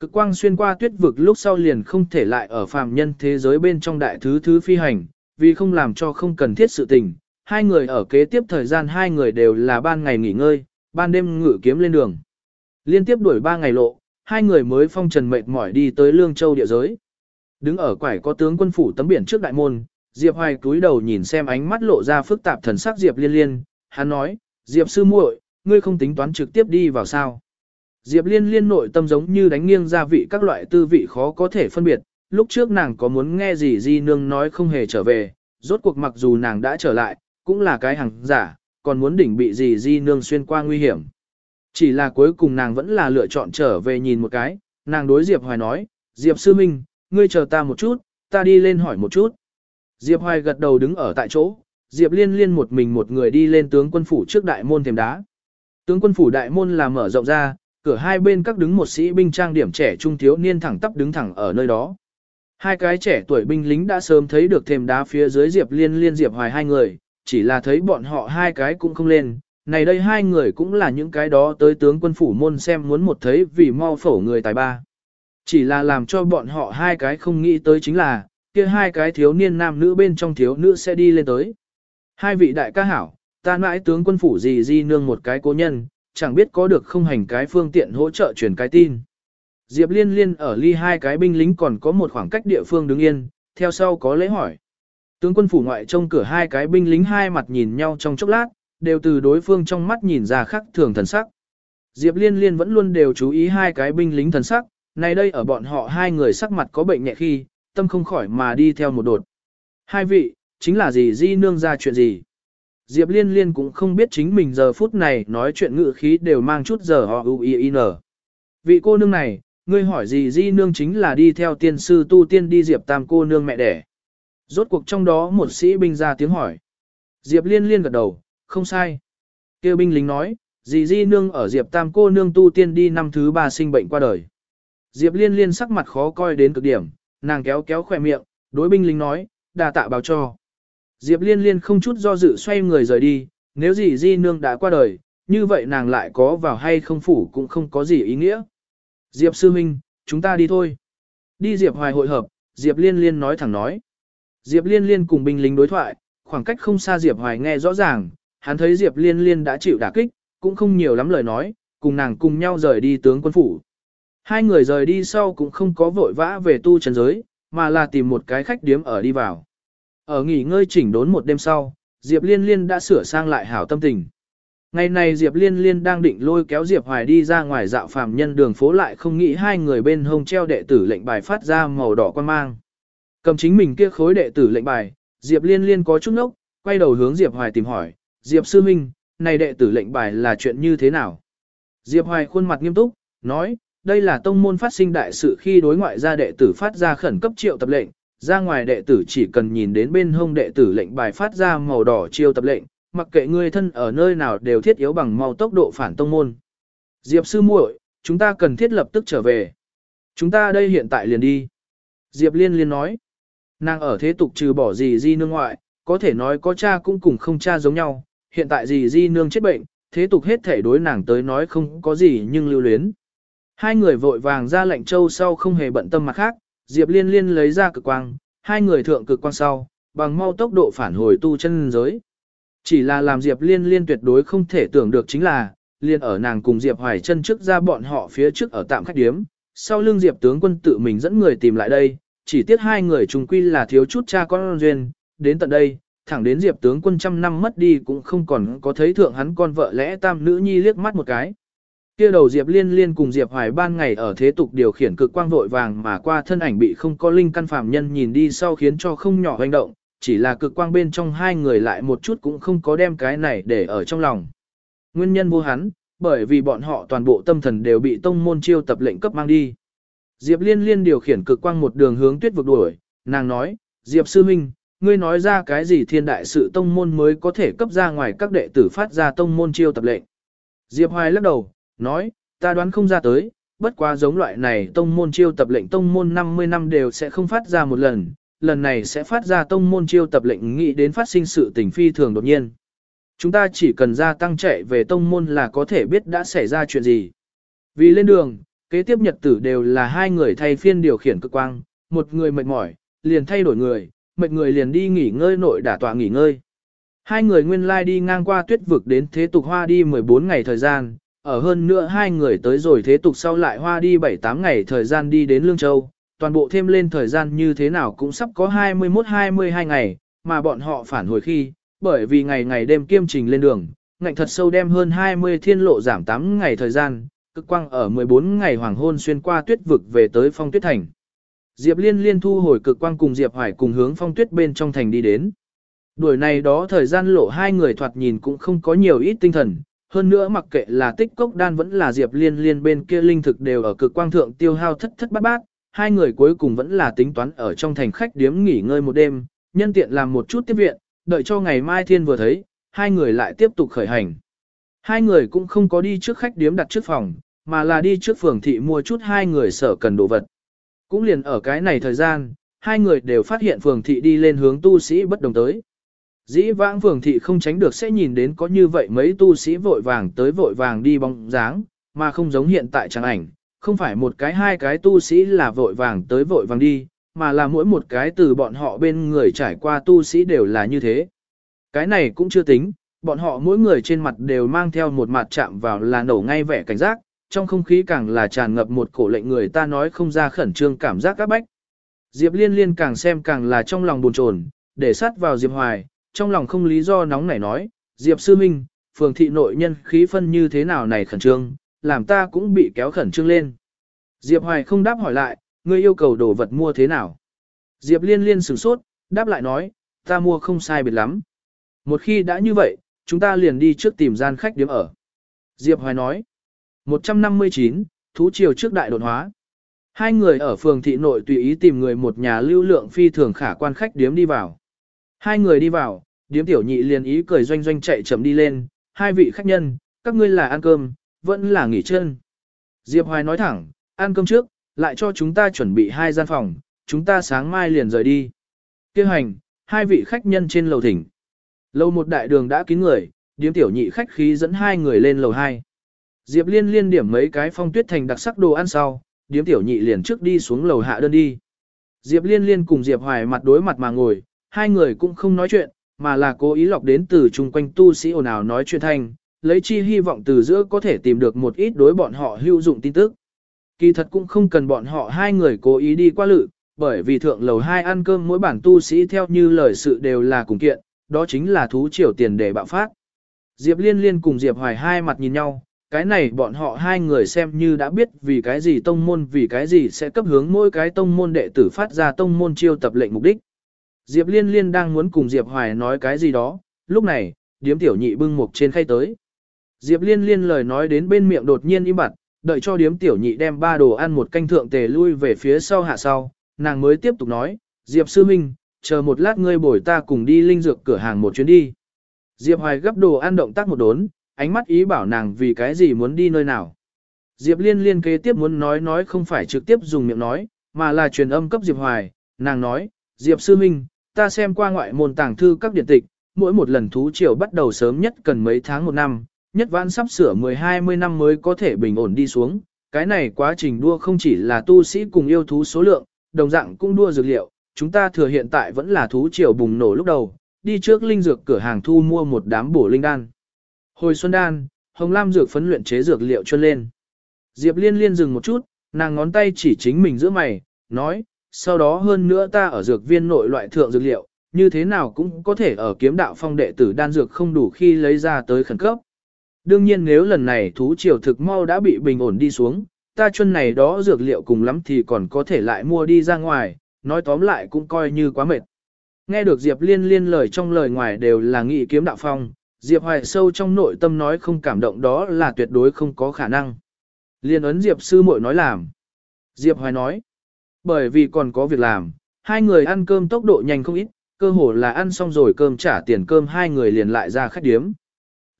Cực quang xuyên qua tuyết vực lúc sau liền không thể lại ở phàm nhân thế giới bên trong đại thứ thứ phi hành, vì không làm cho không cần thiết sự tình. Hai người ở kế tiếp thời gian hai người đều là ban ngày nghỉ ngơi, ban đêm ngự kiếm lên đường. Liên tiếp đuổi ba ngày lộ, hai người mới phong trần mệt mỏi đi tới Lương Châu địa giới. Đứng ở quải có tướng quân phủ tấm biển trước đại môn, Diệp Hoài cúi đầu nhìn xem ánh mắt lộ ra phức tạp thần sắc Diệp Liên Liên, hắn nói, Diệp sư muội, ngươi không tính toán trực tiếp đi vào sao. Diệp Liên Liên nội tâm giống như đánh nghiêng gia vị các loại tư vị khó có thể phân biệt, lúc trước nàng có muốn nghe gì Di Nương nói không hề trở về, rốt cuộc mặc dù nàng đã trở lại, cũng là cái hàng giả, còn muốn đỉnh bị gì Di Nương xuyên qua nguy hiểm. Chỉ là cuối cùng nàng vẫn là lựa chọn trở về nhìn một cái, nàng đối Diệp Hoài nói, Diệp Sư Minh, ngươi chờ ta một chút, ta đi lên hỏi một chút. Diệp Hoài gật đầu đứng ở tại chỗ, Diệp Liên Liên một mình một người đi lên tướng quân phủ trước đại môn thềm đá. Tướng quân phủ đại môn là mở rộng ra, cửa hai bên các đứng một sĩ binh trang điểm trẻ trung thiếu niên thẳng tắp đứng thẳng ở nơi đó. Hai cái trẻ tuổi binh lính đã sớm thấy được thềm đá phía dưới Diệp Liên Liên Diệp Hoài hai người, chỉ là thấy bọn họ hai cái cũng không lên. Này đây hai người cũng là những cái đó tới tướng quân phủ môn xem muốn một thấy vì mau phổ người tài ba. Chỉ là làm cho bọn họ hai cái không nghĩ tới chính là, kia hai cái thiếu niên nam nữ bên trong thiếu nữ sẽ đi lên tới. Hai vị đại ca hảo, ta mãi tướng quân phủ gì di nương một cái cố nhân, chẳng biết có được không hành cái phương tiện hỗ trợ truyền cái tin. Diệp liên liên ở ly hai cái binh lính còn có một khoảng cách địa phương đứng yên, theo sau có lễ hỏi. Tướng quân phủ ngoại trông cửa hai cái binh lính hai mặt nhìn nhau trong chốc lát, đều từ đối phương trong mắt nhìn ra khắc thường thần sắc. Diệp liên liên vẫn luôn đều chú ý hai cái binh lính thần sắc, này đây ở bọn họ hai người sắc mặt có bệnh nhẹ khi, tâm không khỏi mà đi theo một đột. Hai vị, chính là gì di nương ra chuyện gì? Diệp Liên Liên cũng không biết chính mình giờ phút này nói chuyện ngự khí đều mang chút giờ họ u i n. Vị cô nương này, ngươi hỏi gì di nương chính là đi theo tiên sư tu tiên đi Diệp Tam cô nương mẹ đẻ. Rốt cuộc trong đó một sĩ binh ra tiếng hỏi. Diệp Liên Liên gật đầu, không sai. Kêu binh lính nói, dì di nương ở Diệp Tam cô nương tu tiên đi năm thứ ba sinh bệnh qua đời. Diệp Liên Liên sắc mặt khó coi đến cực điểm, nàng kéo kéo khỏe miệng, đối binh lính nói, đà tạ báo cho. Diệp liên liên không chút do dự xoay người rời đi, nếu gì di nương đã qua đời, như vậy nàng lại có vào hay không phủ cũng không có gì ý nghĩa. Diệp sư minh, chúng ta đi thôi. Đi Diệp hoài hội hợp, Diệp liên liên nói thẳng nói. Diệp liên liên cùng binh lính đối thoại, khoảng cách không xa Diệp hoài nghe rõ ràng, hắn thấy Diệp liên liên đã chịu đả kích, cũng không nhiều lắm lời nói, cùng nàng cùng nhau rời đi tướng quân phủ. Hai người rời đi sau cũng không có vội vã về tu trần giới, mà là tìm một cái khách điếm ở đi vào. Ở nghỉ ngơi chỉnh đốn một đêm sau, Diệp Liên Liên đã sửa sang lại hảo tâm tình. Ngày này Diệp Liên Liên đang định lôi kéo Diệp Hoài đi ra ngoài dạo phàm nhân đường phố lại không nghĩ hai người bên hông treo đệ tử lệnh bài phát ra màu đỏ quan mang. Cầm chính mình kia khối đệ tử lệnh bài, Diệp Liên Liên có chút nốc, quay đầu hướng Diệp Hoài tìm hỏi, Diệp Sư Minh, này đệ tử lệnh bài là chuyện như thế nào? Diệp Hoài khuôn mặt nghiêm túc, nói, đây là tông môn phát sinh đại sự khi đối ngoại ra đệ tử phát ra khẩn cấp triệu tập lệnh, ra ngoài đệ tử chỉ cần nhìn đến bên hông đệ tử lệnh bài phát ra màu đỏ chiêu tập lệnh, mặc kệ ngươi thân ở nơi nào đều thiết yếu bằng mau tốc độ phản tông môn. Diệp sư muội, chúng ta cần thiết lập tức trở về. Chúng ta đây hiện tại liền đi. Diệp liên liên nói, nàng ở thế tục trừ bỏ gì di nương ngoại, có thể nói có cha cũng cùng không cha giống nhau, hiện tại gì di nương chết bệnh, thế tục hết thể đối nàng tới nói không có gì nhưng lưu luyến. Hai người vội vàng ra lệnh châu sau không hề bận tâm mặt khác, Diệp Liên Liên lấy ra cực quang, hai người thượng cực quang sau, bằng mau tốc độ phản hồi tu chân giới. Chỉ là làm Diệp Liên Liên tuyệt đối không thể tưởng được chính là, liên ở nàng cùng Diệp Hoài chân trước ra bọn họ phía trước ở tạm khách điếm, sau lưng Diệp tướng quân tự mình dẫn người tìm lại đây, chỉ tiếc hai người trùng quy là thiếu chút cha con duyên, đến tận đây, thẳng đến Diệp tướng quân trăm năm mất đi cũng không còn có thấy thượng hắn con vợ lẽ tam nữ nhi liếc mắt một cái. Kia đầu Diệp Liên Liên cùng Diệp Hoài ban ngày ở thế tục điều khiển cực quang vội vàng mà qua thân ảnh bị không có linh căn phạm nhân nhìn đi sau khiến cho không nhỏ hành động, chỉ là cực quang bên trong hai người lại một chút cũng không có đem cái này để ở trong lòng. Nguyên nhân vô hắn, bởi vì bọn họ toàn bộ tâm thần đều bị tông môn chiêu tập lệnh cấp mang đi. Diệp Liên Liên điều khiển cực quang một đường hướng tuyết vực đuổi, nàng nói, Diệp Sư Minh, ngươi nói ra cái gì thiên đại sự tông môn mới có thể cấp ra ngoài các đệ tử phát ra tông môn chiêu tập lệnh. Diệp Hoài lắc đầu, nói, ta đoán không ra tới, bất quá giống loại này tông môn chiêu tập lệnh tông môn 50 năm đều sẽ không phát ra một lần, lần này sẽ phát ra tông môn chiêu tập lệnh nghĩ đến phát sinh sự tình phi thường đột nhiên. Chúng ta chỉ cần gia tăng chạy về tông môn là có thể biết đã xảy ra chuyện gì. Vì lên đường, Kế tiếp nhật tử đều là hai người thay phiên điều khiển cực quang, một người mệt mỏi, liền thay đổi người, mệt người liền đi nghỉ ngơi nội đả tọa nghỉ ngơi. Hai người nguyên lai đi ngang qua tuyết vực đến thế tục hoa đi 14 ngày thời gian, ở hơn nữa hai người tới rồi thế tục sau lại hoa đi 7-8 ngày thời gian đi đến Lương Châu, toàn bộ thêm lên thời gian như thế nào cũng sắp có 21-22 ngày, mà bọn họ phản hồi khi, bởi vì ngày ngày đêm kiêm trình lên đường, ngạnh thật sâu đem hơn 20 thiên lộ giảm 8 ngày thời gian, cực quang ở 14 ngày hoàng hôn xuyên qua tuyết vực về tới phong tuyết thành. Diệp Liên liên thu hồi cực quang cùng Diệp Hoài cùng hướng phong tuyết bên trong thành đi đến. Đuổi này đó thời gian lộ hai người thoạt nhìn cũng không có nhiều ít tinh thần, hơn nữa mặc kệ là tích cốc đan vẫn là Diệp Liên liên bên kia linh thực đều ở cực quang thượng tiêu hao thất thất bát bát, hai người cuối cùng vẫn là tính toán ở trong thành khách điếm nghỉ ngơi một đêm, nhân tiện làm một chút tiếp viện, đợi cho ngày mai thiên vừa thấy, hai người lại tiếp tục khởi hành. Hai người cũng không có đi trước khách điếm đặt trước phòng, mà là đi trước phường thị mua chút hai người sở cần đồ vật. Cũng liền ở cái này thời gian, hai người đều phát hiện phường thị đi lên hướng tu sĩ bất đồng tới. Dĩ vãng phường thị không tránh được sẽ nhìn đến có như vậy mấy tu sĩ vội vàng tới vội vàng đi bóng dáng, mà không giống hiện tại chẳng ảnh, không phải một cái hai cái tu sĩ là vội vàng tới vội vàng đi, mà là mỗi một cái từ bọn họ bên người trải qua tu sĩ đều là như thế. Cái này cũng chưa tính, bọn họ mỗi người trên mặt đều mang theo một mặt chạm vào là nổ ngay vẻ cảnh giác, trong không khí càng là tràn ngập một cổ lệnh người ta nói không ra khẩn trương cảm giác các bách. Diệp liên liên càng xem càng là trong lòng buồn chồn, để sát vào Diệp Hoài, trong lòng không lý do nóng nảy nói, Diệp Sư Minh, phường thị nội nhân khí phân như thế nào này khẩn trương, làm ta cũng bị kéo khẩn trương lên. Diệp Hoài không đáp hỏi lại, ngươi yêu cầu đồ vật mua thế nào. Diệp liên liên sửng sốt, đáp lại nói, ta mua không sai biệt lắm. Một khi đã như vậy, chúng ta liền đi trước tìm gian khách điểm ở. Diệp Hoài nói, 159, thú triều trước đại đột hóa. Hai người ở phường thị nội tùy ý tìm người một nhà lưu lượng phi thường khả quan khách điếm đi vào. Hai người đi vào, điếm tiểu nhị liền ý cười doanh doanh chạy chậm đi lên, hai vị khách nhân, các ngươi là ăn cơm, vẫn là nghỉ chân. Diệp Hoài nói thẳng, ăn cơm trước, lại cho chúng ta chuẩn bị hai gian phòng, chúng ta sáng mai liền rời đi. Kêu hành, hai vị khách nhân trên lầu thỉnh. Lầu một đại đường đã kín người, điếm tiểu nhị khách khí dẫn hai người lên lầu hai. Diệp liên liên điểm mấy cái phong tuyết thành đặc sắc đồ ăn sau, điếm tiểu nhị liền trước đi xuống lầu hạ đơn đi. Diệp liên liên cùng Diệp hoài mặt đối mặt mà ngồi, hai người cũng không nói chuyện, mà là cố ý lọc đến từ chung quanh tu sĩ ồn ào nói chuyện thanh, lấy chi hy vọng từ giữa có thể tìm được một ít đối bọn họ hữu dụng tin tức. Kỳ thật cũng không cần bọn họ hai người cố ý đi qua lự, bởi vì thượng lầu hai ăn cơm mỗi bản tu sĩ theo như lời sự đều là cùng kiện, đó chính là thú triều tiền để bạo phát. Diệp Liên Liên cùng Diệp Hoài hai mặt nhìn nhau, cái này bọn họ hai người xem như đã biết vì cái gì tông môn vì cái gì sẽ cấp hướng mỗi cái tông môn đệ tử phát ra tông môn chiêu tập lệnh mục đích. Diệp Liên Liên đang muốn cùng Diệp Hoài nói cái gì đó, lúc này, điếm tiểu nhị bưng mục trên khay tới. Diệp Liên Liên lời nói đến bên miệng đột nhiên im bặt, đợi cho điếm tiểu nhị đem ba đồ ăn một canh thượng tề lui về phía sau hạ sau, nàng mới tiếp tục nói, Diệp Sư Minh, chờ một lát ngươi bồi ta cùng đi linh dược cửa hàng một chuyến đi. Diệp Hoài gấp đồ ăn động tác một đốn, ánh mắt ý bảo nàng vì cái gì muốn đi nơi nào. Diệp Liên liên kế tiếp muốn nói nói không phải trực tiếp dùng miệng nói, mà là truyền âm cấp Diệp Hoài, nàng nói, Diệp Sư Minh, ta xem qua ngoại môn tàng thư các điện tịch, mỗi một lần thú triều bắt đầu sớm nhất cần mấy tháng một năm, nhất vãn sắp sửa 10-20 năm mới có thể bình ổn đi xuống. Cái này quá trình đua không chỉ là tu sĩ cùng yêu thú số lượng, đồng dạng cũng đua dược liệu, chúng ta thừa hiện tại vẫn là thú triều bùng nổ lúc đầu, đi trước linh dược cửa hàng thu mua một đám bổ linh đan. Hồi xuân đan, hồng lam dược phấn luyện chế dược liệu cho lên. Diệp liên liên dừng một chút, nàng ngón tay chỉ chính mình giữa mày, nói, sau đó hơn nữa ta ở dược viên nội loại thượng dược liệu, như thế nào cũng có thể ở kiếm đạo phong đệ tử đan dược không đủ khi lấy ra tới khẩn cấp. Đương nhiên nếu lần này thú triều thực mau đã bị bình ổn đi xuống, ta chân này đó dược liệu cùng lắm thì còn có thể lại mua đi ra ngoài, nói tóm lại cũng coi như quá mệt. Nghe được Diệp Liên liên lời trong lời ngoài đều là nghị kiếm đạo phong, Diệp Hoài sâu trong nội tâm nói không cảm động đó là tuyệt đối không có khả năng. Liên ấn Diệp sư muội nói làm. Diệp Hoài nói, bởi vì còn có việc làm, hai người ăn cơm tốc độ nhanh không ít, cơ hồ là ăn xong rồi cơm trả tiền cơm hai người liền lại ra khách điếm.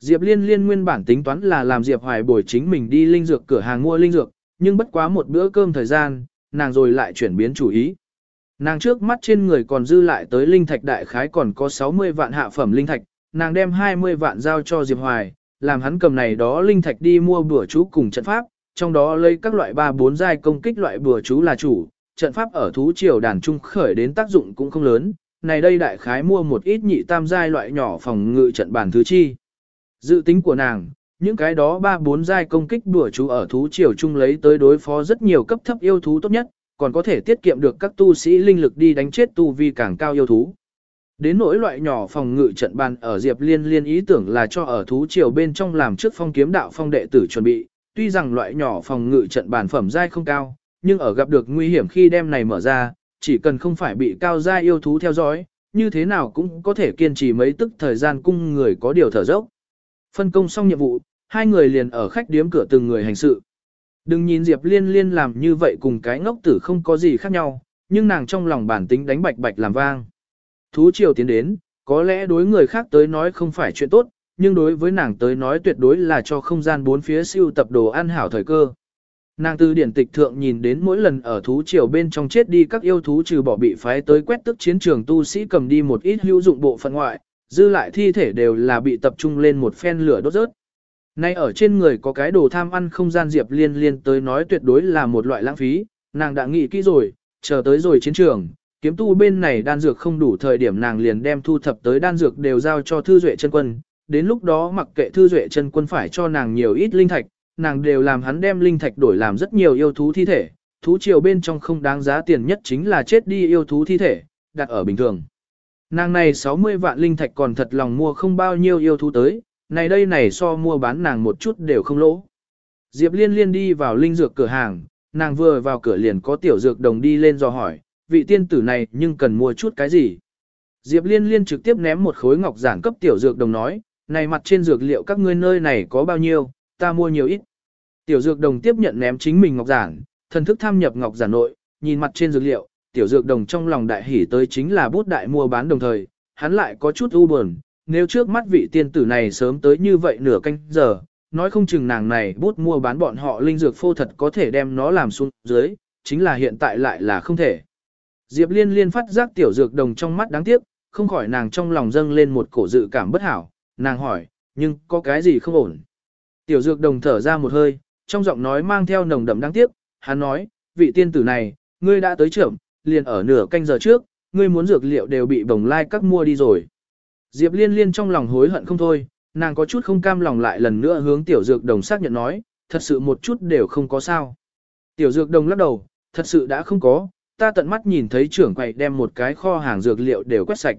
Diệp Liên Liên nguyên bản tính toán là làm Diệp Hoài bồi chính mình đi linh dược cửa hàng mua linh dược, nhưng bất quá một bữa cơm thời gian, nàng rồi lại chuyển biến chủ ý. Nàng trước mắt trên người còn dư lại tới linh thạch đại khái còn có 60 vạn hạ phẩm linh thạch, nàng đem 20 vạn giao cho Diệp Hoài, làm hắn cầm này đó linh thạch đi mua bữa chú cùng trận pháp, trong đó lấy các loại ba bốn giai công kích loại bùa chú là chủ, trận pháp ở thú triều đàn trung khởi đến tác dụng cũng không lớn, này đây đại khái mua một ít nhị tam giai loại nhỏ phòng ngự trận bản thứ chi. Dự tính của nàng, những cái đó ba bốn giai công kích đùa chú ở thú triều chung lấy tới đối phó rất nhiều cấp thấp yêu thú tốt nhất, còn có thể tiết kiệm được các tu sĩ linh lực đi đánh chết tu vi càng cao yêu thú. Đến nỗi loại nhỏ phòng ngự trận bàn ở Diệp Liên Liên ý tưởng là cho ở thú triều bên trong làm trước phong kiếm đạo phong đệ tử chuẩn bị, tuy rằng loại nhỏ phòng ngự trận bàn phẩm giai không cao, nhưng ở gặp được nguy hiểm khi đem này mở ra, chỉ cần không phải bị cao gia yêu thú theo dõi, như thế nào cũng có thể kiên trì mấy tức thời gian cung người có điều thở dốc. Phân công xong nhiệm vụ, hai người liền ở khách điếm cửa từng người hành sự. Đừng nhìn Diệp Liên Liên làm như vậy cùng cái ngốc tử không có gì khác nhau, nhưng nàng trong lòng bản tính đánh bạch bạch làm vang. Thú triều tiến đến, có lẽ đối người khác tới nói không phải chuyện tốt, nhưng đối với nàng tới nói tuyệt đối là cho không gian bốn phía siêu tập đồ ăn hảo thời cơ. Nàng từ điển tịch thượng nhìn đến mỗi lần ở thú triều bên trong chết đi các yêu thú trừ bỏ bị phái tới quét tức chiến trường tu sĩ cầm đi một ít hữu dụng bộ phận ngoại, dư lại thi thể đều là bị tập trung lên một phen lửa đốt rớt. Nay ở trên người có cái đồ tham ăn không gian diệp liên liên tới nói tuyệt đối là một loại lãng phí, nàng đã nghĩ kỹ rồi, chờ tới rồi chiến trường, kiếm tu bên này đan dược không đủ thời điểm nàng liền đem thu thập tới đan dược đều giao cho thư duệ chân quân, đến lúc đó mặc kệ thư duệ chân quân phải cho nàng nhiều ít linh thạch, nàng đều làm hắn đem linh thạch đổi làm rất nhiều yêu thú thi thể, thú triều bên trong không đáng giá tiền nhất chính là chết đi yêu thú thi thể, đặt ở bình thường. Nàng này 60 vạn linh thạch còn thật lòng mua không bao nhiêu yêu thú tới, này đây này so mua bán nàng một chút đều không lỗ. Diệp liên liên đi vào linh dược cửa hàng, nàng vừa vào cửa liền có tiểu dược đồng đi lên dò hỏi, vị tiên tử này nhưng cần mua chút cái gì. Diệp liên liên trực tiếp ném một khối ngọc giản cấp tiểu dược đồng nói, này mặt trên dược liệu các ngươi nơi này có bao nhiêu, ta mua nhiều ít. Tiểu dược đồng tiếp nhận ném chính mình ngọc giản, thần thức tham nhập ngọc giản nội, nhìn mặt trên dược liệu, tiểu dược đồng trong lòng đại hỉ tới chính là bút đại mua bán đồng thời, hắn lại có chút u buồn, nếu trước mắt vị tiên tử này sớm tới như vậy nửa canh giờ, nói không chừng nàng này bút mua bán bọn họ linh dược phô thật có thể đem nó làm xuống dưới, chính là hiện tại lại là không thể. Diệp liên liên phát giác tiểu dược đồng trong mắt đáng tiếc, không khỏi nàng trong lòng dâng lên một cổ dự cảm bất hảo, nàng hỏi, nhưng có cái gì không ổn. Tiểu dược đồng thở ra một hơi, trong giọng nói mang theo nồng đậm đáng tiếc, hắn nói, vị tiên tử này, ngươi đã tới trưởng, liền ở nửa canh giờ trước, ngươi muốn dược liệu đều bị bồng lai các mua đi rồi. Diệp liên liên trong lòng hối hận không thôi, nàng có chút không cam lòng lại lần nữa hướng tiểu dược đồng xác nhận nói, thật sự một chút đều không có sao. Tiểu dược đồng lắc đầu, thật sự đã không có, ta tận mắt nhìn thấy trưởng quầy đem một cái kho hàng dược liệu đều quét sạch.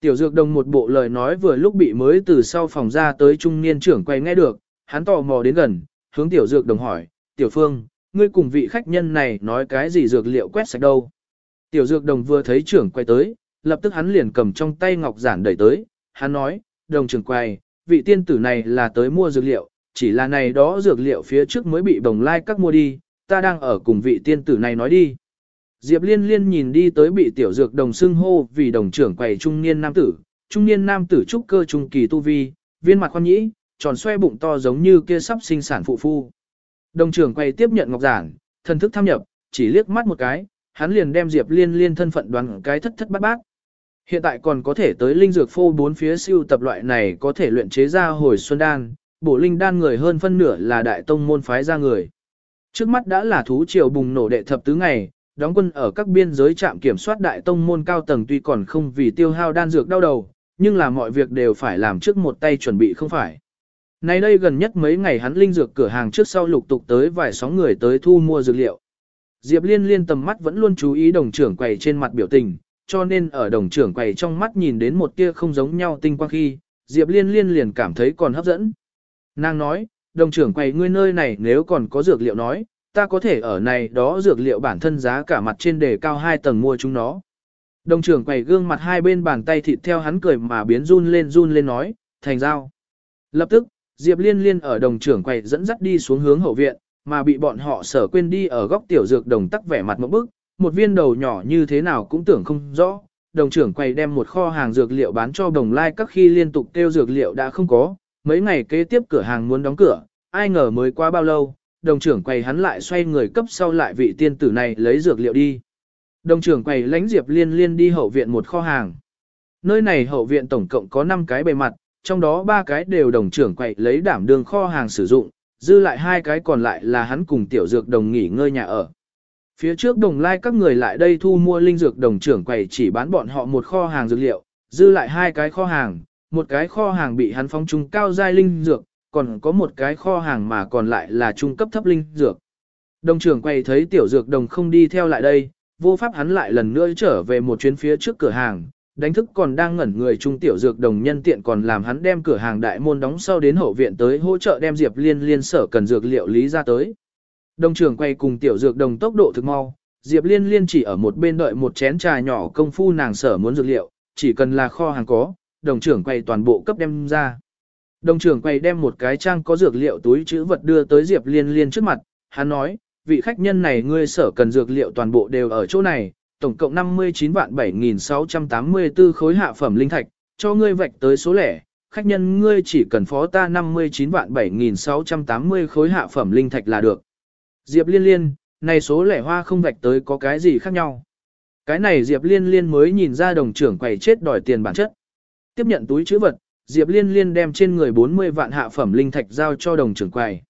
Tiểu dược đồng một bộ lời nói vừa lúc bị mới từ sau phòng ra tới trung niên trưởng quầy nghe được, hắn tò mò đến gần, hướng tiểu dược đồng hỏi, tiểu phương, ngươi cùng vị khách nhân này nói cái gì dược liệu quét sạch đâu. Tiểu dược đồng vừa thấy trưởng quay tới, lập tức hắn liền cầm trong tay ngọc giản đẩy tới, hắn nói, đồng trưởng quay, vị tiên tử này là tới mua dược liệu, chỉ là này đó dược liệu phía trước mới bị bồng lai các mua đi, ta đang ở cùng vị tiên tử này nói đi. Diệp liên liên nhìn đi tới bị tiểu dược đồng xưng hô vì đồng trưởng quầy trung niên nam tử, trung niên nam tử trúc cơ trung kỳ tu vi, viên mặt khoan nhĩ, tròn xoe bụng to giống như kia sắp sinh sản phụ phu. Đồng trưởng quay tiếp nhận ngọc giản, thần thức tham nhập, chỉ liếc mắt một cái, hắn liền đem Diệp Liên Liên thân phận đoán cái thất thất bát bát. Hiện tại còn có thể tới linh dược phô bốn phía siêu tập loại này có thể luyện chế ra hồi xuân đan, bổ linh đan người hơn phân nửa là đại tông môn phái ra người. Trước mắt đã là thú triều bùng nổ đệ thập tứ ngày, đóng quân ở các biên giới trạm kiểm soát đại tông môn cao tầng tuy còn không vì tiêu hao đan dược đau đầu, nhưng là mọi việc đều phải làm trước một tay chuẩn bị không phải. Nay đây gần nhất mấy ngày hắn linh dược cửa hàng trước sau lục tục tới vài sóng người tới thu mua dược liệu. Diệp Liên liên tầm mắt vẫn luôn chú ý đồng trưởng quầy trên mặt biểu tình, cho nên ở đồng trưởng quầy trong mắt nhìn đến một tia không giống nhau tinh quang khi, Diệp Liên liên liền cảm thấy còn hấp dẫn. Nàng nói, đồng trưởng quầy ngươi nơi này nếu còn có dược liệu nói, ta có thể ở này đó dược liệu bản thân giá cả mặt trên đề cao hai tầng mua chúng nó. Đồng trưởng quầy gương mặt hai bên bàn tay thịt theo hắn cười mà biến run lên run lên nói, thành giao. Lập tức, Diệp Liên Liên ở đồng trưởng quầy dẫn dắt đi xuống hướng hậu viện, mà bị bọn họ sở quên đi ở góc tiểu dược đồng tắc vẻ mặt một bức, một viên đầu nhỏ như thế nào cũng tưởng không rõ. Đồng trưởng quầy đem một kho hàng dược liệu bán cho đồng lai các khi liên tục tiêu dược liệu đã không có, mấy ngày kế tiếp cửa hàng muốn đóng cửa, ai ngờ mới qua bao lâu, đồng trưởng quầy hắn lại xoay người cấp sau lại vị tiên tử này lấy dược liệu đi. Đồng trưởng quầy lãnh Diệp Liên Liên đi hậu viện một kho hàng. Nơi này hậu viện tổng cộng có 5 cái bề mặt, trong đó ba cái đều đồng trưởng quậy lấy đảm đường kho hàng sử dụng, dư lại hai cái còn lại là hắn cùng tiểu dược đồng nghỉ ngơi nhà ở. Phía trước đồng lai các người lại đây thu mua linh dược đồng trưởng quầy chỉ bán bọn họ một kho hàng dược liệu, dư lại hai cái kho hàng, một cái kho hàng bị hắn phóng trung cao giai linh dược, còn có một cái kho hàng mà còn lại là trung cấp thấp linh dược. Đồng trưởng quầy thấy tiểu dược đồng không đi theo lại đây, vô pháp hắn lại lần nữa trở về một chuyến phía trước cửa hàng, đánh thức còn đang ngẩn người trung tiểu dược đồng nhân tiện còn làm hắn đem cửa hàng đại môn đóng sau đến hậu viện tới hỗ trợ đem Diệp Liên liên sở cần dược liệu lý ra tới. Đồng trưởng quay cùng tiểu dược đồng tốc độ thực mau, Diệp Liên liên chỉ ở một bên đợi một chén trà nhỏ công phu nàng sở muốn dược liệu, chỉ cần là kho hàng có, đồng trưởng quay toàn bộ cấp đem ra. Đồng trưởng quay đem một cái trang có dược liệu túi chữ vật đưa tới Diệp Liên liên trước mặt, hắn nói, vị khách nhân này ngươi sở cần dược liệu toàn bộ đều ở chỗ này, tổng cộng 59 vạn 7.684 khối hạ phẩm linh thạch, cho ngươi vạch tới số lẻ, khách nhân ngươi chỉ cần phó ta 59 vạn 7.680 khối hạ phẩm linh thạch là được. Diệp liên liên, này số lẻ hoa không vạch tới có cái gì khác nhau. Cái này Diệp liên liên mới nhìn ra đồng trưởng quầy chết đòi tiền bản chất. Tiếp nhận túi chữ vật, Diệp liên liên đem trên người 40 vạn hạ phẩm linh thạch giao cho đồng trưởng quầy.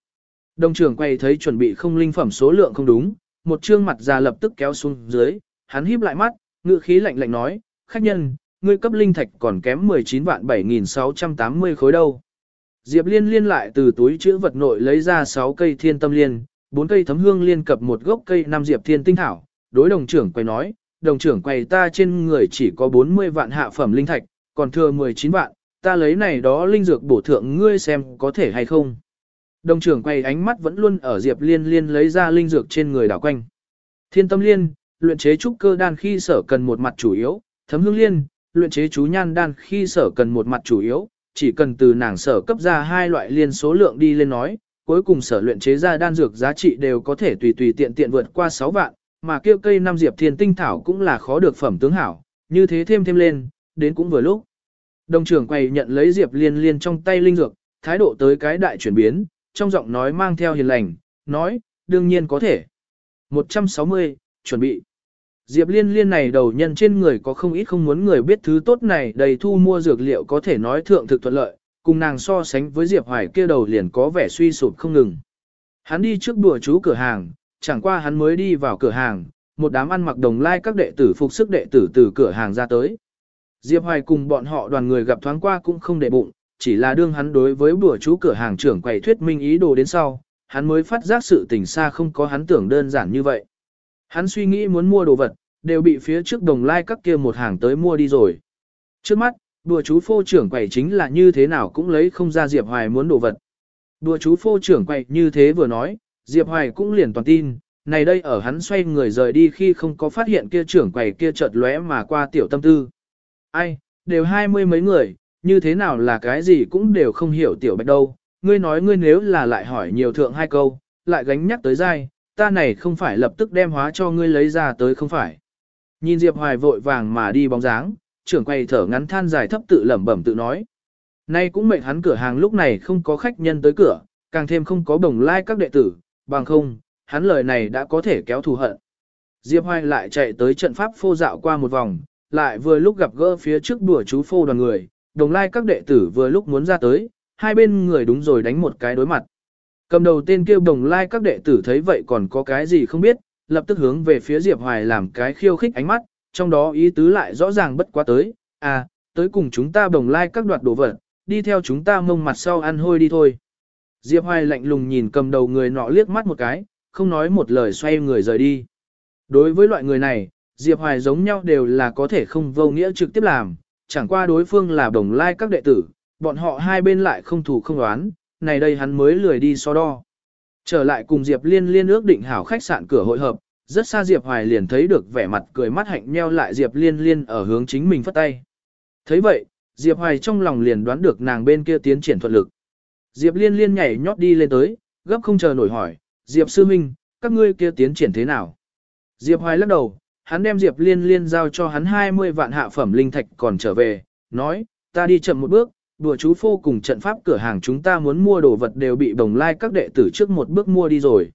Đồng trưởng quầy thấy chuẩn bị không linh phẩm số lượng không đúng, một trương mặt già lập tức kéo xuống dưới, hắn híp lại mắt, ngự khí lạnh lạnh nói, khách nhân, ngươi cấp linh thạch còn kém 19 vạn 7.680 khối đâu. Diệp liên liên lại từ túi chữ vật nội lấy ra 6 cây thiên tâm liên, 4 cây thấm hương liên cập một gốc cây năm diệp thiên tinh thảo, đối đồng trưởng quay nói, đồng trưởng quay ta trên người chỉ có 40 vạn hạ phẩm linh thạch, còn thừa 19 vạn, ta lấy này đó linh dược bổ thượng ngươi xem có thể hay không. Đồng trưởng quay ánh mắt vẫn luôn ở Diệp Liên Liên lấy ra linh dược trên người đảo quanh. Thiên tâm liên, luyện chế trúc cơ đan khi sở cần một mặt chủ yếu, thấm hương liên, luyện chế chú nhan đan khi sở cần một mặt chủ yếu, chỉ cần từ nàng sở cấp ra hai loại liên số lượng đi lên nói, cuối cùng sở luyện chế ra đan dược giá trị đều có thể tùy tùy tiện tiện vượt qua 6 vạn, mà kêu cây năm diệp thiên tinh thảo cũng là khó được phẩm tướng hảo, như thế thêm thêm lên, đến cũng vừa lúc. Đồng trưởng quầy nhận lấy diệp liên liên trong tay linh dược, thái độ tới cái đại chuyển biến, trong giọng nói mang theo hiền lành, nói, đương nhiên có thể. 160, chuẩn bị. Diệp liên liên này đầu nhân trên người có không ít không muốn người biết thứ tốt này đầy thu mua dược liệu có thể nói thượng thực thuận lợi, cùng nàng so sánh với Diệp Hoài kia đầu liền có vẻ suy sụp không ngừng. Hắn đi trước đùa chú cửa hàng, chẳng qua hắn mới đi vào cửa hàng, một đám ăn mặc đồng lai các đệ tử phục sức đệ tử từ cửa hàng ra tới. Diệp Hoài cùng bọn họ đoàn người gặp thoáng qua cũng không để bụng, chỉ là đương hắn đối với bùa chú cửa hàng trưởng quầy thuyết minh ý đồ đến sau, hắn mới phát giác sự tình xa không có hắn tưởng đơn giản như vậy. Hắn suy nghĩ muốn mua đồ vật, đều bị phía trước đồng lai các kia một hàng tới mua đi rồi. Trước mắt, đùa chú phô trưởng quầy chính là như thế nào cũng lấy không ra Diệp Hoài muốn đồ vật. Đùa chú phô trưởng quầy như thế vừa nói, Diệp Hoài cũng liền toàn tin, này đây ở hắn xoay người rời đi khi không có phát hiện kia trưởng quầy kia chợt lóe mà qua tiểu tâm tư. Ai, đều hai mươi mấy người, như thế nào là cái gì cũng đều không hiểu tiểu bạch đâu, ngươi nói ngươi nếu là lại hỏi nhiều thượng hai câu, lại gánh nhắc tới dai, ta này không phải lập tức đem hóa cho ngươi lấy ra tới không phải. Nhìn Diệp Hoài vội vàng mà đi bóng dáng, trưởng quay thở ngắn than dài thấp tự lẩm bẩm tự nói. Nay cũng mệnh hắn cửa hàng lúc này không có khách nhân tới cửa, càng thêm không có đồng lai like các đệ tử, bằng không, hắn lời này đã có thể kéo thù hận. Diệp Hoài lại chạy tới trận pháp phô dạo qua một vòng, lại vừa lúc gặp gỡ phía trước đùa chú phô đoàn người, đồng lai like các đệ tử vừa lúc muốn ra tới, hai bên người đúng rồi đánh một cái đối mặt. Cầm đầu tên kêu đồng lai các đệ tử thấy vậy còn có cái gì không biết, lập tức hướng về phía Diệp Hoài làm cái khiêu khích ánh mắt, trong đó ý tứ lại rõ ràng bất quá tới, à, tới cùng chúng ta đồng lai các đoạt đồ vật, đi theo chúng ta mông mặt sau ăn hôi đi thôi. Diệp Hoài lạnh lùng nhìn cầm đầu người nọ liếc mắt một cái, không nói một lời xoay người rời đi. Đối với loại người này, Diệp Hoài giống nhau đều là có thể không vô nghĩa trực tiếp làm, chẳng qua đối phương là đồng lai các đệ tử, bọn họ hai bên lại không thủ không đoán, này đây hắn mới lười đi so đo. Trở lại cùng Diệp Liên liên ước định hảo khách sạn cửa hội hợp, rất xa Diệp Hoài liền thấy được vẻ mặt cười mắt hạnh nheo lại Diệp Liên liên ở hướng chính mình phất tay. thấy vậy, Diệp Hoài trong lòng liền đoán được nàng bên kia tiến triển thuận lực. Diệp Liên liên nhảy nhót đi lên tới, gấp không chờ nổi hỏi, Diệp Sư Minh, các ngươi kia tiến triển thế nào? Diệp Hoài lắc đầu, hắn đem Diệp Liên liên giao cho hắn 20 vạn hạ phẩm linh thạch còn trở về, nói, ta đi chậm một bước, đùa chú phô cùng trận pháp cửa hàng chúng ta muốn mua đồ vật đều bị bồng lai các đệ tử trước một bước mua đi rồi.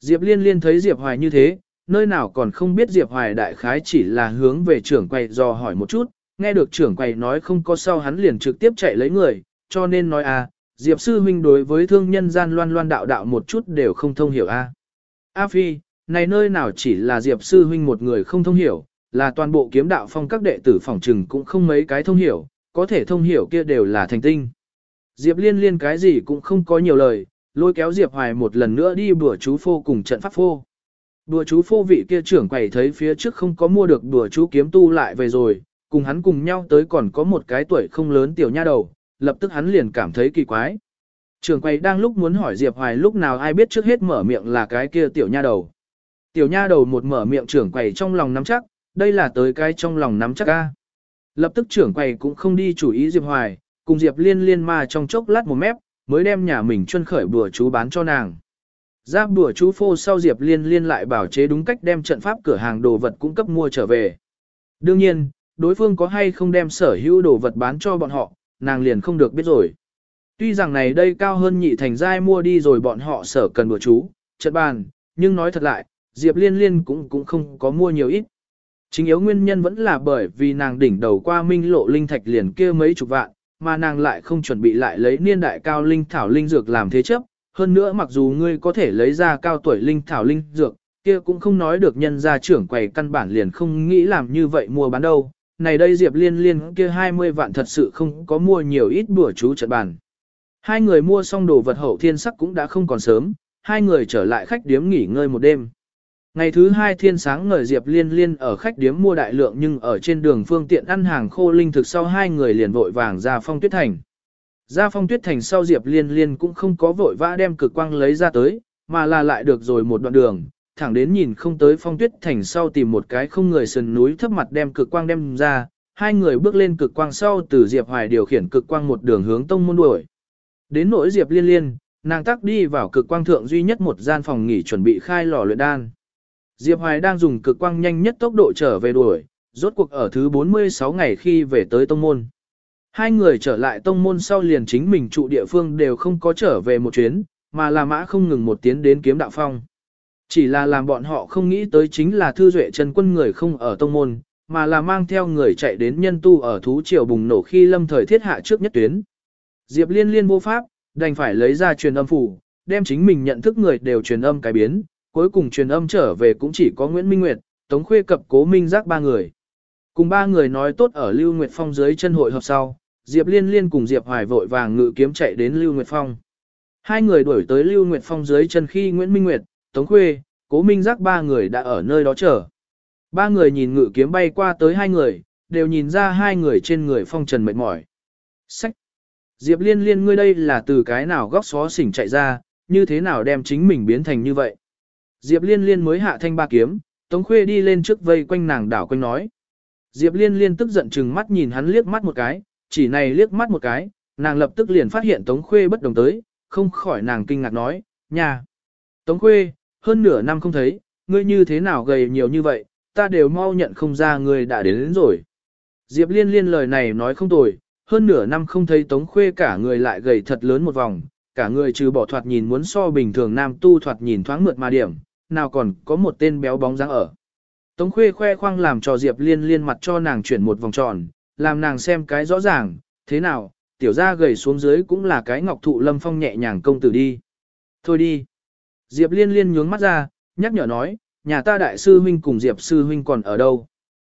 Diệp Liên Liên thấy Diệp Hoài như thế, nơi nào còn không biết Diệp Hoài đại khái chỉ là hướng về trưởng quầy dò hỏi một chút, nghe được trưởng quầy nói không có sau hắn liền trực tiếp chạy lấy người, cho nên nói à, Diệp sư huynh đối với thương nhân gian loan loan đạo đạo một chút đều không thông hiểu a. A Phi, này nơi nào chỉ là Diệp sư huynh một người không thông hiểu, là toàn bộ kiếm đạo phong các đệ tử phòng trừng cũng không mấy cái thông hiểu, có thể thông hiểu kia đều là thành tinh. Diệp liên liên cái gì cũng không có nhiều lời, lôi kéo Diệp Hoài một lần nữa đi bùa chú phô cùng trận pháp phô. Bùa chú phô vị kia trưởng quầy thấy phía trước không có mua được bùa chú kiếm tu lại về rồi, cùng hắn cùng nhau tới còn có một cái tuổi không lớn tiểu nha đầu, lập tức hắn liền cảm thấy kỳ quái. Trưởng quầy đang lúc muốn hỏi Diệp Hoài lúc nào ai biết trước hết mở miệng là cái kia tiểu nha đầu. Tiểu nha đầu một mở miệng trưởng quầy trong lòng nắm chắc, đây là tới cái trong lòng nắm chắc ca. Lập tức trưởng quầy cũng không đi chủ ý Diệp Hoài, cùng Diệp liên liên ma trong chốc lát một mép, mới đem nhà mình chuân khởi bùa chú bán cho nàng. giáp bùa chú phô sau Diệp liên liên lại bảo chế đúng cách đem trận pháp cửa hàng đồ vật cung cấp mua trở về. Đương nhiên, đối phương có hay không đem sở hữu đồ vật bán cho bọn họ, nàng liền không được biết rồi. Tuy rằng này đây cao hơn nhị thành giai mua đi rồi bọn họ sở cần bùa chú, trận bàn, nhưng nói thật lại, Diệp liên liên cũng cũng không có mua nhiều ít. Chính yếu nguyên nhân vẫn là bởi vì nàng đỉnh đầu qua minh lộ linh thạch liền kia mấy chục vạn, mà nàng lại không chuẩn bị lại lấy niên đại cao linh thảo linh dược làm thế chấp. Hơn nữa mặc dù ngươi có thể lấy ra cao tuổi linh thảo linh dược, kia cũng không nói được nhân gia trưởng quầy căn bản liền không nghĩ làm như vậy mua bán đâu. Này đây Diệp Liên Liên kia 20 vạn thật sự không có mua nhiều ít bữa chú trận bàn. Hai người mua xong đồ vật hậu thiên sắc cũng đã không còn sớm, hai người trở lại khách điếm nghỉ ngơi một đêm. Ngày thứ hai thiên sáng ngời Diệp Liên Liên ở khách điếm mua đại lượng nhưng ở trên đường phương tiện ăn hàng khô linh thực sau hai người liền vội vàng ra phong tuyết thành. Ra phong tuyết thành sau Diệp Liên Liên cũng không có vội vã đem cực quang lấy ra tới, mà là lại được rồi một đoạn đường, thẳng đến nhìn không tới phong tuyết thành sau tìm một cái không người sườn núi thấp mặt đem cực quang đem ra, hai người bước lên cực quang sau từ Diệp Hoài điều khiển cực quang một đường hướng tông môn đuổi. Đến nỗi Diệp Liên Liên, nàng tắc đi vào cực quang thượng duy nhất một gian phòng nghỉ chuẩn bị khai lò luyện đan. Diệp Hoài đang dùng cực quang nhanh nhất tốc độ trở về đuổi, rốt cuộc ở thứ 46 ngày khi về tới tông môn. Hai người trở lại tông môn sau liền chính mình trụ địa phương đều không có trở về một chuyến, mà là mã không ngừng một tiến đến kiếm đạo phong. Chỉ là làm bọn họ không nghĩ tới chính là thư duệ chân quân người không ở tông môn, mà là mang theo người chạy đến nhân tu ở thú triều bùng nổ khi lâm thời thiết hạ trước nhất tuyến. Diệp liên liên vô pháp, đành phải lấy ra truyền âm phủ, đem chính mình nhận thức người đều truyền âm cái biến, cuối cùng truyền âm trở về cũng chỉ có Nguyễn Minh Nguyệt, Tống Khuê cập Cố Minh Giác ba người. Cùng ba người nói tốt ở Lưu Nguyệt Phong dưới chân hội hợp sau, Diệp Liên Liên cùng Diệp Hoài vội vàng ngự kiếm chạy đến Lưu Nguyệt Phong. Hai người đuổi tới Lưu Nguyệt Phong dưới chân khi Nguyễn Minh Nguyệt, Tống Khuê, Cố Minh Giác ba người đã ở nơi đó chờ. Ba người nhìn ngự kiếm bay qua tới hai người, đều nhìn ra hai người trên người phong trần mệt mỏi. Sách! Diệp Liên Liên ngươi đây là từ cái nào góc xó xỉnh chạy ra, như thế nào đem chính mình biến thành như vậy? Diệp Liên Liên mới hạ thanh ba kiếm, Tống Khuê đi lên trước vây quanh nàng đảo quanh nói. Diệp Liên Liên tức giận chừng mắt nhìn hắn liếc mắt một cái, chỉ này liếc mắt một cái, nàng lập tức liền phát hiện Tống Khuê bất đồng tới, không khỏi nàng kinh ngạc nói, nhà. Tống Khuê, hơn nửa năm không thấy, ngươi như thế nào gầy nhiều như vậy, ta đều mau nhận không ra ngươi đã đến, đến rồi. Diệp Liên Liên lời này nói không tồi, hơn nửa năm không thấy Tống Khuê cả người lại gầy thật lớn một vòng, cả người trừ bỏ thoạt nhìn muốn so bình thường nam tu thoạt nhìn thoáng mượt mà điểm, nào còn có một tên béo bóng dáng ở. Tống khuê khoe khoang làm cho Diệp liên liên mặt cho nàng chuyển một vòng tròn, làm nàng xem cái rõ ràng, thế nào, tiểu gia gầy xuống dưới cũng là cái ngọc thụ lâm phong nhẹ nhàng công tử đi. Thôi đi. Diệp liên liên nhướng mắt ra, nhắc nhở nói, nhà ta đại sư huynh cùng Diệp sư huynh còn ở đâu.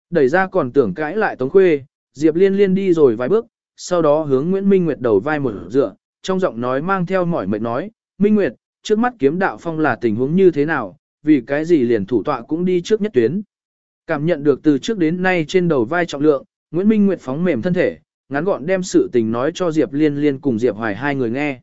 Đẩy ra còn tưởng cãi lại Tống khuê, Diệp liên liên đi rồi vài bước, sau đó hướng Nguyễn Minh Nguyệt đầu vai một dựa, trong giọng nói mang theo mỏi mệt nói, Minh Nguyệt, trước mắt kiếm đạo phong là tình huống như thế nào, vì cái gì liền thủ tọa cũng đi trước nhất tuyến. Cảm nhận được từ trước đến nay trên đầu vai trọng lượng, Nguyễn Minh Nguyệt phóng mềm thân thể, ngắn gọn đem sự tình nói cho Diệp Liên Liên cùng Diệp Hoài hai người nghe.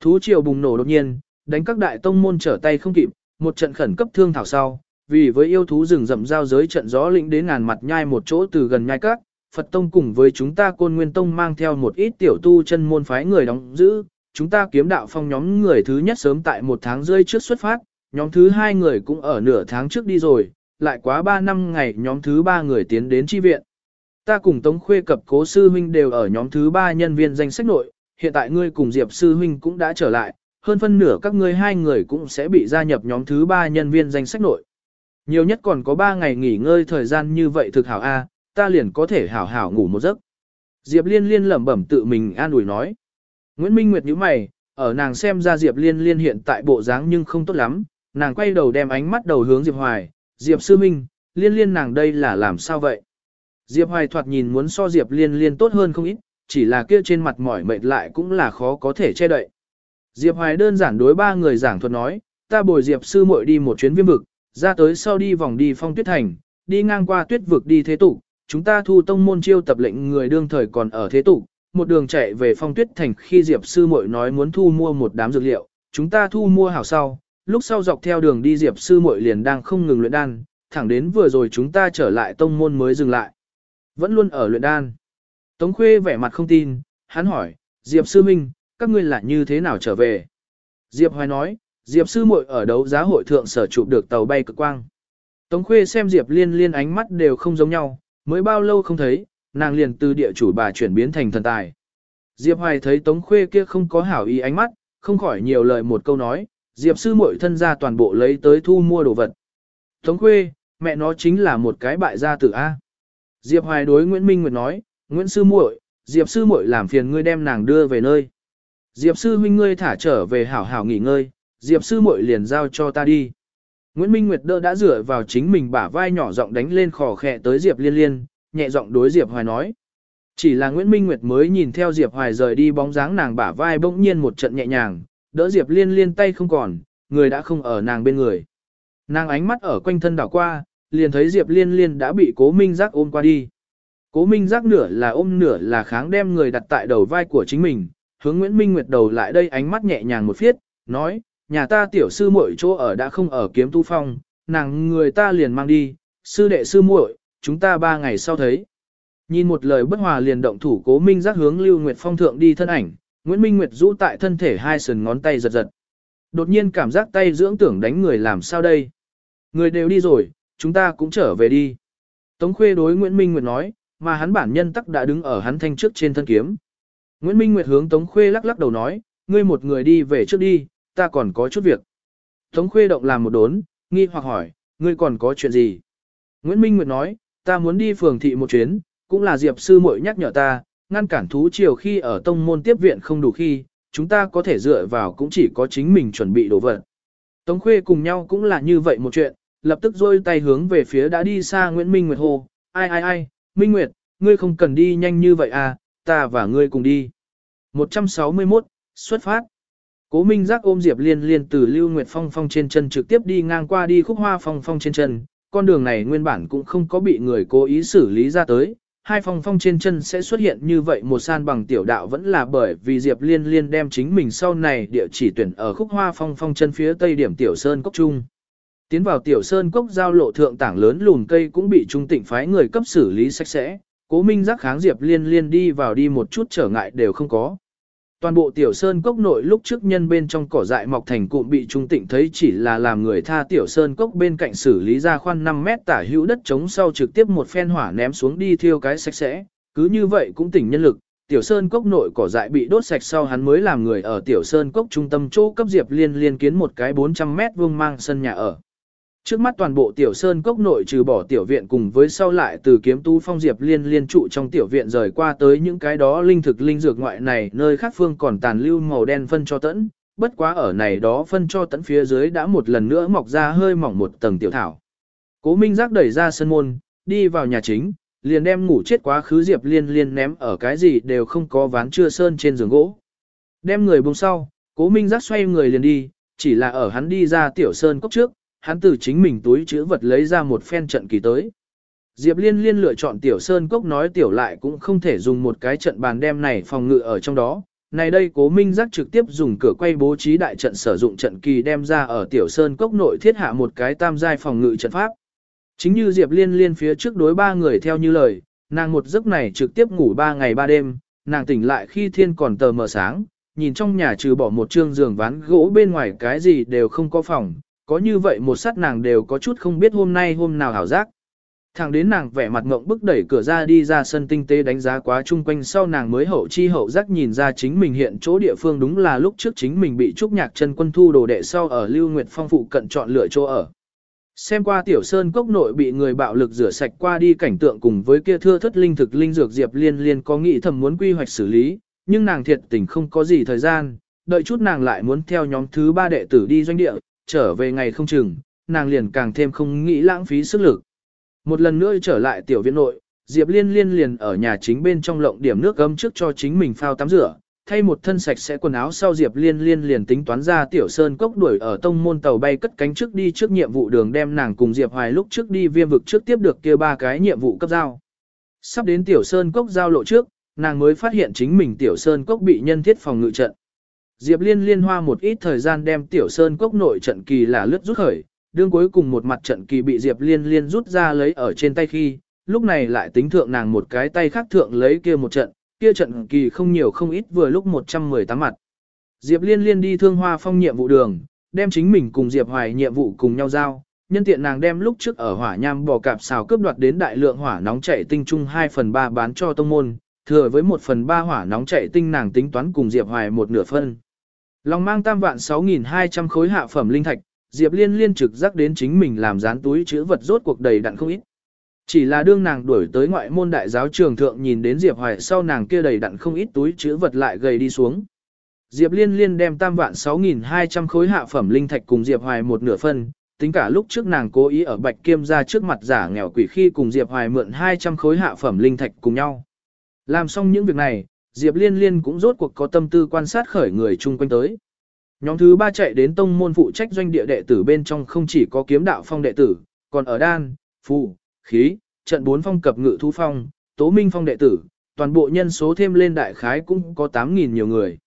Thú triều bùng nổ đột nhiên, đánh các đại tông môn trở tay không kịp, một trận khẩn cấp thương thảo sau, vì với yêu thú rừng rậm giao giới trận gió lĩnh đến ngàn mặt nhai một chỗ từ gần nhai các, Phật tông cùng với chúng ta Côn Nguyên tông mang theo một ít tiểu tu chân môn phái người đóng giữ, chúng ta kiếm đạo phong nhóm người thứ nhất sớm tại một tháng rơi trước xuất phát, nhóm thứ hai người cũng ở nửa tháng trước đi rồi, lại quá ba năm ngày nhóm thứ ba người tiến đến chi viện. Ta cùng Tống Khuê cập cố sư huynh đều ở nhóm thứ ba nhân viên danh sách nội, hiện tại ngươi cùng Diệp sư huynh cũng đã trở lại, hơn phân nửa các ngươi hai người cũng sẽ bị gia nhập nhóm thứ ba nhân viên danh sách nội. Nhiều nhất còn có ba ngày nghỉ ngơi thời gian như vậy thực hảo A, ta liền có thể hảo hảo ngủ một giấc. Diệp liên liên lẩm bẩm tự mình an ủi nói. Nguyễn Minh Nguyệt nhíu mày, ở nàng xem ra Diệp Liên Liên hiện tại bộ dáng nhưng không tốt lắm, nàng quay đầu đem ánh mắt đầu hướng Diệp Hoài, Diệp Sư Minh, Liên Liên nàng đây là làm sao vậy? Diệp Hoài thoạt nhìn muốn so Diệp Liên Liên tốt hơn không ít, chỉ là kia trên mặt mỏi mệt lại cũng là khó có thể che đậy. Diệp Hoài đơn giản đối ba người giảng thuật nói, ta bồi Diệp sư muội đi một chuyến viêm vực, ra tới sau đi vòng đi phong tuyết thành, đi ngang qua tuyết vực đi thế tục, chúng ta thu tông môn chiêu tập lệnh người đương thời còn ở thế tục, một đường chạy về phong tuyết thành khi Diệp sư muội nói muốn thu mua một đám dược liệu, chúng ta thu mua hảo sau, lúc sau dọc theo đường đi Diệp sư muội liền đang không ngừng luyện đan, thẳng đến vừa rồi chúng ta trở lại tông môn mới dừng lại. Vẫn luôn ở luyện đan. Tống Khuê vẻ mặt không tin, hắn hỏi, Diệp sư minh, các ngươi là như thế nào trở về? Diệp Hoài nói, Diệp sư muội ở đấu giá hội thượng sở chụp được tàu bay cực quang. Tống Khuê xem Diệp Liên Liên ánh mắt đều không giống nhau, mới bao lâu không thấy, nàng liền từ địa chủ bà chuyển biến thành thần tài. Diệp Hoài thấy Tống Khuê kia không có hảo ý ánh mắt, không khỏi nhiều lời một câu nói, Diệp sư muội thân ra toàn bộ lấy tới thu mua đồ vật. Tống Khuê, mẹ nó chính là một cái bại gia tử A. Diệp Hoài đối Nguyễn Minh Nguyệt nói, Nguyễn sư muội, Diệp sư muội làm phiền ngươi đem nàng đưa về nơi. Diệp sư huynh ngươi thả trở về hảo hảo nghỉ ngơi, Diệp sư muội liền giao cho ta đi. Nguyễn Minh Nguyệt đỡ đã dựa vào chính mình bả vai nhỏ giọng đánh lên khò khẽ tới Diệp Liên Liên, nhẹ giọng đối Diệp Hoài nói. Chỉ là Nguyễn Minh Nguyệt mới nhìn theo Diệp Hoài rời đi bóng dáng nàng bả vai bỗng nhiên một trận nhẹ nhàng, đỡ Diệp Liên Liên tay không còn, người đã không ở nàng bên người. Nàng ánh mắt ở quanh thân đảo qua, liền thấy Diệp Liên Liên đã bị Cố Minh Giác ôm qua đi. Cố Minh Giác nửa là ôm nửa là kháng đem người đặt tại đầu vai của chính mình, hướng Nguyễn Minh Nguyệt đầu lại đây ánh mắt nhẹ nhàng một phiết, nói, nhà ta tiểu sư muội chỗ ở đã không ở kiếm tu phong, nàng người ta liền mang đi, sư đệ sư muội, chúng ta ba ngày sau thấy. Nhìn một lời bất hòa liền động thủ cố minh giác hướng Lưu Nguyệt Phong thượng đi thân ảnh, Nguyễn Minh Nguyệt rũ tại thân thể hai sườn ngón tay giật giật. Đột nhiên cảm giác tay dưỡng tưởng đánh người làm sao đây. Người đều đi rồi, chúng ta cũng trở về đi. Tống Khuê đối Nguyễn Minh Nguyệt nói, mà hắn bản nhân tắc đã đứng ở hắn thanh trước trên thân kiếm. Nguyễn Minh Nguyệt hướng Tống Khuê lắc lắc đầu nói, ngươi một người đi về trước đi, ta còn có chút việc. Tống Khuê động làm một đốn, nghi hoặc hỏi, ngươi còn có chuyện gì? Nguyễn Minh Nguyệt nói, ta muốn đi phường thị một chuyến, cũng là Diệp sư muội nhắc nhở ta, ngăn cản thú chiều khi ở tông môn tiếp viện không đủ khi, chúng ta có thể dựa vào cũng chỉ có chính mình chuẩn bị đồ vật. Tống Khuê cùng nhau cũng là như vậy một chuyện, lập tức rôi tay hướng về phía đã đi xa Nguyễn Minh Nguyệt Hồ. ai ai ai, Minh Nguyệt, ngươi không cần đi nhanh như vậy à, ta và ngươi cùng đi. 161, xuất phát. Cố Minh Giác ôm Diệp Liên Liên từ Lưu Nguyệt Phong phong trên chân trực tiếp đi ngang qua đi khúc hoa phong phong trên chân, con đường này nguyên bản cũng không có bị người cố ý xử lý ra tới, hai phong phong trên chân sẽ xuất hiện như vậy một san bằng tiểu đạo vẫn là bởi vì Diệp Liên Liên đem chính mình sau này địa chỉ tuyển ở khúc hoa phong phong chân phía tây điểm tiểu sơn cốc trung. Tiến vào tiểu sơn cốc giao lộ thượng tảng lớn lùn cây cũng bị trung tịnh phái người cấp xử lý sạch sẽ, cố minh giác kháng Diệp Liên Liên đi vào đi một chút trở ngại đều không có. Toàn bộ tiểu sơn cốc nội lúc trước nhân bên trong cỏ dại mọc thành cụm bị trung tịnh thấy chỉ là làm người tha tiểu sơn cốc bên cạnh xử lý ra khoan 5 mét tả hữu đất trống sau trực tiếp một phen hỏa ném xuống đi thiêu cái sạch sẽ, cứ như vậy cũng tỉnh nhân lực. Tiểu sơn cốc nội cỏ dại bị đốt sạch sau hắn mới làm người ở tiểu sơn cốc trung tâm chỗ cấp diệp liên liên kiến một cái 400 mét vuông mang sân nhà ở. Trước mắt toàn bộ tiểu sơn cốc nội trừ bỏ tiểu viện cùng với sau lại từ kiếm tu phong diệp liên liên trụ trong tiểu viện rời qua tới những cái đó linh thực linh dược ngoại này nơi khác phương còn tàn lưu màu đen phân cho tẫn, bất quá ở này đó phân cho tẫn phía dưới đã một lần nữa mọc ra hơi mỏng một tầng tiểu thảo. Cố Minh Giác đẩy ra sân môn, đi vào nhà chính, liền đem ngủ chết quá khứ diệp liên liên ném ở cái gì đều không có ván chưa sơn trên giường gỗ. Đem người buông sau, Cố Minh Giác xoay người liền đi, chỉ là ở hắn đi ra tiểu sơn cốc trước, hắn từ chính mình túi chữ vật lấy ra một phen trận kỳ tới. Diệp Liên Liên lựa chọn tiểu sơn cốc nói tiểu lại cũng không thể dùng một cái trận bàn đem này phòng ngự ở trong đó. Này đây cố minh giác trực tiếp dùng cửa quay bố trí đại trận sử dụng trận kỳ đem ra ở tiểu sơn cốc nội thiết hạ một cái tam giai phòng ngự trận pháp. Chính như Diệp Liên Liên phía trước đối ba người theo như lời, nàng một giấc này trực tiếp ngủ ba ngày ba đêm, nàng tỉnh lại khi thiên còn tờ mờ sáng, nhìn trong nhà trừ bỏ một trương giường ván gỗ bên ngoài cái gì đều không có phòng, có như vậy một sát nàng đều có chút không biết hôm nay hôm nào hảo giác. Thẳng đến nàng vẻ mặt ngộng bức đẩy cửa ra đi ra sân tinh tế đánh giá quá chung quanh sau nàng mới hậu chi hậu giác nhìn ra chính mình hiện chỗ địa phương đúng là lúc trước chính mình bị trúc nhạc chân quân thu đồ đệ sau ở Lưu Nguyệt Phong phụ cận chọn lựa chỗ ở. Xem qua tiểu sơn cốc nội bị người bạo lực rửa sạch qua đi cảnh tượng cùng với kia thưa thất linh thực linh dược diệp liên liên có nghĩ thầm muốn quy hoạch xử lý, nhưng nàng thiệt tình không có gì thời gian, đợi chút nàng lại muốn theo nhóm thứ ba đệ tử đi doanh địa, trở về ngày không chừng, nàng liền càng thêm không nghĩ lãng phí sức lực. Một lần nữa trở lại tiểu viện nội, Diệp Liên Liên liền ở nhà chính bên trong lộng điểm nước gấm trước cho chính mình phao tắm rửa, thay một thân sạch sẽ quần áo sau Diệp Liên Liên liền tính toán ra tiểu sơn cốc đuổi ở tông môn tàu bay cất cánh trước đi trước nhiệm vụ đường đem nàng cùng Diệp Hoài lúc trước đi viêm vực trước tiếp được kia ba cái nhiệm vụ cấp giao. Sắp đến tiểu sơn cốc giao lộ trước, nàng mới phát hiện chính mình tiểu sơn cốc bị nhân thiết phòng ngự trận. Diệp Liên liên hoa một ít thời gian đem tiểu sơn cốc nội trận kỳ là lướt rút khởi, đương cuối cùng một mặt trận kỳ bị Diệp Liên liên rút ra lấy ở trên tay khi, lúc này lại tính thượng nàng một cái tay khác thượng lấy kia một trận, kia trận kỳ không nhiều không ít vừa lúc 118 mặt. Diệp Liên liên đi thương hoa phong nhiệm vụ đường, đem chính mình cùng Diệp Hoài nhiệm vụ cùng nhau giao, nhân tiện nàng đem lúc trước ở hỏa nham bò cạp xào cướp đoạt đến đại lượng hỏa nóng chảy tinh trung 2 phần 3 bán cho tông môn, thừa với 1 phần 3 hỏa nóng chảy tinh nàng tính toán cùng Diệp Hoài một nửa phân. Lòng mang tam vạn 6.200 khối hạ phẩm linh thạch, Diệp Liên liên trực giác đến chính mình làm dán túi chữ vật rốt cuộc đầy đặn không ít. Chỉ là đương nàng đuổi tới ngoại môn đại giáo trường thượng nhìn đến Diệp Hoài sau nàng kia đầy đặn không ít túi chữ vật lại gầy đi xuống. Diệp Liên liên đem tam vạn 6.200 khối hạ phẩm linh thạch cùng Diệp Hoài một nửa phân, tính cả lúc trước nàng cố ý ở Bạch Kiêm ra trước mặt giả nghèo quỷ khi cùng Diệp Hoài mượn 200 khối hạ phẩm linh thạch cùng nhau. Làm xong những việc này, Diệp Liên Liên cũng rốt cuộc có tâm tư quan sát khởi người chung quanh tới. Nhóm thứ ba chạy đến tông môn phụ trách doanh địa đệ tử bên trong không chỉ có kiếm đạo phong đệ tử, còn ở đan, phù, khí, trận bốn phong cập ngự thu phong, tố minh phong đệ tử, toàn bộ nhân số thêm lên đại khái cũng có 8.000 nhiều người.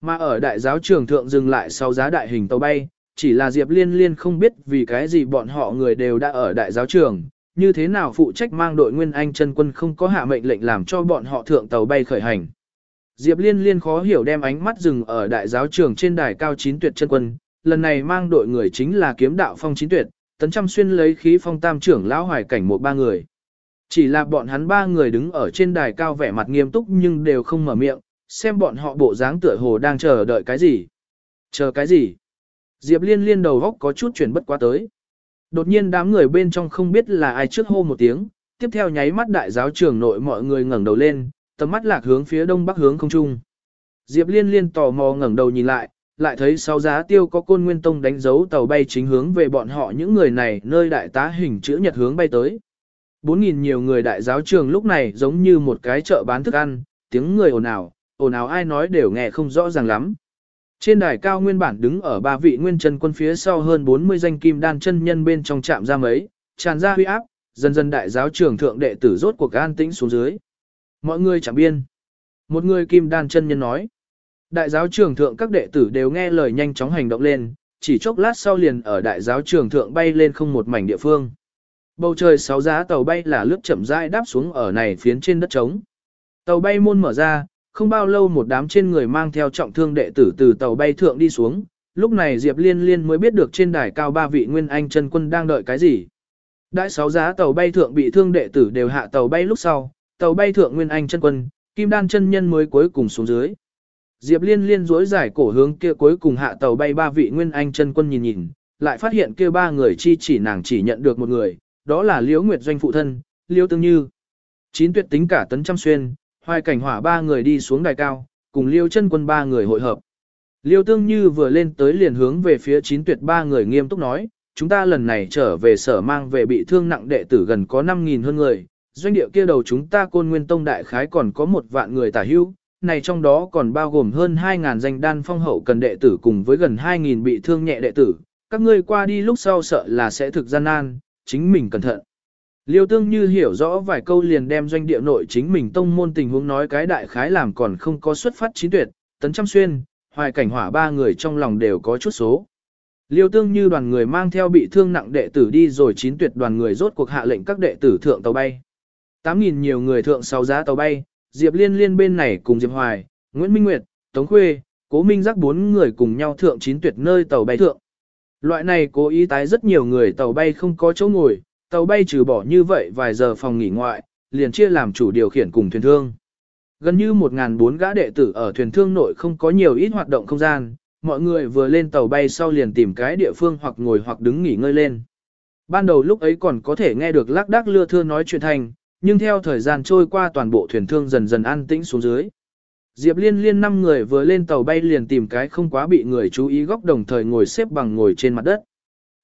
Mà ở đại giáo trường thượng dừng lại sau giá đại hình tàu bay, chỉ là Diệp Liên Liên không biết vì cái gì bọn họ người đều đã ở đại giáo trường, như thế nào phụ trách mang đội Nguyên Anh chân quân không có hạ mệnh lệnh làm cho bọn họ thượng tàu bay khởi hành. Diệp Liên Liên khó hiểu đem ánh mắt dừng ở đại giáo trường trên đài cao chín tuyệt chân quân, lần này mang đội người chính là kiếm đạo phong chín tuyệt, tấn trăm xuyên lấy khí phong tam trưởng lão hoài cảnh một ba người. Chỉ là bọn hắn ba người đứng ở trên đài cao vẻ mặt nghiêm túc nhưng đều không mở miệng, xem bọn họ bộ dáng tựa hồ đang chờ đợi cái gì. Chờ cái gì? Diệp Liên Liên đầu góc có chút chuyển bất quá tới. Đột nhiên đám người bên trong không biết là ai trước hô một tiếng, tiếp theo nháy mắt đại giáo trường nội mọi người ngẩng đầu lên, tầm mắt lạc hướng phía đông bắc hướng không trung. Diệp Liên Liên tò mò ngẩng đầu nhìn lại, lại thấy sau giá tiêu có côn nguyên tông đánh dấu tàu bay chính hướng về bọn họ những người này nơi đại tá hình chữ nhật hướng bay tới. 4.000 nhiều người đại giáo trường lúc này giống như một cái chợ bán thức ăn, tiếng người ồn ào, ồn ào ai nói đều nghe không rõ ràng lắm. Trên đài cao nguyên bản đứng ở ba vị nguyên chân quân phía sau hơn 40 danh kim đan chân nhân bên trong chạm ra mấy, tràn ra huy áp, dần dần đại giáo trường thượng đệ tử rốt cuộc an tĩnh xuống dưới. Mọi người chẳng biên. Một người kim đan chân nhân nói. Đại giáo trưởng thượng các đệ tử đều nghe lời nhanh chóng hành động lên, chỉ chốc lát sau liền ở đại giáo trưởng thượng bay lên không một mảnh địa phương. Bầu trời sáu giá tàu bay là lướt chậm rãi đáp xuống ở này phiến trên đất trống. Tàu bay môn mở ra, không bao lâu một đám trên người mang theo trọng thương đệ tử từ tàu bay thượng đi xuống, lúc này Diệp Liên Liên mới biết được trên đài cao ba vị nguyên anh chân quân đang đợi cái gì. Đại sáu giá tàu bay thượng bị thương đệ tử đều hạ tàu bay lúc sau, tàu bay thượng nguyên anh chân quân, kim đan chân nhân mới cuối cùng xuống dưới. Diệp Liên Liên duỗi giải cổ hướng kia cuối cùng hạ tàu bay ba vị nguyên anh chân quân nhìn nhìn, lại phát hiện kia ba người chi chỉ nàng chỉ nhận được một người, đó là Liễu Nguyệt doanh phụ thân, Liễu Tương Như. Chín tuyệt tính cả tấn trăm xuyên, Hoài cảnh hỏa ba người đi xuống đài cao, cùng liêu chân quân ba người hội hợp. Liêu tương như vừa lên tới liền hướng về phía chín tuyệt ba người nghiêm túc nói, chúng ta lần này trở về sở mang về bị thương nặng đệ tử gần có 5.000 hơn người, doanh địa kia đầu chúng ta côn nguyên tông đại khái còn có một vạn người tả hưu, này trong đó còn bao gồm hơn 2.000 danh đan phong hậu cần đệ tử cùng với gần 2.000 bị thương nhẹ đệ tử, các ngươi qua đi lúc sau sợ là sẽ thực gian nan, chính mình cẩn thận. Liêu tương như hiểu rõ vài câu liền đem doanh địa nội chính mình tông môn tình huống nói cái đại khái làm còn không có xuất phát chín tuyệt, tấn trăm xuyên, hoài cảnh hỏa ba người trong lòng đều có chút số. Liêu tương như đoàn người mang theo bị thương nặng đệ tử đi rồi chín tuyệt đoàn người rốt cuộc hạ lệnh các đệ tử thượng tàu bay. 8.000 nhiều người thượng sáu giá tàu bay, Diệp Liên Liên bên này cùng Diệp Hoài, Nguyễn Minh Nguyệt, Tống Khuê, Cố Minh giác bốn người cùng nhau thượng chín tuyệt nơi tàu bay thượng. Loại này cố ý tái rất nhiều người tàu bay không có chỗ ngồi, tàu bay trừ bỏ như vậy vài giờ phòng nghỉ ngoại, liền chia làm chủ điều khiển cùng thuyền thương. Gần như 1.004 gã đệ tử ở thuyền thương nội không có nhiều ít hoạt động không gian, mọi người vừa lên tàu bay sau liền tìm cái địa phương hoặc ngồi hoặc đứng nghỉ ngơi lên. Ban đầu lúc ấy còn có thể nghe được lác đác lưa thưa nói chuyện thành, nhưng theo thời gian trôi qua toàn bộ thuyền thương dần dần an tĩnh xuống dưới. Diệp Liên Liên năm người vừa lên tàu bay liền tìm cái không quá bị người chú ý góc đồng thời ngồi xếp bằng ngồi trên mặt đất.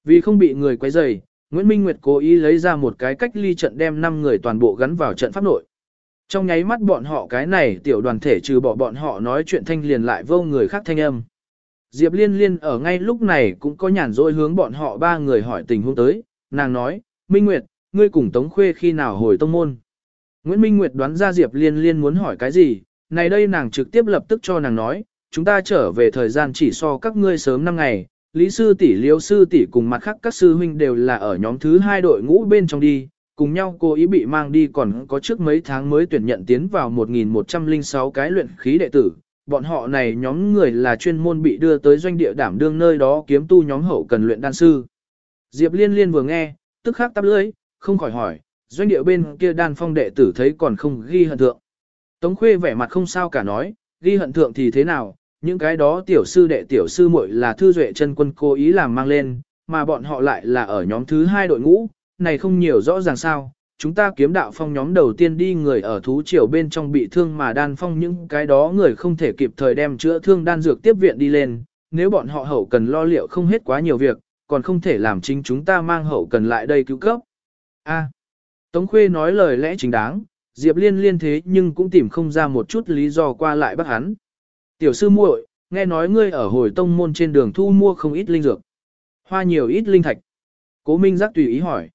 Vì không bị người quấy rầy, Nguyễn Minh Nguyệt cố ý lấy ra một cái cách ly trận đem năm người toàn bộ gắn vào trận pháp nội. Trong nháy mắt bọn họ cái này tiểu đoàn thể trừ bỏ bọn họ nói chuyện thanh liền lại vô người khác thanh âm. Diệp Liên Liên ở ngay lúc này cũng có nhàn rỗi hướng bọn họ ba người hỏi tình huống tới, nàng nói, Minh Nguyệt, ngươi cùng Tống Khuê khi nào hồi tông môn. Nguyễn Minh Nguyệt đoán ra Diệp Liên Liên muốn hỏi cái gì, này đây nàng trực tiếp lập tức cho nàng nói, chúng ta trở về thời gian chỉ so các ngươi sớm 5 ngày, Lý sư tỷ Liêu sư tỷ cùng mặt khác các sư huynh đều là ở nhóm thứ hai đội ngũ bên trong đi, cùng nhau cô ý bị mang đi còn có trước mấy tháng mới tuyển nhận tiến vào 1106 cái luyện khí đệ tử. Bọn họ này nhóm người là chuyên môn bị đưa tới doanh địa đảm đương nơi đó kiếm tu nhóm hậu cần luyện đan sư. Diệp Liên Liên vừa nghe, tức khắc tắp lưỡi, không khỏi hỏi, doanh địa bên kia đan phong đệ tử thấy còn không ghi hận thượng. Tống Khuê vẻ mặt không sao cả nói, ghi hận thượng thì thế nào, những cái đó tiểu sư đệ tiểu sư muội là thư duệ chân quân cố ý làm mang lên, mà bọn họ lại là ở nhóm thứ hai đội ngũ, này không nhiều rõ ràng sao. Chúng ta kiếm đạo phong nhóm đầu tiên đi người ở thú triều bên trong bị thương mà đan phong những cái đó người không thể kịp thời đem chữa thương đan dược tiếp viện đi lên, nếu bọn họ hậu cần lo liệu không hết quá nhiều việc, còn không thể làm chính chúng ta mang hậu cần lại đây cứu cấp. A. Tống Khuê nói lời lẽ chính đáng, Diệp Liên liên thế nhưng cũng tìm không ra một chút lý do qua lại bắt hắn. Tiểu sư muội, nghe nói ngươi ở hồi tông môn trên đường thu mua không ít linh dược. Hoa nhiều ít linh thạch. Cố Minh giác tùy ý hỏi.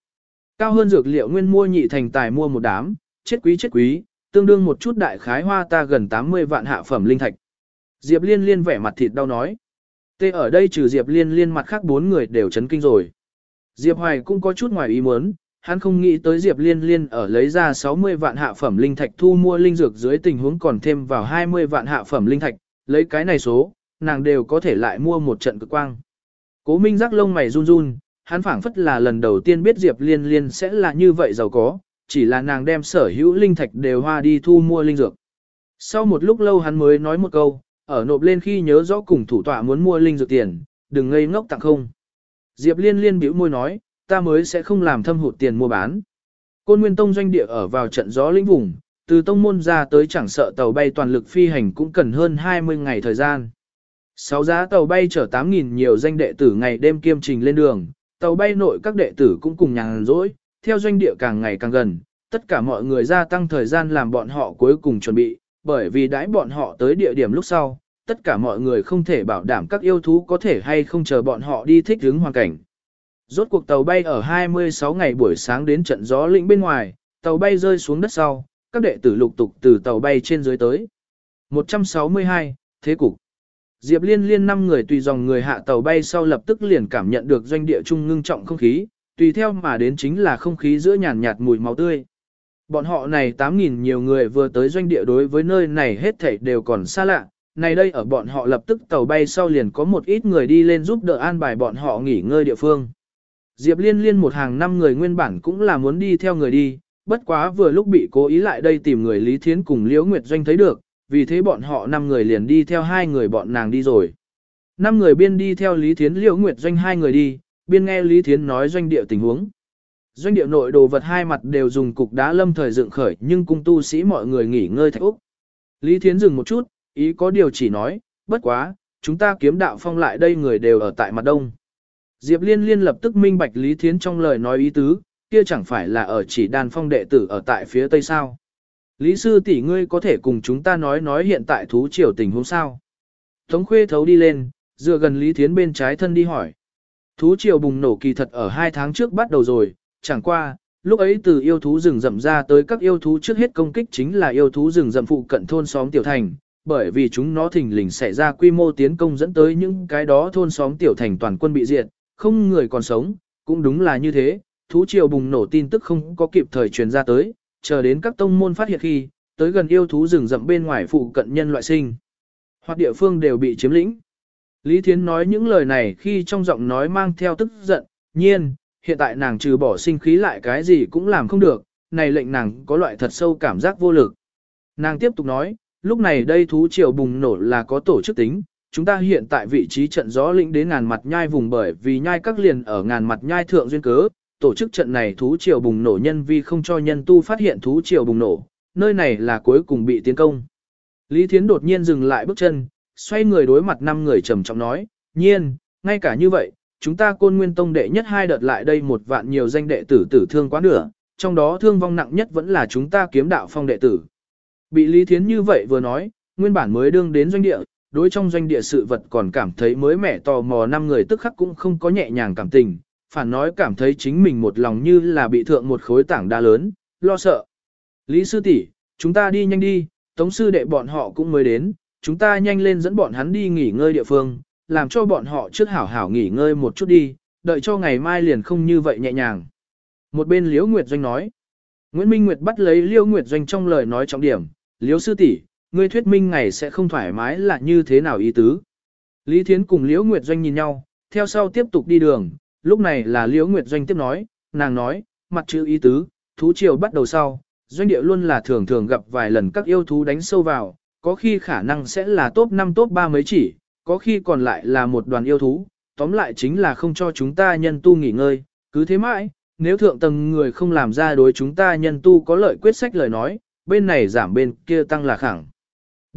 Cao hơn dược liệu nguyên mua nhị thành tài mua một đám, chết quý chết quý, tương đương một chút đại khái hoa ta gần 80 vạn hạ phẩm linh thạch. Diệp Liên liên vẻ mặt thịt đau nói. Tê ở đây trừ Diệp Liên liên mặt khác bốn người đều chấn kinh rồi. Diệp Hoài cũng có chút ngoài ý muốn, hắn không nghĩ tới Diệp Liên Liên ở lấy ra 60 vạn hạ phẩm linh thạch thu mua linh dược dưới tình huống còn thêm vào 20 vạn hạ phẩm linh thạch, lấy cái này số, nàng đều có thể lại mua một trận cực quang. Cố Minh rắc lông mày run run, hắn phảng phất là lần đầu tiên biết Diệp Liên Liên sẽ là như vậy giàu có, chỉ là nàng đem sở hữu linh thạch đều hoa đi thu mua linh dược. Sau một lúc lâu hắn mới nói một câu, ở nộp lên khi nhớ rõ cùng thủ tọa muốn mua linh dược tiền, đừng ngây ngốc tặng không. Diệp Liên Liên bĩu môi nói, ta mới sẽ không làm thâm hụt tiền mua bán. Côn Nguyên Tông doanh địa ở vào trận gió lĩnh vùng, từ tông môn ra tới chẳng sợ tàu bay toàn lực phi hành cũng cần hơn 20 ngày thời gian. Sáu giá tàu bay chở 8.000 nhiều danh đệ tử ngày đêm kiêm trình lên đường, tàu bay nội các đệ tử cũng cùng nhàn rỗi, theo doanh địa càng ngày càng gần, tất cả mọi người gia tăng thời gian làm bọn họ cuối cùng chuẩn bị, bởi vì đãi bọn họ tới địa điểm lúc sau, tất cả mọi người không thể bảo đảm các yêu thú có thể hay không chờ bọn họ đi thích ứng hoàn cảnh. Rốt cuộc tàu bay ở 26 ngày buổi sáng đến trận gió lĩnh bên ngoài, tàu bay rơi xuống đất sau, các đệ tử lục tục từ tàu bay trên dưới tới. 162, Thế cục Diệp Liên liên năm người tùy dòng người hạ tàu bay sau lập tức liền cảm nhận được doanh địa trung ngưng trọng không khí, tùy theo mà đến chính là không khí giữa nhàn nhạt mùi máu tươi. Bọn họ này 8.000 nhiều người vừa tới doanh địa đối với nơi này hết thảy đều còn xa lạ, này đây ở bọn họ lập tức tàu bay sau liền có một ít người đi lên giúp đỡ an bài bọn họ nghỉ ngơi địa phương. Diệp Liên liên một hàng năm người nguyên bản cũng là muốn đi theo người đi, bất quá vừa lúc bị cố ý lại đây tìm người Lý Thiến cùng Liễu Nguyệt Doanh thấy được, vì thế bọn họ năm người liền đi theo hai người bọn nàng đi rồi. Năm người biên đi theo Lý Thiến Liễu Nguyệt Doanh hai người đi, biên nghe Lý Thiến nói doanh địa tình huống. Doanh địa nội đồ vật hai mặt đều dùng cục đá lâm thời dựng khởi nhưng cung tu sĩ mọi người nghỉ ngơi thạch úc. Lý Thiến dừng một chút, ý có điều chỉ nói, bất quá, chúng ta kiếm đạo phong lại đây người đều ở tại mặt đông. Diệp Liên Liên lập tức minh bạch Lý Thiến trong lời nói ý tứ, kia chẳng phải là ở chỉ đàn phong đệ tử ở tại phía tây sao. Lý sư tỷ ngươi có thể cùng chúng ta nói nói hiện tại thú triều tình huống sao. Tống khuê thấu đi lên, dựa gần Lý Thiến bên trái thân đi hỏi. Thú triều bùng nổ kỳ thật ở hai tháng trước bắt đầu rồi, chẳng qua, lúc ấy từ yêu thú rừng rậm ra tới các yêu thú trước hết công kích chính là yêu thú rừng rậm phụ cận thôn xóm tiểu thành, bởi vì chúng nó thình lình xảy ra quy mô tiến công dẫn tới những cái đó thôn xóm tiểu thành toàn quân bị diệt, không người còn sống, cũng đúng là như thế, thú triều bùng nổ tin tức không có kịp thời truyền ra tới, chờ đến các tông môn phát hiện khi, tới gần yêu thú rừng rậm bên ngoài phụ cận nhân loại sinh. Hoặc địa phương đều bị chiếm lĩnh. Lý Thiến nói những lời này khi trong giọng nói mang theo tức giận, nhiên, hiện tại nàng trừ bỏ sinh khí lại cái gì cũng làm không được, này lệnh nàng có loại thật sâu cảm giác vô lực. Nàng tiếp tục nói, lúc này đây thú triều bùng nổ là có tổ chức tính, chúng ta hiện tại vị trí trận gió lĩnh đến ngàn mặt nhai vùng bởi vì nhai các liền ở ngàn mặt nhai thượng duyên cớ, tổ chức trận này thú triều bùng nổ nhân vi không cho nhân tu phát hiện thú triều bùng nổ, nơi này là cuối cùng bị tiến công. Lý Thiến đột nhiên dừng lại bước chân, xoay người đối mặt năm người trầm trọng nói, nhiên, ngay cả như vậy, chúng ta côn nguyên tông đệ nhất hai đợt lại đây một vạn nhiều danh đệ tử tử thương quá nửa, trong đó thương vong nặng nhất vẫn là chúng ta kiếm đạo phong đệ tử. Bị Lý Thiến như vậy vừa nói, nguyên bản mới đương đến doanh địa, đối trong doanh địa sự vật còn cảm thấy mới mẻ tò mò năm người tức khắc cũng không có nhẹ nhàng cảm tình, phản nói cảm thấy chính mình một lòng như là bị thượng một khối tảng đa lớn, lo sợ. Lý sư tỷ, chúng ta đi nhanh đi, tống sư đệ bọn họ cũng mới đến, chúng ta nhanh lên dẫn bọn hắn đi nghỉ ngơi địa phương, làm cho bọn họ trước hảo hảo nghỉ ngơi một chút đi, đợi cho ngày mai liền không như vậy nhẹ nhàng. Một bên Liễu Nguyệt Doanh nói. Nguyễn Minh Nguyệt bắt lấy Liễu Nguyệt Doanh trong lời nói trọng điểm, Liễu sư tỷ, ngươi thuyết minh ngày sẽ không thoải mái là như thế nào ý tứ. Lý Thiến cùng Liễu Nguyệt Doanh nhìn nhau, theo sau tiếp tục đi đường, lúc này là Liễu Nguyệt Doanh tiếp nói, nàng nói, mặt chữ ý tứ, thú triều bắt đầu sau, doanh địa luôn là thường thường gặp vài lần các yêu thú đánh sâu vào, có khi khả năng sẽ là top 5 top 3 mấy chỉ, có khi còn lại là một đoàn yêu thú, tóm lại chính là không cho chúng ta nhân tu nghỉ ngơi, cứ thế mãi, nếu thượng tầng người không làm ra đối chúng ta nhân tu có lợi quyết sách lời nói, bên này giảm bên kia tăng là khẳng.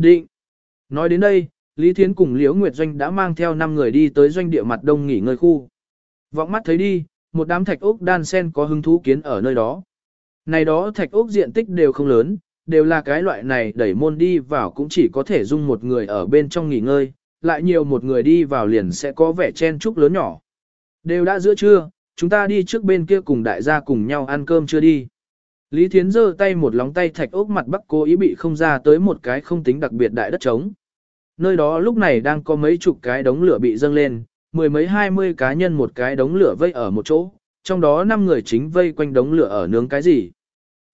Định. Nói đến đây, Lý Thiến cùng Liễu Nguyệt Doanh đã mang theo 5 người đi tới doanh địa mặt đông nghỉ ngơi khu. Vọng mắt thấy đi, một đám thạch ốc đan sen có hứng thú kiến ở nơi đó. Này đó thạch ốc diện tích đều không lớn, đều là cái loại này đẩy môn đi vào cũng chỉ có thể dung một người ở bên trong nghỉ ngơi, lại nhiều một người đi vào liền sẽ có vẻ chen chúc lớn nhỏ. Đều đã giữa trưa, chúng ta đi trước bên kia cùng đại gia cùng nhau ăn cơm chưa đi. Lý Thiến giơ tay một lóng tay thạch ốc mặt bắc cố ý bị không ra tới một cái không tính đặc biệt đại đất trống. Nơi đó lúc này đang có mấy chục cái đống lửa bị dâng lên, mười mấy hai mươi cá nhân một cái đống lửa vây ở một chỗ, trong đó năm người chính vây quanh đống lửa ở nướng cái gì.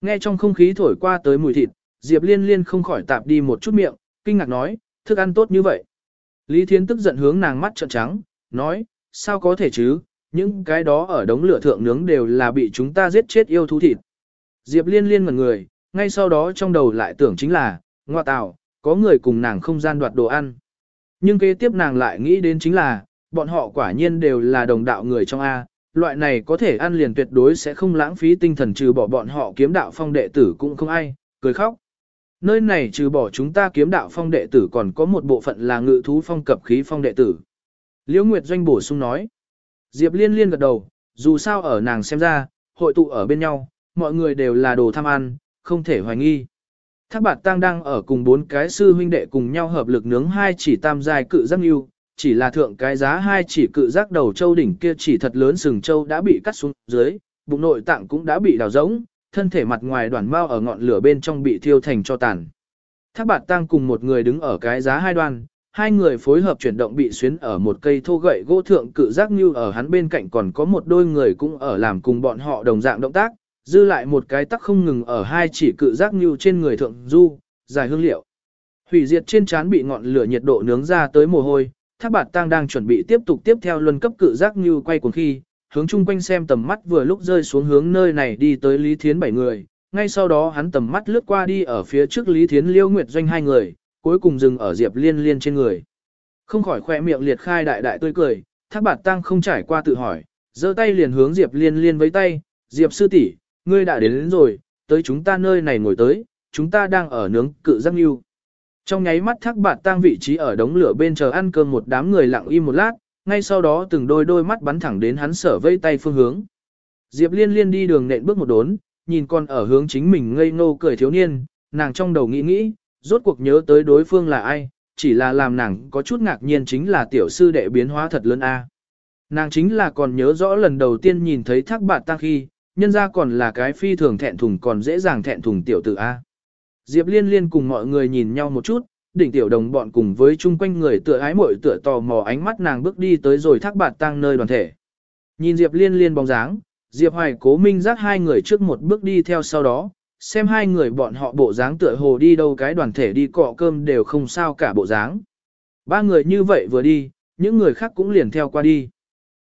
Nghe trong không khí thổi qua tới mùi thịt, Diệp Liên Liên không khỏi tạp đi một chút miệng, kinh ngạc nói, thức ăn tốt như vậy. Lý Thiến tức giận hướng nàng mắt trợn trắng, nói, sao có thể chứ, những cái đó ở đống lửa thượng nướng đều là bị chúng ta giết chết yêu thú thịt. Diệp liên liên ngẩn người, ngay sau đó trong đầu lại tưởng chính là, ngoa tạo, có người cùng nàng không gian đoạt đồ ăn. Nhưng kế tiếp nàng lại nghĩ đến chính là, bọn họ quả nhiên đều là đồng đạo người trong A, loại này có thể ăn liền tuyệt đối sẽ không lãng phí tinh thần trừ bỏ bọn họ kiếm đạo phong đệ tử cũng không ai, cười khóc. Nơi này trừ bỏ chúng ta kiếm đạo phong đệ tử còn có một bộ phận là ngự thú phong cập khí phong đệ tử. Liễu Nguyệt Doanh bổ sung nói. Diệp liên liên gật đầu, dù sao ở nàng xem ra, hội tụ ở bên nhau, mọi người đều là đồ tham ăn, không thể hoài nghi. Thác bạt tang đang ở cùng bốn cái sư huynh đệ cùng nhau hợp lực nướng hai chỉ tam dài cự giác yêu, chỉ là thượng cái giá hai chỉ cự giác đầu châu đỉnh kia chỉ thật lớn sừng châu đã bị cắt xuống dưới, bụng nội tạng cũng đã bị đào rỗng, thân thể mặt ngoài đoàn bao ở ngọn lửa bên trong bị thiêu thành cho tàn. Thác bạt tang cùng một người đứng ở cái giá hai đoan, hai người phối hợp chuyển động bị xuyến ở một cây thô gậy gỗ thượng cự giác như ở hắn bên cạnh còn có một đôi người cũng ở làm cùng bọn họ đồng dạng động tác, dư lại một cái tắc không ngừng ở hai chỉ cự giác như trên người thượng du, dài hương liệu. Hủy diệt trên trán bị ngọn lửa nhiệt độ nướng ra tới mồ hôi, Thác Bạt Tang đang chuẩn bị tiếp tục tiếp theo luân cấp cự giác như quay cuồng khi, hướng chung quanh xem tầm mắt vừa lúc rơi xuống hướng nơi này đi tới Lý Thiến bảy người, ngay sau đó hắn tầm mắt lướt qua đi ở phía trước Lý Thiến Liêu Nguyệt doanh hai người, cuối cùng dừng ở Diệp Liên Liên trên người. Không khỏi khoe miệng liệt khai đại đại tươi cười, Thác Bạt Tang không trải qua tự hỏi, giơ tay liền hướng Diệp Liên Liên với tay, "Diệp sư tỷ, ngươi đã đến, đến rồi, tới chúng ta nơi này ngồi tới, chúng ta đang ở nướng cự giác yêu. Trong nháy mắt thác bạt tang vị trí ở đống lửa bên chờ ăn cơm một đám người lặng im một lát, ngay sau đó từng đôi đôi mắt bắn thẳng đến hắn sở vây tay phương hướng. Diệp liên liên đi đường nện bước một đốn, nhìn con ở hướng chính mình ngây ngô cười thiếu niên, nàng trong đầu nghĩ nghĩ, rốt cuộc nhớ tới đối phương là ai, chỉ là làm nàng có chút ngạc nhiên chính là tiểu sư đệ biến hóa thật lớn a. Nàng chính là còn nhớ rõ lần đầu tiên nhìn thấy thác bạt tăng khi, nhân ra còn là cái phi thường thẹn thùng còn dễ dàng thẹn thùng tiểu tử A. Diệp liên liên cùng mọi người nhìn nhau một chút, đỉnh tiểu đồng bọn cùng với chung quanh người tựa ái mội tựa tò mò ánh mắt nàng bước đi tới rồi thác bạt tăng nơi đoàn thể. Nhìn Diệp liên liên bóng dáng, Diệp hoài cố minh giác hai người trước một bước đi theo sau đó, xem hai người bọn họ bộ dáng tựa hồ đi đâu cái đoàn thể đi cọ cơm đều không sao cả bộ dáng. Ba người như vậy vừa đi, những người khác cũng liền theo qua đi.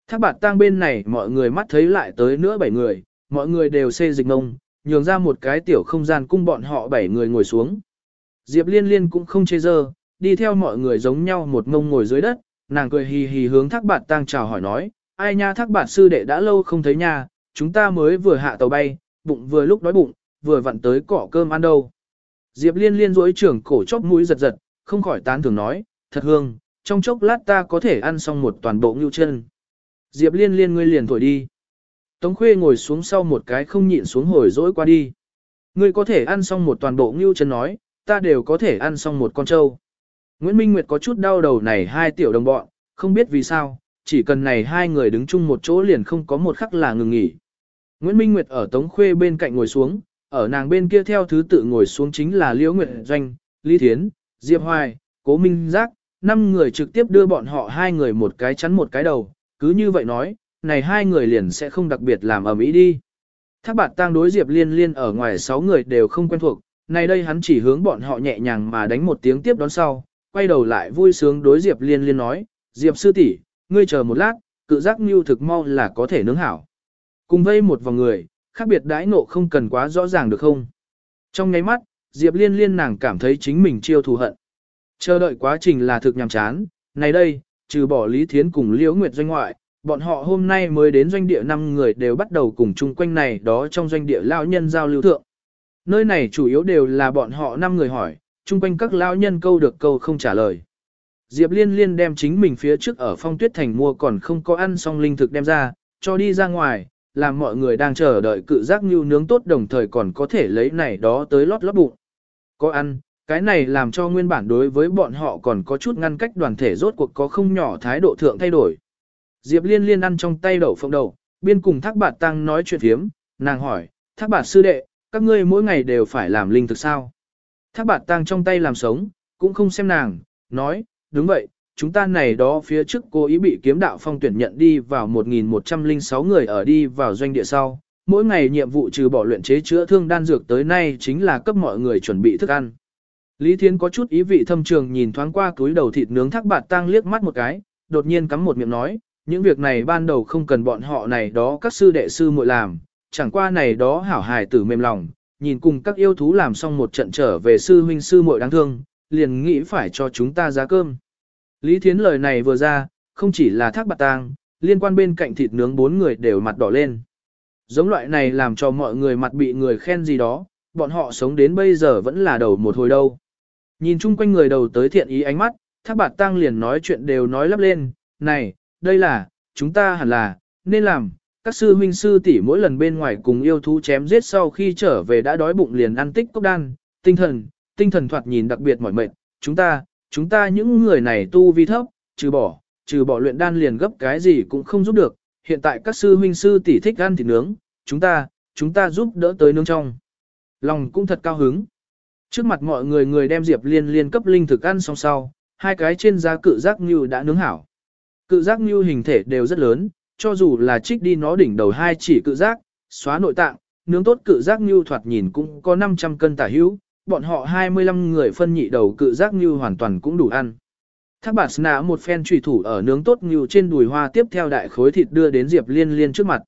Thác bạt tang bên này mọi người mắt thấy lại tới nữa bảy người, mọi người đều xê dịch ngông, nhường ra một cái tiểu không gian cung bọn họ bảy người ngồi xuống. Diệp liên liên cũng không chê dơ, đi theo mọi người giống nhau một ngông ngồi dưới đất, nàng cười hì hì hướng thác bạt tang chào hỏi nói, ai nha thác bạt sư đệ đã lâu không thấy nha, chúng ta mới vừa hạ tàu bay, bụng vừa lúc đói bụng, vừa vặn tới cỏ cơm ăn đâu. Diệp liên liên rối trưởng cổ chóc mũi giật giật, không khỏi tán thưởng nói, thật hương, trong chốc lát ta có thể ăn xong một toàn bộ ngưu chân. Diệp liên liên ngươi liền thổi đi. Tống khuê ngồi xuống sau một cái không nhịn xuống hồi dỗi qua đi. Ngươi có thể ăn xong một toàn bộ ngưu chân nói, ta đều có thể ăn xong một con trâu. Nguyễn Minh Nguyệt có chút đau đầu này hai tiểu đồng bọn, không biết vì sao, chỉ cần này hai người đứng chung một chỗ liền không có một khắc là ngừng nghỉ. Nguyễn Minh Nguyệt ở Tống Khuê bên cạnh ngồi xuống, ở nàng bên kia theo thứ tự ngồi xuống chính là Liễu Nguyệt Doanh, Lý Thiến, Diệp Hoài, Cố Minh Giác, năm người trực tiếp đưa bọn họ hai người một cái chắn một cái đầu, cứ như vậy nói, này hai người liền sẽ không đặc biệt làm ở mỹ đi. Thác bạt tang đối Diệp Liên Liên ở ngoài sáu người đều không quen thuộc, này đây hắn chỉ hướng bọn họ nhẹ nhàng mà đánh một tiếng tiếp đón sau, quay đầu lại vui sướng đối Diệp Liên Liên nói, Diệp sư tỷ, ngươi chờ một lát, cự giác mưu thực mau là có thể nướng hảo. Cùng vây một vòng người, khác biệt đãi nộ không cần quá rõ ràng được không? Trong nháy mắt, Diệp Liên Liên nàng cảm thấy chính mình chiêu thù hận. Chờ đợi quá trình là thực nhàm chán, này đây, trừ bỏ Lý Thiến cùng Liễu Nguyệt doanh ngoại, bọn họ hôm nay mới đến doanh địa năm người đều bắt đầu cùng chung quanh này đó trong doanh địa lão nhân giao lưu thượng. Nơi này chủ yếu đều là bọn họ năm người hỏi, chung quanh các lão nhân câu được câu không trả lời. Diệp Liên Liên đem chính mình phía trước ở phong tuyết thành mua còn không có ăn xong linh thực đem ra, cho đi ra ngoài, làm mọi người đang chờ đợi cự giác như nướng tốt đồng thời còn có thể lấy này đó tới lót lót bụng. Có ăn, cái này làm cho nguyên bản đối với bọn họ còn có chút ngăn cách đoàn thể rốt cuộc có không nhỏ thái độ thượng thay đổi. Diệp Liên Liên ăn trong tay đậu phộng đậu, biên cùng Thác Bạt Tăng nói chuyện phiếm, nàng hỏi, Thác Bạt sư đệ, các ngươi mỗi ngày đều phải làm linh thực sao? Thác Bạt Tăng trong tay làm sống, cũng không xem nàng, nói, đúng vậy, chúng ta này đó phía trước cô ý bị kiếm đạo phong tuyển nhận đi vào 1.106 người ở đi vào doanh địa sau. Mỗi ngày nhiệm vụ trừ bỏ luyện chế chữa thương đan dược tới nay chính là cấp mọi người chuẩn bị thức ăn. Lý Thiên có chút ý vị thâm trường nhìn thoáng qua túi đầu thịt nướng thác bạt tang liếc mắt một cái, đột nhiên cắm một miệng nói, những việc này ban đầu không cần bọn họ này đó các sư đệ sư muội làm, chẳng qua này đó hảo hài tử mềm lòng, nhìn cùng các yêu thú làm xong một trận trở về sư huynh sư muội đáng thương, liền nghĩ phải cho chúng ta giá cơm. Lý Thiến lời này vừa ra, không chỉ là thác bạc tang, liên quan bên cạnh thịt nướng bốn người đều mặt đỏ lên. Giống loại này làm cho mọi người mặt bị người khen gì đó, bọn họ sống đến bây giờ vẫn là đầu một hồi đâu. Nhìn chung quanh người đầu tới thiện ý ánh mắt, thác bạc tang liền nói chuyện đều nói lắp lên, này, đây là, chúng ta hẳn là, nên làm, các sư huynh sư tỷ mỗi lần bên ngoài cùng yêu thú chém giết sau khi trở về đã đói bụng liền ăn tích cốc đan, tinh thần, tinh thần thoạt nhìn đặc biệt mỏi mệt, chúng ta, chúng ta những người này tu vi thấp, trừ bỏ, trừ bỏ luyện đan liền gấp cái gì cũng không giúp được, hiện tại các sư huynh sư tỷ thích ăn thịt nướng, chúng ta, chúng ta giúp đỡ tới nướng trong. Lòng cũng thật cao hứng. Trước mặt mọi người người đem Diệp Liên liên cấp linh thực ăn xong sau, hai cái trên giá cự giác như đã nướng hảo. Cự giác như hình thể đều rất lớn, cho dù là trích đi nó đỉnh đầu hai chỉ cự giác, xóa nội tạng, nướng tốt cự giác như thoạt nhìn cũng có 500 cân tả hữu, bọn họ 25 người phân nhị đầu cự giác như hoàn toàn cũng đủ ăn. Thác bản nã một phen trùy thủ ở nướng tốt như trên đùi hoa tiếp theo đại khối thịt đưa đến Diệp Liên Liên trước mặt.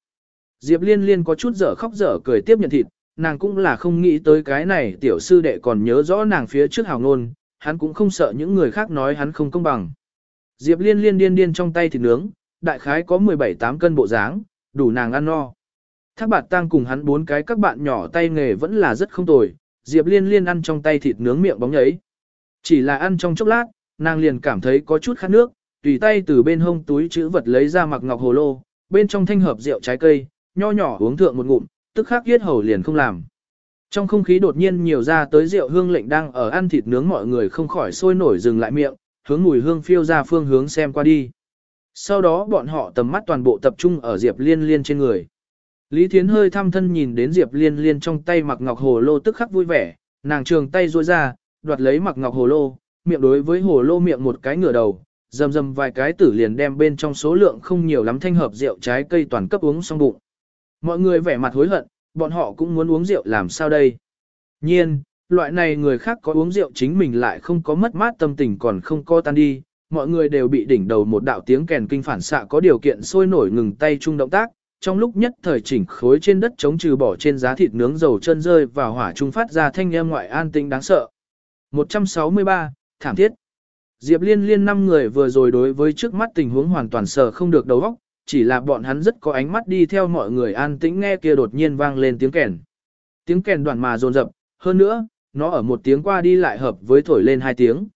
Diệp Liên Liên có chút dở khóc dở cười tiếp nhận thịt, nàng cũng là không nghĩ tới cái này tiểu sư đệ còn nhớ rõ nàng phía trước hào ngôn, hắn cũng không sợ những người khác nói hắn không công bằng. Diệp Liên Liên điên điên trong tay thịt nướng, đại khái có 17-8 cân bộ dáng, đủ nàng ăn no. Thác bạt tăng cùng hắn bốn cái các bạn nhỏ tay nghề vẫn là rất không tồi, Diệp Liên Liên ăn trong tay thịt nướng miệng bóng nhấy. Chỉ là ăn trong chốc lát, nàng liền cảm thấy có chút khát nước, tùy tay từ bên hông túi chữ vật lấy ra mặc ngọc hồ lô, bên trong thanh hợp rượu trái cây, nho nhỏ uống thượng một ngụm, tức khắc yết hầu liền không làm. Trong không khí đột nhiên nhiều ra tới rượu hương lệnh đang ở ăn thịt nướng mọi người không khỏi sôi nổi dừng lại miệng, hướng mùi hương phiêu ra phương hướng xem qua đi. Sau đó bọn họ tầm mắt toàn bộ tập trung ở Diệp Liên Liên trên người. Lý Thiến hơi thăm thân nhìn đến Diệp Liên Liên trong tay mặc ngọc hồ lô tức khắc vui vẻ, nàng trường tay duỗi ra, đoạt lấy mặc ngọc hồ lô, miệng đối với hồ lô miệng một cái ngửa đầu, dầm dầm vài cái tử liền đem bên trong số lượng không nhiều lắm thanh hợp rượu trái cây toàn cấp uống xong bụng. Mọi người vẻ mặt hối hận, bọn họ cũng muốn uống rượu làm sao đây. Nhiên, loại này người khác có uống rượu chính mình lại không có mất mát tâm tình còn không co tan đi, mọi người đều bị đỉnh đầu một đạo tiếng kèn kinh phản xạ có điều kiện sôi nổi ngừng tay chung động tác, trong lúc nhất thời chỉnh khối trên đất chống trừ bỏ trên giá thịt nướng dầu chân rơi vào hỏa trung phát ra thanh âm ngoại an tĩnh đáng sợ. 163, thảm thiết. Diệp Liên Liên năm người vừa rồi đối với trước mắt tình huống hoàn toàn sợ không được đầu óc, chỉ là bọn hắn rất có ánh mắt đi theo mọi người an tĩnh nghe kia đột nhiên vang lên tiếng kèn. Tiếng kèn đoạn mà dồn dập, hơn nữa, nó ở một tiếng qua đi lại hợp với thổi lên hai tiếng.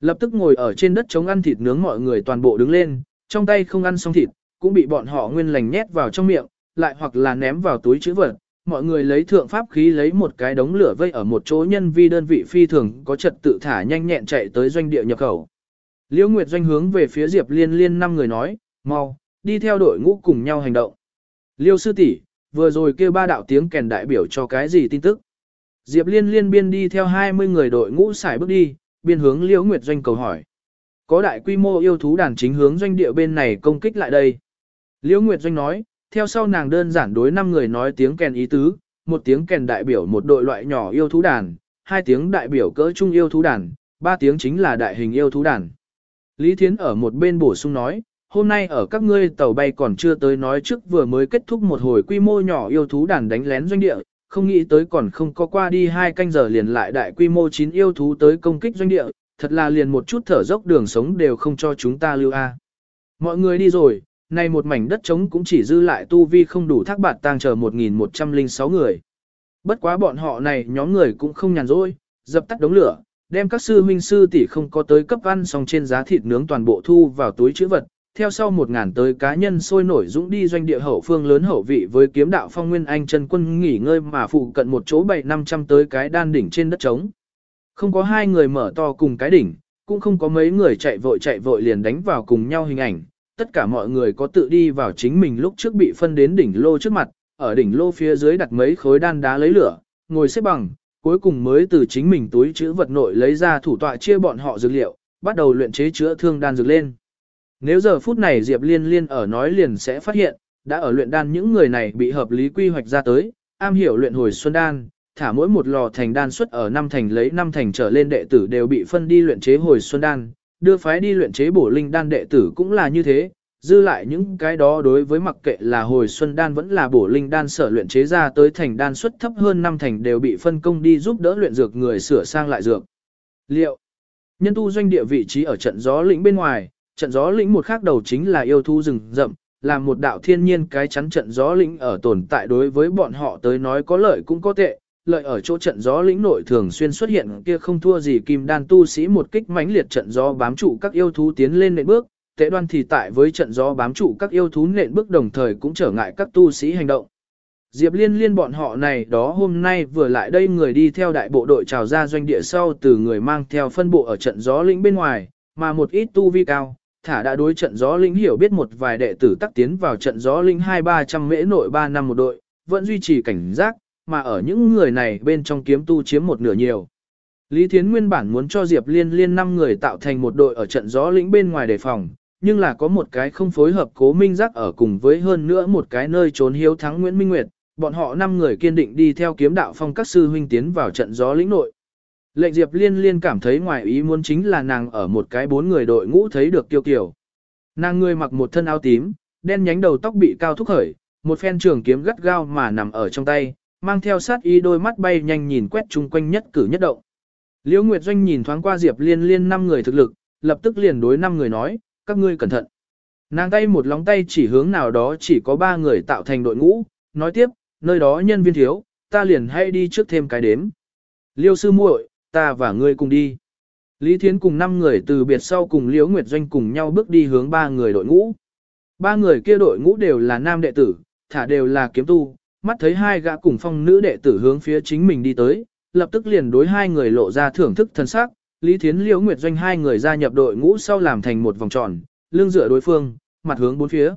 Lập tức ngồi ở trên đất chống ăn thịt nướng mọi người toàn bộ đứng lên, trong tay không ăn xong thịt, cũng bị bọn họ nguyên lành nhét vào trong miệng, lại hoặc là ném vào túi chữ vật. Mọi người lấy thượng pháp khí lấy một cái đống lửa vây ở một chỗ nhân vi đơn vị phi thường có trật tự thả nhanh nhẹn chạy tới doanh địa nhập khẩu. Liễu Nguyệt doanh hướng về phía Diệp Liên Liên năm người nói, mau, đi theo đội ngũ cùng nhau hành động. Liêu sư tỷ, vừa rồi kêu ba đạo tiếng kèn đại biểu cho cái gì tin tức? Diệp Liên Liên biên đi theo 20 người đội ngũ xài bước đi, biên hướng Liễu Nguyệt doanh cầu hỏi. Có đại quy mô yêu thú đàn chính hướng doanh địa bên này công kích lại đây. Liễu Nguyệt doanh nói, theo sau nàng đơn giản đối năm người nói tiếng kèn ý tứ, một tiếng kèn đại biểu một đội loại nhỏ yêu thú đàn, hai tiếng đại biểu cỡ trung yêu thú đàn, ba tiếng chính là đại hình yêu thú đàn. Lý Thiến ở một bên bổ sung nói, hôm nay ở các ngươi tàu bay còn chưa tới nói trước vừa mới kết thúc một hồi quy mô nhỏ yêu thú đàn đánh lén doanh địa, không nghĩ tới còn không có qua đi hai canh giờ liền lại đại quy mô chín yêu thú tới công kích doanh địa, thật là liền một chút thở dốc đường sống đều không cho chúng ta lưu a. Mọi người đi rồi, nay một mảnh đất trống cũng chỉ dư lại tu vi không đủ thác bạt tang chờ 1.106 người. Bất quá bọn họ này nhóm người cũng không nhàn rỗi, dập tắt đống lửa, đem các sư huynh sư tỷ không có tới cấp ăn xong trên giá thịt nướng toàn bộ thu vào túi chữ vật, theo sau một ngàn tới cá nhân sôi nổi dũng đi doanh địa hậu phương lớn hậu vị với kiếm đạo phong nguyên anh chân quân nghỉ ngơi mà phụ cận một chỗ bảy năm trăm tới cái đan đỉnh trên đất trống. Không có hai người mở to cùng cái đỉnh, cũng không có mấy người chạy vội chạy vội liền đánh vào cùng nhau hình ảnh, tất cả mọi người có tự đi vào chính mình lúc trước bị phân đến đỉnh lô trước mặt, ở đỉnh lô phía dưới đặt mấy khối đan đá lấy lửa, ngồi xếp bằng, cuối cùng mới từ chính mình túi chữ vật nội lấy ra thủ tọa chia bọn họ dược liệu, bắt đầu luyện chế chữa thương đan dược lên. Nếu giờ phút này Diệp Liên Liên ở nói liền sẽ phát hiện, đã ở luyện đan những người này bị hợp lý quy hoạch ra tới, am hiểu luyện hồi xuân đan, thả mỗi một lò thành đan xuất ở năm thành lấy năm thành trở lên đệ tử đều bị phân đi luyện chế hồi xuân đan, đưa phái đi luyện chế bổ linh đan đệ tử cũng là như thế, dư lại những cái đó đối với mặc kệ là hồi xuân đan vẫn là bổ linh đan sở luyện chế ra tới thành đan suất thấp hơn năm thành đều bị phân công đi giúp đỡ luyện dược người sửa sang lại dược. Liệu nhân tu doanh địa vị trí ở trận gió lĩnh bên ngoài, trận gió lĩnh một khác đầu chính là yêu thu rừng rậm, là một đạo thiên nhiên cái chắn trận gió lĩnh ở tồn tại đối với bọn họ tới nói có lợi cũng có tệ, lợi ở chỗ trận gió lĩnh nội thường xuyên xuất hiện kia không thua gì kim đan tu sĩ một kích mãnh liệt trận gió bám trụ các yêu thú tiến lên nệm bước, tệ đoan thì tại với trận gió bám trụ các yêu thú nện bước đồng thời cũng trở ngại các tu sĩ hành động. Diệp liên liên bọn họ này đó hôm nay vừa lại đây người đi theo đại bộ đội trào ra doanh địa sau từ người mang theo phân bộ ở trận gió lĩnh bên ngoài, mà một ít tu vi cao, thả đã đối trận gió linh hiểu biết một vài đệ tử tắc tiến vào trận gió linh hai ba trăm mễ nội ba năm một đội, vẫn duy trì cảnh giác, mà ở những người này bên trong kiếm tu chiếm một nửa nhiều. Lý Thiến nguyên bản muốn cho Diệp Liên Liên năm người tạo thành một đội ở trận gió lĩnh bên ngoài đề phòng, nhưng là có một cái không phối hợp cố minh giác ở cùng với hơn nữa một cái nơi trốn hiếu thắng Nguyễn Minh Nguyệt, bọn họ năm người kiên định đi theo kiếm đạo phong các sư huynh tiến vào trận gió lĩnh nội. Lệnh Diệp Liên Liên cảm thấy ngoài ý muốn chính là nàng ở một cái bốn người đội ngũ thấy được tiêu kiều. Nàng người mặc một thân áo tím, đen nhánh đầu tóc bị cao thúc khởi, một phen trường kiếm gắt gao mà nằm ở trong tay, mang theo sát ý đôi mắt bay nhanh nhìn quét chung quanh nhất cử nhất động. Liễu Nguyệt Doanh nhìn thoáng qua Diệp Liên Liên năm người thực lực, lập tức liền đối năm người nói, các ngươi cẩn thận. Nàng tay một lóng tay chỉ hướng nào đó chỉ có ba người tạo thành đội ngũ, nói tiếp, nơi đó nhân viên thiếu, ta liền hay đi trước thêm cái đếm. Liêu sư muội, ta và ngươi cùng đi. Lý Thiến cùng năm người từ biệt sau cùng Liễu Nguyệt Doanh cùng nhau bước đi hướng ba người đội ngũ. Ba người kia đội ngũ đều là nam đệ tử, thả đều là kiếm tu, mắt thấy hai gã cùng phong nữ đệ tử hướng phía chính mình đi tới, lập tức liền đối hai người lộ ra thưởng thức thân sắc, Lý Thiến Liễu Nguyệt Doanh hai người gia nhập đội ngũ sau làm thành một vòng tròn, lưng dựa đối phương, mặt hướng bốn phía.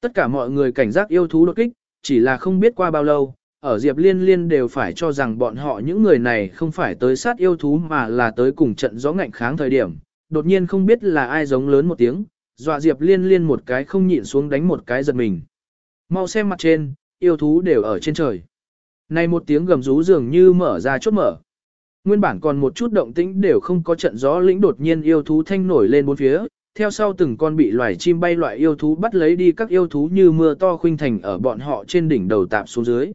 Tất cả mọi người cảnh giác yêu thú đột kích, chỉ là không biết qua bao lâu, ở Diệp Liên Liên đều phải cho rằng bọn họ những người này không phải tới sát yêu thú mà là tới cùng trận gió ngạnh kháng thời điểm. Đột nhiên không biết là ai giống lớn một tiếng, dọa Diệp Liên Liên một cái không nhịn xuống đánh một cái giật mình. Mau xem mặt trên, yêu thú đều ở trên trời. Này một tiếng gầm rú dường như mở ra chốt mở. Nguyên bản còn một chút động tĩnh đều không có trận gió lĩnh đột nhiên yêu thú thanh nổi lên bốn phía, theo sau từng con bị loài chim bay loại yêu thú bắt lấy đi các yêu thú như mưa to khuynh thành ở bọn họ trên đỉnh đầu tạp xuống dưới.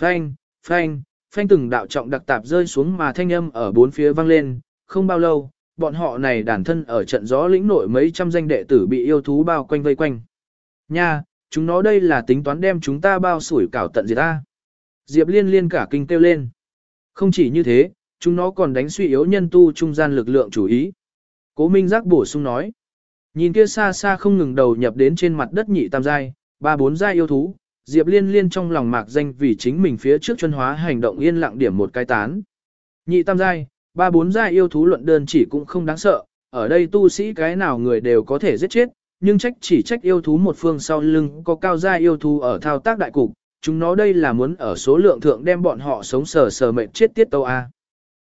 Phanh, phanh, phanh từng đạo trọng đặc tạp rơi xuống mà thanh âm ở bốn phía vang lên, không bao lâu, bọn họ này đàn thân ở trận gió lĩnh nội mấy trăm danh đệ tử bị yêu thú bao quanh vây quanh. Nha, chúng nó đây là tính toán đem chúng ta bao sủi cảo tận diệt ta. Diệp liên liên cả kinh kêu lên. Không chỉ như thế, chúng nó còn đánh suy yếu nhân tu trung gian lực lượng chủ ý. Cố Minh Giác bổ sung nói. Nhìn kia xa xa không ngừng đầu nhập đến trên mặt đất nhị tam giai, ba bốn giai yêu thú, Diệp Liên Liên trong lòng mạc danh vì chính mình phía trước chân hóa hành động yên lặng điểm một cái tán. Nhị tam giai, ba bốn giai yêu thú luận đơn chỉ cũng không đáng sợ, ở đây tu sĩ cái nào người đều có thể giết chết, nhưng trách chỉ trách yêu thú một phương sau lưng có cao giai yêu thú ở thao tác đại cục, chúng nó đây là muốn ở số lượng thượng đem bọn họ sống sờ sờ mệt chết tiết tâu A.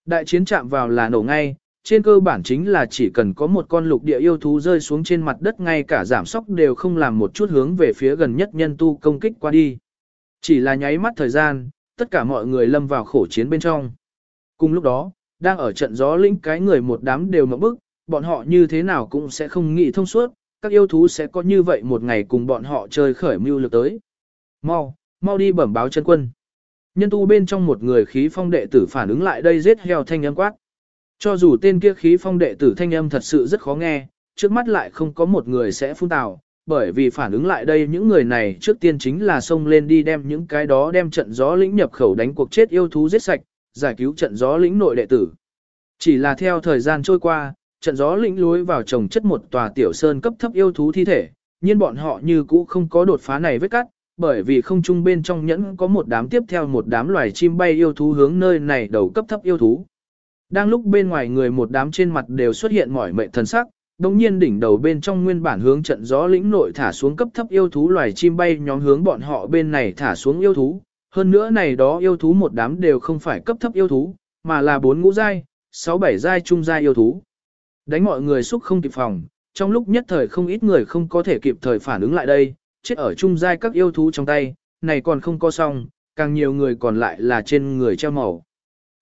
Đại chiến chạm vào là nổ ngay, trên cơ bản chính là chỉ cần có một con lục địa yêu thú rơi xuống trên mặt đất ngay cả giảm sóc đều không làm một chút hướng về phía gần nhất nhân tu công kích qua đi. Chỉ là nháy mắt thời gian, tất cả mọi người lâm vào khổ chiến bên trong. Cùng lúc đó, đang ở trận gió lĩnh cái người một đám đều mộng bức, bọn họ như thế nào cũng sẽ không nghĩ thông suốt, các yêu thú sẽ có như vậy một ngày cùng bọn họ chơi khởi mưu lực tới. Mau, mau đi bẩm báo chân quân. Nhân tu bên trong một người khí phong đệ tử phản ứng lại đây giết heo thanh âm quát. Cho dù tên kia khí phong đệ tử thanh âm thật sự rất khó nghe, trước mắt lại không có một người sẽ phun tào, bởi vì phản ứng lại đây những người này trước tiên chính là xông lên đi đem những cái đó đem trận gió lĩnh nhập khẩu đánh cuộc chết yêu thú giết sạch, giải cứu trận gió lĩnh nội đệ tử. Chỉ là theo thời gian trôi qua, trận gió lĩnh lối vào trồng chất một tòa tiểu sơn cấp thấp yêu thú thi thể, nhưng bọn họ như cũ không có đột phá này vết cắt, bởi vì không trung bên trong nhẫn có một đám tiếp theo một đám loài chim bay yêu thú hướng nơi này đầu cấp thấp yêu thú. Đang lúc bên ngoài người một đám trên mặt đều xuất hiện mỏi mệt thần sắc, đồng nhiên đỉnh đầu bên trong nguyên bản hướng trận gió lĩnh nội thả xuống cấp thấp yêu thú loài chim bay nhóm hướng bọn họ bên này thả xuống yêu thú. Hơn nữa này đó yêu thú một đám đều không phải cấp thấp yêu thú, mà là bốn ngũ giai, sáu bảy giai trung giai yêu thú. Đánh mọi người xúc không kịp phòng, trong lúc nhất thời không ít người không có thể kịp thời phản ứng lại đây, chết ở trung giai các yêu thú trong tay, này còn không có xong, càng nhiều người còn lại là trên người treo màu.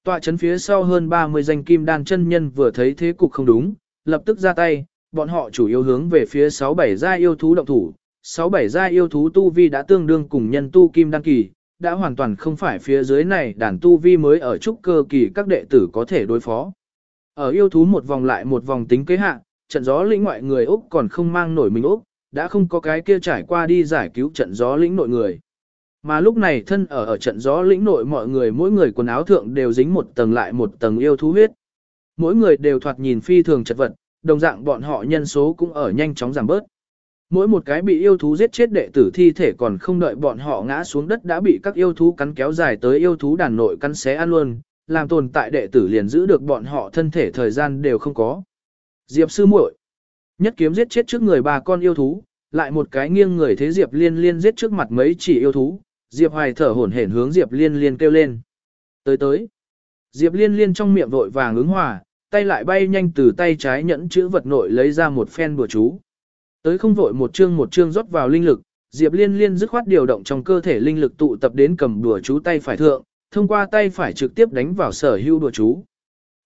Tọa chấn phía sau hơn 30 danh kim đan chân nhân vừa thấy thế cục không đúng, lập tức ra tay, bọn họ chủ yếu hướng về phía 6-7 gia yêu thú động thủ. 6-7 gia yêu thú tu vi đã tương đương cùng nhân tu kim đan kỳ, đã hoàn toàn không phải phía dưới này đàn tu vi mới ở trúc cơ kỳ các đệ tử có thể đối phó. Ở yêu thú một vòng lại một vòng tính kế hạ, trận gió lĩnh ngoại người Úc còn không mang nổi mình Úc, đã không có cái kia trải qua đi giải cứu trận gió lĩnh nội người. Mà lúc này thân ở ở trận gió lĩnh nội mọi người mỗi người quần áo thượng đều dính một tầng lại một tầng yêu thú huyết. Mỗi người đều thoạt nhìn phi thường chật vật, đồng dạng bọn họ nhân số cũng ở nhanh chóng giảm bớt. Mỗi một cái bị yêu thú giết chết đệ tử thi thể còn không đợi bọn họ ngã xuống đất đã bị các yêu thú cắn kéo dài tới yêu thú đàn nội cắn xé ăn luôn, làm tồn tại đệ tử liền giữ được bọn họ thân thể thời gian đều không có. Diệp sư muội nhất kiếm giết chết trước người ba con yêu thú, lại một cái nghiêng người thế Diệp liên liên giết trước mặt mấy chỉ yêu thú, Diệp Hoài thở hổn hển hướng Diệp Liên Liên kêu lên. Tới tới. Diệp Liên Liên trong miệng vội vàng ứng hòa, tay lại bay nhanh từ tay trái nhẫn chữ vật nội lấy ra một phen bùa chú. Tới không vội một chương một chương rót vào linh lực, Diệp Liên Liên dứt khoát điều động trong cơ thể linh lực tụ tập đến cầm đùa chú tay phải thượng, thông qua tay phải trực tiếp đánh vào sở hữu đùa chú.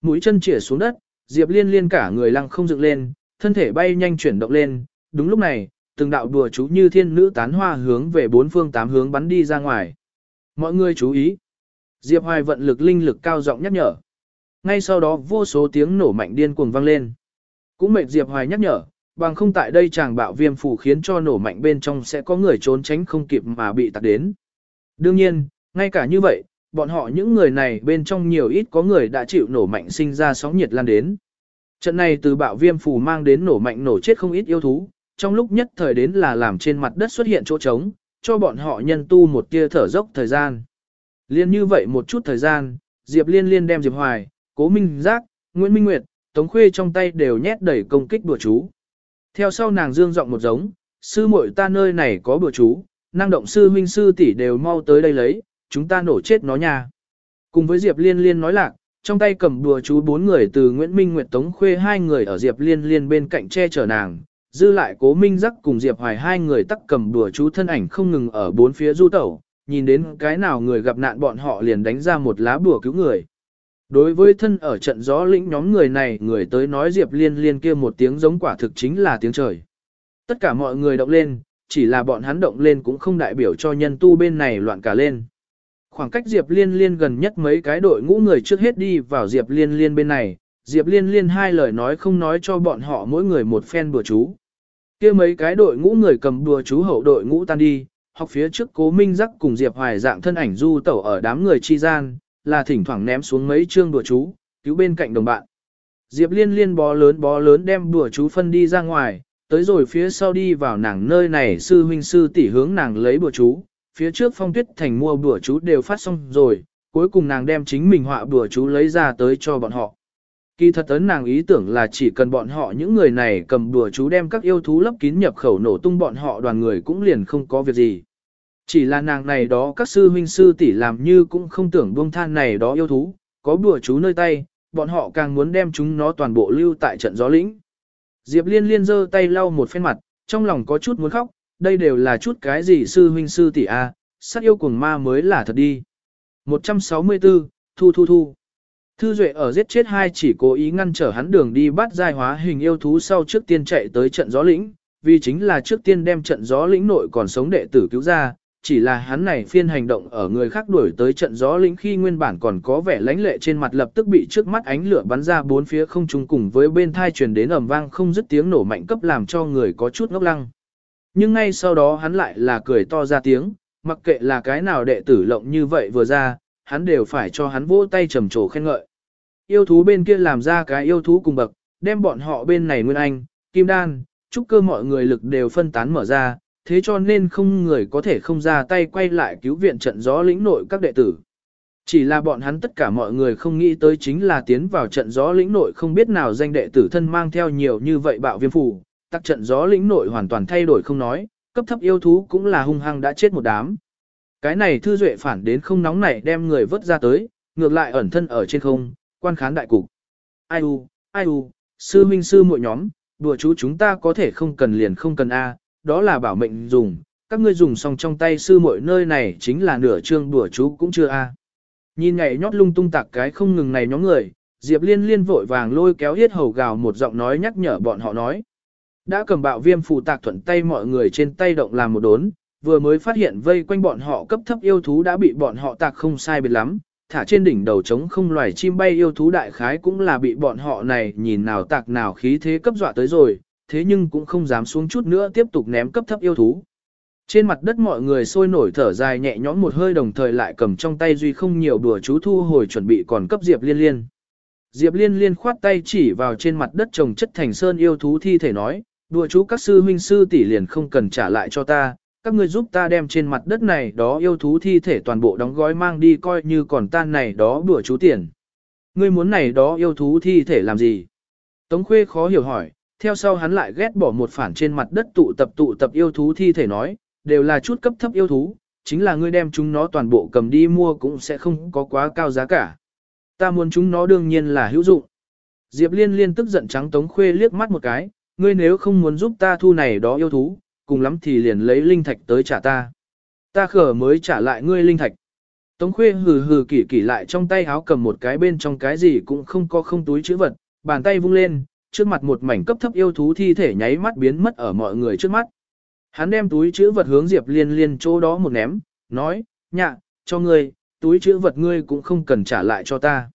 Mũi chân chĩa xuống đất, Diệp Liên Liên cả người lăng không dựng lên, thân thể bay nhanh chuyển động lên, đúng lúc này, từng đạo đùa chú như thiên nữ tán hoa hướng về bốn phương tám hướng bắn đi ra ngoài. Mọi người chú ý. Diệp Hoài vận lực linh lực cao giọng nhắc nhở. Ngay sau đó vô số tiếng nổ mạnh điên cuồng vang lên. Cũng mệt Diệp Hoài nhắc nhở, bằng không tại đây chàng bạo viêm phủ khiến cho nổ mạnh bên trong sẽ có người trốn tránh không kịp mà bị tạt đến. Đương nhiên, ngay cả như vậy, bọn họ những người này bên trong nhiều ít có người đã chịu nổ mạnh sinh ra sóng nhiệt lan đến. Trận này từ bạo viêm phủ mang đến nổ mạnh nổ chết không ít yêu thú, trong lúc nhất thời đến là làm trên mặt đất xuất hiện chỗ trống, cho bọn họ nhân tu một tia thở dốc thời gian. Liên như vậy một chút thời gian, Diệp Liên Liên đem Diệp Hoài, Cố Minh Giác, Nguyễn Minh Nguyệt, Tống Khuê trong tay đều nhét đầy công kích bùa chú. Theo sau nàng dương giọng một giống, sư muội ta nơi này có bùa chú, năng động sư huynh sư tỷ đều mau tới đây lấy, chúng ta nổ chết nó nha. Cùng với Diệp Liên Liên nói lạc, trong tay cầm đùa chú bốn người từ Nguyễn Minh Nguyệt Tống Khuê hai người ở Diệp Liên Liên bên cạnh che chở nàng, dư lại cố minh giác cùng Diệp Hoài hai người tắc cầm đùa chú thân ảnh không ngừng ở bốn phía du tẩu, nhìn đến cái nào người gặp nạn bọn họ liền đánh ra một lá bùa cứu người. Đối với thân ở trận gió lĩnh nhóm người này người tới nói Diệp liên liên kia một tiếng giống quả thực chính là tiếng trời. Tất cả mọi người động lên, chỉ là bọn hắn động lên cũng không đại biểu cho nhân tu bên này loạn cả lên. Khoảng cách Diệp liên liên gần nhất mấy cái đội ngũ người trước hết đi vào Diệp liên liên bên này, Diệp liên liên hai lời nói không nói cho bọn họ mỗi người một phen bừa chú kia mấy cái đội ngũ người cầm đùa chú hậu đội ngũ tan đi, học phía trước cố minh giác cùng Diệp Hoài dạng thân ảnh du tẩu ở đám người chi gian, là thỉnh thoảng ném xuống mấy chương đùa chú, cứu bên cạnh đồng bạn. Diệp liên liên bó lớn bó lớn đem đùa chú phân đi ra ngoài, tới rồi phía sau đi vào nàng nơi này sư huynh sư tỷ hướng nàng lấy đùa chú, phía trước phong tuyết thành mua đùa chú đều phát xong rồi, cuối cùng nàng đem chính mình họa đùa chú lấy ra tới cho bọn họ. Kỳ thật ấn nàng ý tưởng là chỉ cần bọn họ những người này cầm đùa chú đem các yêu thú lấp kín nhập khẩu nổ tung bọn họ đoàn người cũng liền không có việc gì. Chỉ là nàng này đó các sư huynh sư tỷ làm như cũng không tưởng buông than này đó yêu thú, có đùa chú nơi tay, bọn họ càng muốn đem chúng nó toàn bộ lưu tại trận gió lĩnh. Diệp liên liên giơ tay lau một phen mặt, trong lòng có chút muốn khóc, đây đều là chút cái gì sư huynh sư tỷ a, sát yêu cuồng ma mới là thật đi. 164, thu thu thu. Thư Duệ ở giết chết hai chỉ cố ý ngăn trở hắn đường đi bắt giai hóa hình yêu thú sau trước tiên chạy tới trận gió lĩnh, vì chính là trước tiên đem trận gió lĩnh nội còn sống đệ tử cứu ra, chỉ là hắn này phiên hành động ở người khác đuổi tới trận gió lĩnh khi nguyên bản còn có vẻ lãnh lệ trên mặt lập tức bị trước mắt ánh lửa bắn ra bốn phía không trung cùng với bên thai truyền đến ầm vang không dứt tiếng nổ mạnh cấp làm cho người có chút ngốc lăng. Nhưng ngay sau đó hắn lại là cười to ra tiếng, mặc kệ là cái nào đệ tử lộng như vậy vừa ra, hắn đều phải cho hắn vỗ tay trầm trồ khen ngợi. Yêu thú bên kia làm ra cái yêu thú cùng bậc, đem bọn họ bên này Nguyên Anh, Kim Đan, trúc cơ mọi người lực đều phân tán mở ra, thế cho nên không người có thể không ra tay quay lại cứu viện trận gió lĩnh nội các đệ tử. Chỉ là bọn hắn tất cả mọi người không nghĩ tới chính là tiến vào trận gió lĩnh nội không biết nào danh đệ tử thân mang theo nhiều như vậy bạo viêm phủ, tắc trận gió lĩnh nội hoàn toàn thay đổi không nói, cấp thấp yêu thú cũng là hung hăng đã chết một đám. Cái này thư duệ phản đến không nóng nảy đem người vớt ra tới, ngược lại ẩn thân ở trên không, quan khán đại cục. Ai u, ai u, sư minh sư muội nhóm, đùa chú chúng ta có thể không cần liền không cần A, đó là bảo mệnh dùng, các ngươi dùng xong trong tay sư muội nơi này chính là nửa chương đùa chú cũng chưa A. Nhìn nhảy nhót lung tung tạc cái không ngừng này nhóm người, Diệp liên liên vội vàng lôi kéo hết hầu gào một giọng nói nhắc nhở bọn họ nói. Đã cầm bạo viêm phù tạc thuận tay mọi người trên tay động làm một đốn, vừa mới phát hiện vây quanh bọn họ cấp thấp yêu thú đã bị bọn họ tạc không sai biệt lắm, thả trên đỉnh đầu trống không loài chim bay yêu thú đại khái cũng là bị bọn họ này nhìn nào tạc nào khí thế cấp dọa tới rồi, thế nhưng cũng không dám xuống chút nữa tiếp tục ném cấp thấp yêu thú. Trên mặt đất mọi người sôi nổi thở dài nhẹ nhõm một hơi đồng thời lại cầm trong tay duy không nhiều đùa chú thu hồi chuẩn bị còn cấp Diệp Liên Liên. Diệp Liên Liên khoát tay chỉ vào trên mặt đất trồng chất thành sơn yêu thú thi thể nói, đùa chú các sư huynh sư tỷ liền không cần trả lại cho ta, các ngươi giúp ta đem trên mặt đất này đó yêu thú thi thể toàn bộ đóng gói mang đi coi như còn tan này đó bữa chú tiền. Ngươi muốn này đó yêu thú thi thể làm gì? Tống Khuê khó hiểu hỏi, theo sau hắn lại ghét bỏ một phản trên mặt đất tụ tập tụ tập yêu thú thi thể nói, đều là chút cấp thấp yêu thú, chính là ngươi đem chúng nó toàn bộ cầm đi mua cũng sẽ không có quá cao giá cả. Ta muốn chúng nó đương nhiên là hữu dụng. Diệp Liên liên tức giận trắng Tống Khuê liếc mắt một cái, ngươi nếu không muốn giúp ta thu này đó yêu thú, cùng lắm thì liền lấy linh thạch tới trả ta. Ta khở mới trả lại ngươi linh thạch. Tống khuê hừ hừ kỳ kỳ lại trong tay háo cầm một cái bên trong cái gì cũng không có không túi chữ vật, bàn tay vung lên, trước mặt một mảnh cấp thấp yêu thú thi thể nháy mắt biến mất ở mọi người trước mắt. Hắn đem túi chữ vật hướng Diệp Liên Liên chỗ đó một ném, nói, nhạ, cho ngươi, túi chữ vật ngươi cũng không cần trả lại cho ta.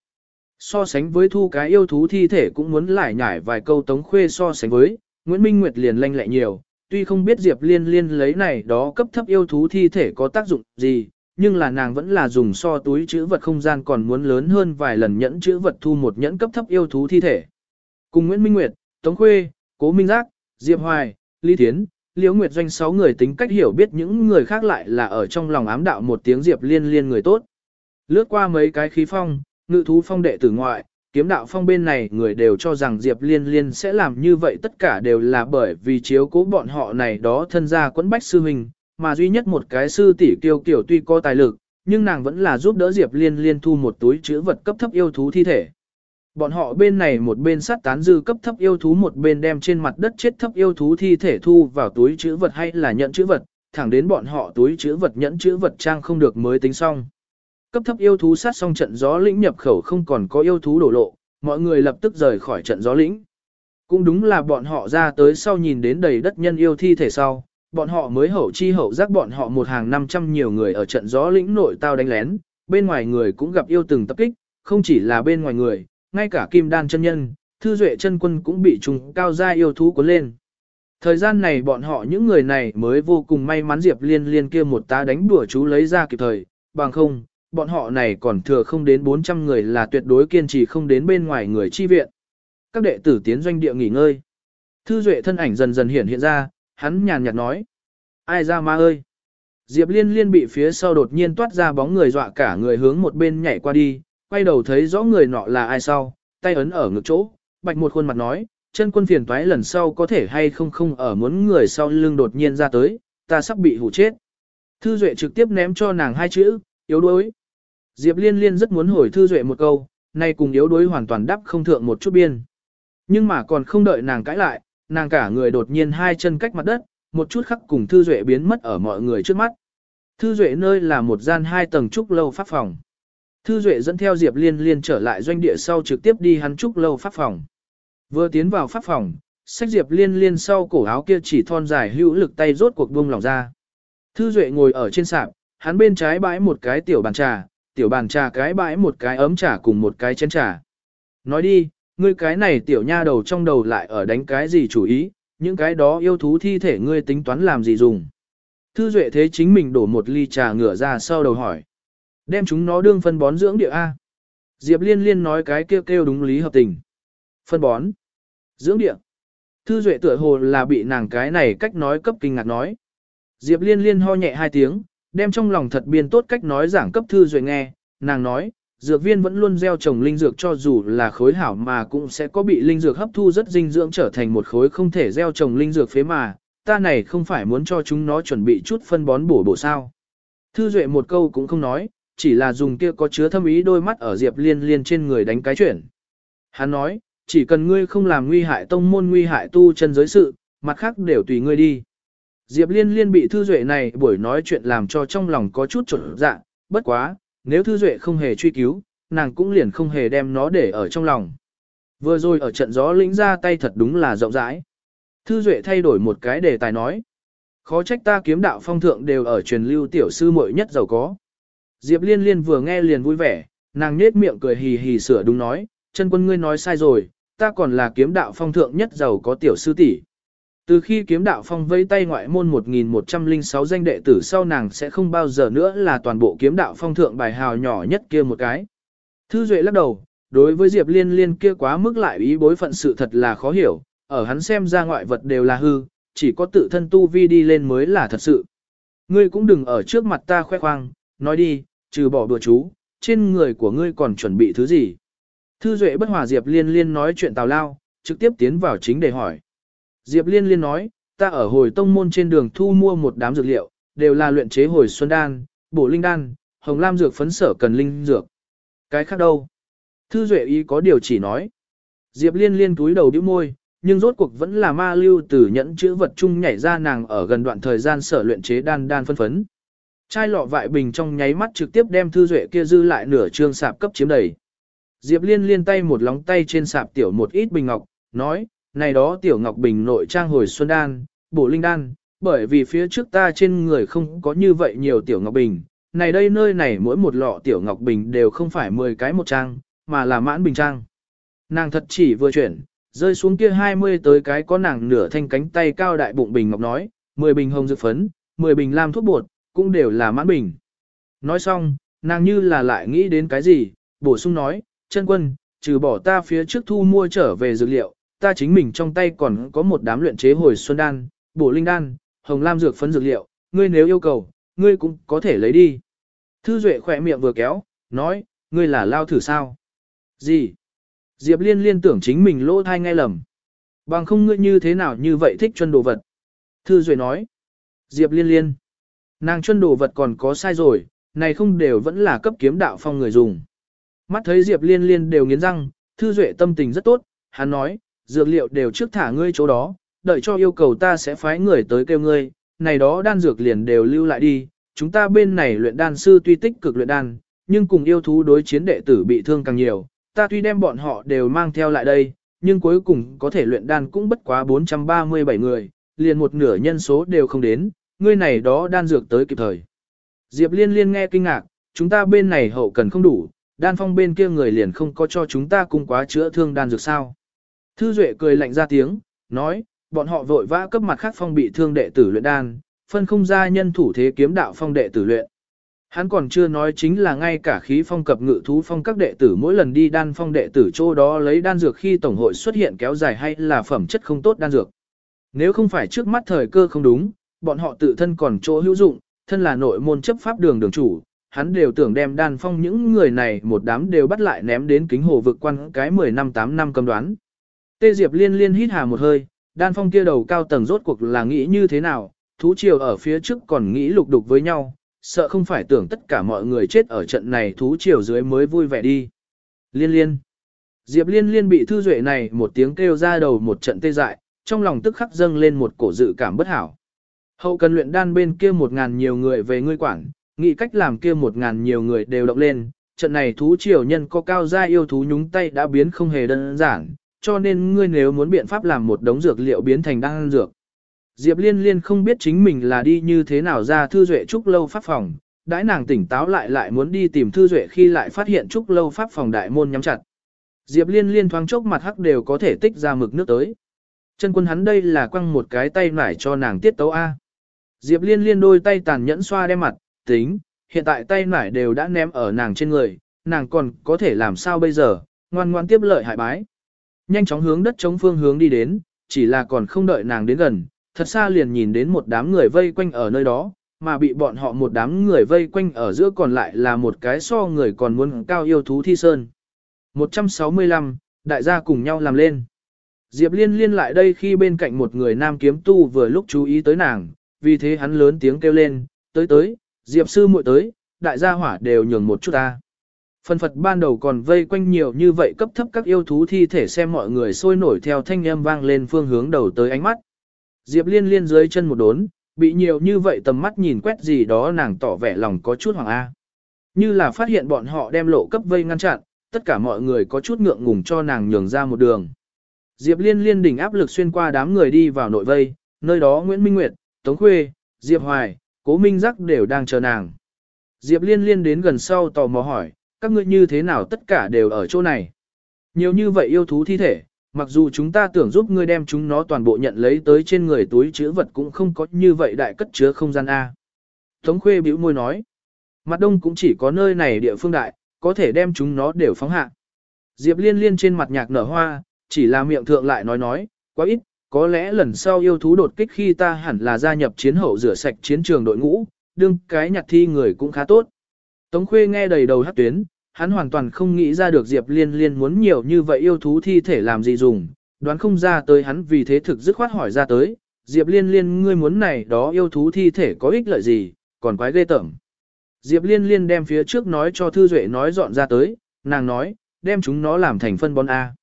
So sánh với thu cái yêu thú thi thể cũng muốn lại nhải vài câu tống khuê so sánh với, Nguyễn Minh Nguyệt liền lanh lẹ nhiều, tuy không biết Diệp Liên Liên lấy này đó cấp thấp yêu thú thi thể có tác dụng gì, nhưng là nàng vẫn là dùng so túi chữ vật không gian còn muốn lớn hơn vài lần nhẫn chữ vật thu một nhẫn cấp thấp yêu thú thi thể. Cùng Nguyễn Minh Nguyệt, Tống Khuê, Cố Minh Giác, Diệp Hoài, Lý Thiến, Liễu Nguyệt doanh sáu người tính cách hiểu biết những người khác lại là ở trong lòng ám đạo một tiếng Diệp Liên Liên người tốt. Lướt qua mấy cái khí phong, ngự thú phong đệ tử ngoại, kiếm đạo phong bên này người đều cho rằng Diệp Liên Liên sẽ làm như vậy tất cả đều là bởi vì chiếu cố bọn họ này đó thân gia quẫn bách sư huynh, mà duy nhất một cái sư tỷ kiêu kiểu tuy có tài lực, nhưng nàng vẫn là giúp đỡ Diệp Liên Liên thu một túi chữ vật cấp thấp yêu thú thi thể. Bọn họ bên này một bên sát tán dư cấp thấp yêu thú một bên đem trên mặt đất chết thấp yêu thú thi thể thu vào túi chữ vật hay là nhận chữ vật, thẳng đến bọn họ túi chữ vật nhẫn chữ vật trang không được mới tính xong. Cấp thấp yêu thú sát xong trận gió lĩnh nhập khẩu không còn có yêu thú đổ lộ, mọi người lập tức rời khỏi trận gió lĩnh. Cũng đúng là bọn họ ra tới sau nhìn đến đầy đất nhân yêu thi thể sau, bọn họ mới hậu chi hậu giác bọn họ một hàng 500 nhiều người ở trận gió lĩnh nội tao đánh lén, bên ngoài người cũng gặp yêu từng tập kích, không chỉ là bên ngoài người, ngay cả kim đan chân nhân, thư duệ chân quân cũng bị trùng cao gia yêu thú cuốn lên. Thời gian này bọn họ những người này mới vô cùng may mắn Diệp Liên Liên kia một tá đánh đùa chú lấy ra kịp thời, bằng không, bọn họ này còn thừa không đến 400 người là tuyệt đối kiên trì không đến bên ngoài người chi viện. Các đệ tử tiến doanh địa nghỉ ngơi. Thư Duệ thân ảnh dần dần hiện hiện ra, hắn nhàn nhạt nói. Ai ra ma ơi! Diệp liên liên bị phía sau đột nhiên toát ra bóng người dọa cả người hướng một bên nhảy qua đi, quay đầu thấy rõ người nọ là ai sau, tay ấn ở ngực chỗ, bạch một khuôn mặt nói, chân quân phiền toái lần sau có thể hay không không ở muốn người sau lưng đột nhiên ra tới, ta sắp bị hủ chết. Thư Duệ trực tiếp ném cho nàng hai chữ, yếu đuối. Diệp liên liên rất muốn hồi Thư Duệ một câu, nay cùng yếu đuối hoàn toàn đắp không thượng một chút biên. Nhưng mà còn không đợi nàng cãi lại, nàng cả người đột nhiên hai chân cách mặt đất, một chút khắc cùng Thư Duệ biến mất ở mọi người trước mắt. Thư Duệ nơi là một gian hai tầng trúc lâu pháp phòng. Thư Duệ dẫn theo Diệp Liên Liên trở lại doanh địa sau trực tiếp đi hắn trúc lâu pháp phòng. Vừa tiến vào pháp phòng, sách Diệp Liên Liên sau cổ áo kia chỉ thon dài hữu lực tay rốt cuộc buông lỏng ra. Thư Duệ ngồi ở trên sạp, hắn bên trái bãi một cái tiểu bàn trà, tiểu bàn trà cái bãi một cái ấm trà cùng một cái chén trà. Nói đi, ngươi cái này tiểu nha đầu trong đầu lại ở đánh cái gì chủ ý, những cái đó yêu thú thi thể ngươi tính toán làm gì dùng. Thư Duệ thế chính mình đổ một ly trà ngửa ra sau đầu hỏi. Đem chúng nó đương phân bón dưỡng địa A. Diệp Liên Liên nói cái kêu kêu đúng lý hợp tình. Phân bón. Dưỡng địa. Thư Duệ tựa hồ là bị nàng cái này cách nói cấp kinh ngạc nói. Diệp Liên Liên ho nhẹ hai tiếng, đem trong lòng thật biên tốt cách nói giảng cấp Thư Duệ nghe. Nàng nói, dược viên vẫn luôn gieo trồng linh dược cho dù là khối hảo mà cũng sẽ có bị linh dược hấp thu rất dinh dưỡng trở thành một khối không thể gieo trồng linh dược phế mà, ta này không phải muốn cho chúng nó chuẩn bị chút phân bón bổ bổ sao. Thư Duệ một câu cũng không nói, chỉ là dùng kia có chứa thâm ý đôi mắt ở Diệp Liên Liên trên người đánh cái chuyển. Hắn nói, chỉ cần ngươi không làm nguy hại tông môn nguy hại tu chân giới sự, mặt khác đều tùy ngươi đi. Diệp Liên Liên bị Thư Duệ này buổi nói chuyện làm cho trong lòng có chút trộn dạ, bất quá, nếu Thư Duệ không hề truy cứu, nàng cũng liền không hề đem nó để ở trong lòng. Vừa rồi ở trận gió lĩnh ra tay thật đúng là rộng rãi. Thư Duệ thay đổi một cái đề tài nói. Khó trách ta kiếm đạo phong thượng đều ở truyền lưu tiểu sư muội nhất giàu có. Diệp Liên Liên vừa nghe liền vui vẻ, nàng nhếch miệng cười hì hì sửa đúng nói, chân quân ngươi nói sai rồi, ta còn là kiếm đạo phong thượng nhất giàu có tiểu sư tỷ. Từ khi kiếm đạo phong vây tay ngoại môn 1106 danh đệ tử sau nàng sẽ không bao giờ nữa là toàn bộ kiếm đạo phong thượng bài hào nhỏ nhất kia một cái. Thư Duệ lắc đầu, đối với Diệp Liên Liên kia quá mức lại ý bối phận sự thật là khó hiểu, ở hắn xem ra ngoại vật đều là hư, chỉ có tự thân tu vi đi lên mới là thật sự. Ngươi cũng đừng ở trước mặt ta khoe khoang, nói đi, trừ bỏ bừa chú, trên người của ngươi còn chuẩn bị thứ gì. Thư Duệ bất hòa Diệp Liên Liên nói chuyện tào lao, trực tiếp tiến vào chính để hỏi. Diệp Liên Liên nói, ta ở hồi tông môn trên đường thu mua một đám dược liệu, đều là luyện chế hồi xuân đan, bổ linh đan, hồng lam dược phấn sở cần linh dược. Cái khác đâu? Thư Duệ ý có điều chỉ nói. Diệp Liên Liên túi đầu bĩu môi, nhưng rốt cuộc vẫn là ma lưu từ nhẫn chữ vật chung nhảy ra nàng ở gần đoạn thời gian sở luyện chế đan đan phân phấn. Chai lọ vại bình trong nháy mắt trực tiếp đem thư duệ kia dư lại nửa trương sạp cấp chiếm đầy. Diệp Liên liên tay một lóng tay trên sạp tiểu một ít bình ngọc, nói, này đó tiểu ngọc bình nội trang hồi xuân đan, bổ linh đan, bởi vì phía trước ta trên người không có như vậy nhiều tiểu ngọc bình, này đây nơi này mỗi một lọ tiểu ngọc bình đều không phải 10 cái một trang, mà là mãn bình trang. Nàng thật chỉ vừa chuyển, rơi xuống kia 20 tới cái có nàng nửa thanh cánh tay cao đại bụng bình ngọc nói, 10 bình hồng dược phấn, 10 bình lam thuốc bột, cũng đều là mãn bình. Nói xong, nàng như là lại nghĩ đến cái gì, bổ sung nói, chân quân, trừ bỏ ta phía trước thu mua trở về dược liệu, ta chính mình trong tay còn có một đám luyện chế hồi xuân đan, bổ linh đan, hồng lam dược phấn dược liệu, ngươi nếu yêu cầu, ngươi cũng có thể lấy đi. Thư Duệ khỏe miệng vừa kéo, nói, ngươi là lao thử sao? Gì? Diệp Liên liên tưởng chính mình lỗ thai ngay lầm. Bằng không ngươi như thế nào như vậy thích chân đồ vật. Thư Duệ nói. Diệp Liên liên. Nàng chân đồ vật còn có sai rồi, này không đều vẫn là cấp kiếm đạo phong người dùng. Mắt thấy Diệp Liên liên đều nghiến răng, Thư Duệ tâm tình rất tốt, hắn nói, dược liệu đều trước thả ngươi chỗ đó, đợi cho yêu cầu ta sẽ phái người tới kêu ngươi, này đó đan dược liền đều lưu lại đi, chúng ta bên này luyện đan sư tuy tích cực luyện đan, nhưng cùng yêu thú đối chiến đệ tử bị thương càng nhiều, ta tuy đem bọn họ đều mang theo lại đây, nhưng cuối cùng có thể luyện đan cũng bất quá 437 người, liền một nửa nhân số đều không đến, ngươi này đó đan dược tới kịp thời. Diệp liên liên nghe kinh ngạc, chúng ta bên này hậu cần không đủ, đan phong bên kia người liền không có cho chúng ta cung quá chữa thương đan dược sao. Thư Duệ cười lạnh ra tiếng, nói, bọn họ vội vã cấp mặt khác phong bị thương đệ tử luyện đan, phân không ra nhân thủ thế kiếm đạo phong đệ tử luyện. Hắn còn chưa nói chính là ngay cả khí phong cập ngự thú phong các đệ tử mỗi lần đi đan phong đệ tử chỗ đó lấy đan dược khi tổng hội xuất hiện kéo dài hay là phẩm chất không tốt đan dược. Nếu không phải trước mắt thời cơ không đúng, bọn họ tự thân còn chỗ hữu dụng, thân là nội môn chấp pháp đường đường chủ, hắn đều tưởng đem đan phong những người này một đám đều bắt lại ném đến kính hồ vực quan cái 10 năm 8 năm cầm đoán. Tê Diệp liên liên hít hà một hơi, đan phong kia đầu cao tầng rốt cuộc là nghĩ như thế nào, thú triều ở phía trước còn nghĩ lục đục với nhau, sợ không phải tưởng tất cả mọi người chết ở trận này thú triều dưới mới vui vẻ đi. Liên liên. Diệp liên liên bị thư duệ này một tiếng kêu ra đầu một trận tê dại, trong lòng tức khắc dâng lên một cổ dự cảm bất hảo. Hậu cần luyện đan bên kia một ngàn nhiều người về ngươi quản, nghĩ cách làm kia một ngàn nhiều người đều động lên, trận này thú triều nhân có cao gia yêu thú nhúng tay đã biến không hề đơn giản, cho nên ngươi nếu muốn biện pháp làm một đống dược liệu biến thành đan dược. Diệp Liên Liên không biết chính mình là đi như thế nào ra thư duệ trúc lâu pháp phòng, đãi nàng tỉnh táo lại lại muốn đi tìm thư duệ khi lại phát hiện trúc lâu pháp phòng đại môn nhắm chặt. Diệp Liên Liên thoáng chốc mặt hắc đều có thể tích ra mực nước tới. Chân quân hắn đây là quăng một cái tay nải cho nàng tiết tấu A. Diệp Liên Liên đôi tay tàn nhẫn xoa đem mặt, tính, hiện tại tay nải đều đã ném ở nàng trên người, nàng còn có thể làm sao bây giờ, ngoan ngoan tiếp lợi hại bái. Nhanh chóng hướng đất chống phương hướng đi đến, chỉ là còn không đợi nàng đến gần, thật xa liền nhìn đến một đám người vây quanh ở nơi đó, mà bị bọn họ một đám người vây quanh ở giữa còn lại là một cái so người còn muốn cao yêu thú thi sơn. 165, đại gia cùng nhau làm lên. Diệp liên liên lại đây khi bên cạnh một người nam kiếm tu vừa lúc chú ý tới nàng, vì thế hắn lớn tiếng kêu lên, tới tới, Diệp sư muội tới, đại gia hỏa đều nhường một chút ta. Phần Phật ban đầu còn vây quanh nhiều như vậy cấp thấp các yêu thú thi thể xem mọi người sôi nổi theo thanh âm vang lên phương hướng đầu tới ánh mắt. Diệp liên liên dưới chân một đốn, bị nhiều như vậy tầm mắt nhìn quét gì đó nàng tỏ vẻ lòng có chút hoàng A. Như là phát hiện bọn họ đem lộ cấp vây ngăn chặn, tất cả mọi người có chút ngượng ngùng cho nàng nhường ra một đường. Diệp liên liên đỉnh áp lực xuyên qua đám người đi vào nội vây, nơi đó Nguyễn Minh Nguyệt, Tống Khuê, Diệp Hoài, Cố Minh Giác đều đang chờ nàng. Diệp liên liên đến gần sau tò mò hỏi, các ngươi như thế nào tất cả đều ở chỗ này. Nhiều như vậy yêu thú thi thể, mặc dù chúng ta tưởng giúp ngươi đem chúng nó toàn bộ nhận lấy tới trên người túi chứa vật cũng không có như vậy đại cất chứa không gian A. Tống khuê bĩu môi nói, mặt đông cũng chỉ có nơi này địa phương đại, có thể đem chúng nó đều phóng hạ. Diệp liên liên trên mặt nhạc nở hoa, chỉ là miệng thượng lại nói nói, quá ít, có lẽ lần sau yêu thú đột kích khi ta hẳn là gia nhập chiến hậu rửa sạch chiến trường đội ngũ, đương cái nhặt thi người cũng khá tốt. Tống Khuê nghe đầy đầu hát tuyến, hắn hoàn toàn không nghĩ ra được Diệp Liên Liên muốn nhiều như vậy yêu thú thi thể làm gì dùng, đoán không ra tới hắn vì thế thực dứt khoát hỏi ra tới, Diệp Liên Liên ngươi muốn này đó yêu thú thi thể có ích lợi gì, còn quái ghê tởm. Diệp Liên Liên đem phía trước nói cho Thư Duệ nói dọn ra tới, nàng nói, đem chúng nó làm thành phân bón A.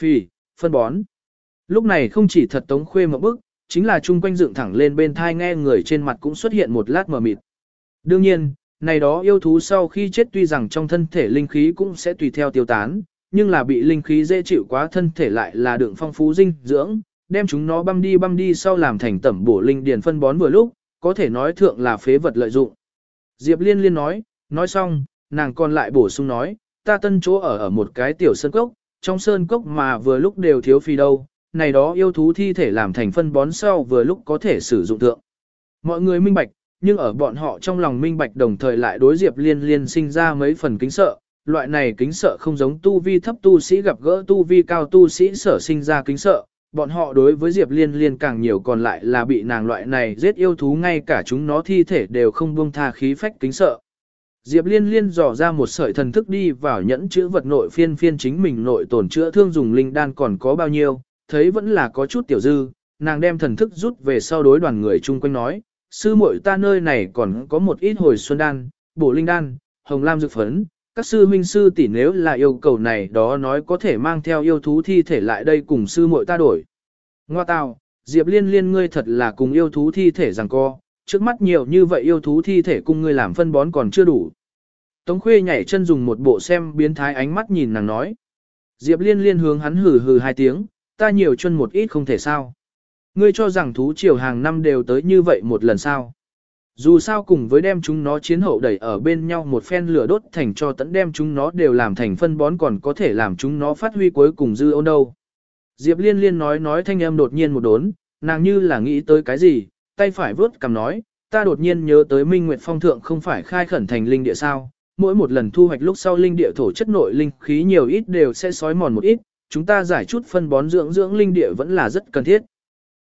Phì, phân bón. Lúc này không chỉ thật Tống Khuê một bức, chính là chung quanh dựng thẳng lên bên thai nghe người trên mặt cũng xuất hiện một lát mờ mịt. Đương nhiên, này đó yêu thú sau khi chết tuy rằng trong thân thể linh khí cũng sẽ tùy theo tiêu tán, nhưng là bị linh khí dễ chịu quá thân thể lại là đường phong phú dinh dưỡng, đem chúng nó băm đi băm đi sau làm thành tẩm bổ linh điền phân bón vừa lúc, có thể nói thượng là phế vật lợi dụng. Diệp Liên Liên nói, nói xong, nàng còn lại bổ sung nói, ta tân chỗ ở ở một cái tiểu sơn cốc, trong sơn cốc mà vừa lúc đều thiếu phi đâu, này đó yêu thú thi thể làm thành phân bón sau vừa lúc có thể sử dụng thượng. Mọi người minh bạch, nhưng ở bọn họ trong lòng minh bạch đồng thời lại đối Diệp Liên Liên sinh ra mấy phần kính sợ, loại này kính sợ không giống tu vi thấp tu sĩ gặp gỡ tu vi cao tu sĩ sở sinh ra kính sợ, bọn họ đối với Diệp Liên Liên càng nhiều còn lại là bị nàng loại này giết yêu thú ngay cả chúng nó thi thể đều không buông tha khí phách kính sợ. Diệp Liên Liên dò ra một sợi thần thức đi vào nhẫn chữ vật nội phiên phiên chính mình nội tổn chữa thương dùng linh đan còn có bao nhiêu, thấy vẫn là có chút tiểu dư, nàng đem thần thức rút về sau đối đoàn người chung quanh nói, sư muội ta nơi này còn có một ít hồi xuân đan, bổ linh đan, hồng lam dược phấn, các sư huynh sư tỷ nếu là yêu cầu này đó nói có thể mang theo yêu thú thi thể lại đây cùng sư muội ta đổi. Ngoa tào, Diệp liên liên ngươi thật là cùng yêu thú thi thể rằng co, trước mắt nhiều như vậy yêu thú thi thể cùng ngươi làm phân bón còn chưa đủ. Tống khuê nhảy chân dùng một bộ xem biến thái ánh mắt nhìn nàng nói. Diệp liên liên hướng hắn hừ hừ hai tiếng, ta nhiều chân một ít không thể sao. Ngươi cho rằng thú triều hàng năm đều tới như vậy một lần sao. Dù sao cùng với đem chúng nó chiến hậu đẩy ở bên nhau một phen lửa đốt thành cho tận đem chúng nó đều làm thành phân bón còn có thể làm chúng nó phát huy cuối cùng dư ôn đâu. Diệp liên liên nói nói thanh âm đột nhiên một đốn, nàng như là nghĩ tới cái gì, tay phải vớt cầm nói, Ta đột nhiên nhớ tới Minh Nguyệt Phong thượng không phải khai khẩn thành linh địa sao, mỗi một lần thu hoạch lúc sau linh địa thổ chất nội linh khí nhiều ít đều sẽ sói mòn một ít, chúng ta giải chút phân bón dưỡng dưỡng linh địa vẫn là rất cần thiết.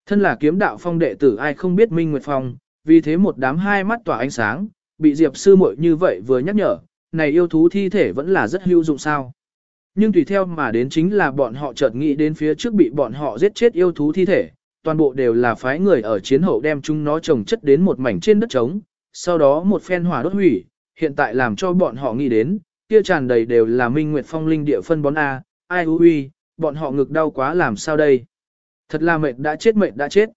Thân là kiếm đạo phong đệ tử ai không biết Minh Nguyệt Phong, vì thế một đám hai mắt tỏa ánh sáng, bị Diệp sư muội như vậy vừa nhắc nhở, này yêu thú thi thể vẫn là rất hữu dụng sao. Nhưng tùy theo mà đến chính là bọn họ chợt nghĩ đến phía trước bị bọn họ giết chết yêu thú thi thể, toàn bộ đều là phái người ở chiến hậu đem chúng nó trồng chất đến một mảnh trên đất trống, sau đó một phen hỏa đốt hủy, hiện tại làm cho bọn họ nghĩ đến, kia tràn đầy đều là Minh Nguyệt Phong linh địa phân bón A, ai ui, bọn họ ngực đau quá làm sao đây. Thật là mệt đã chết mệt đã chết.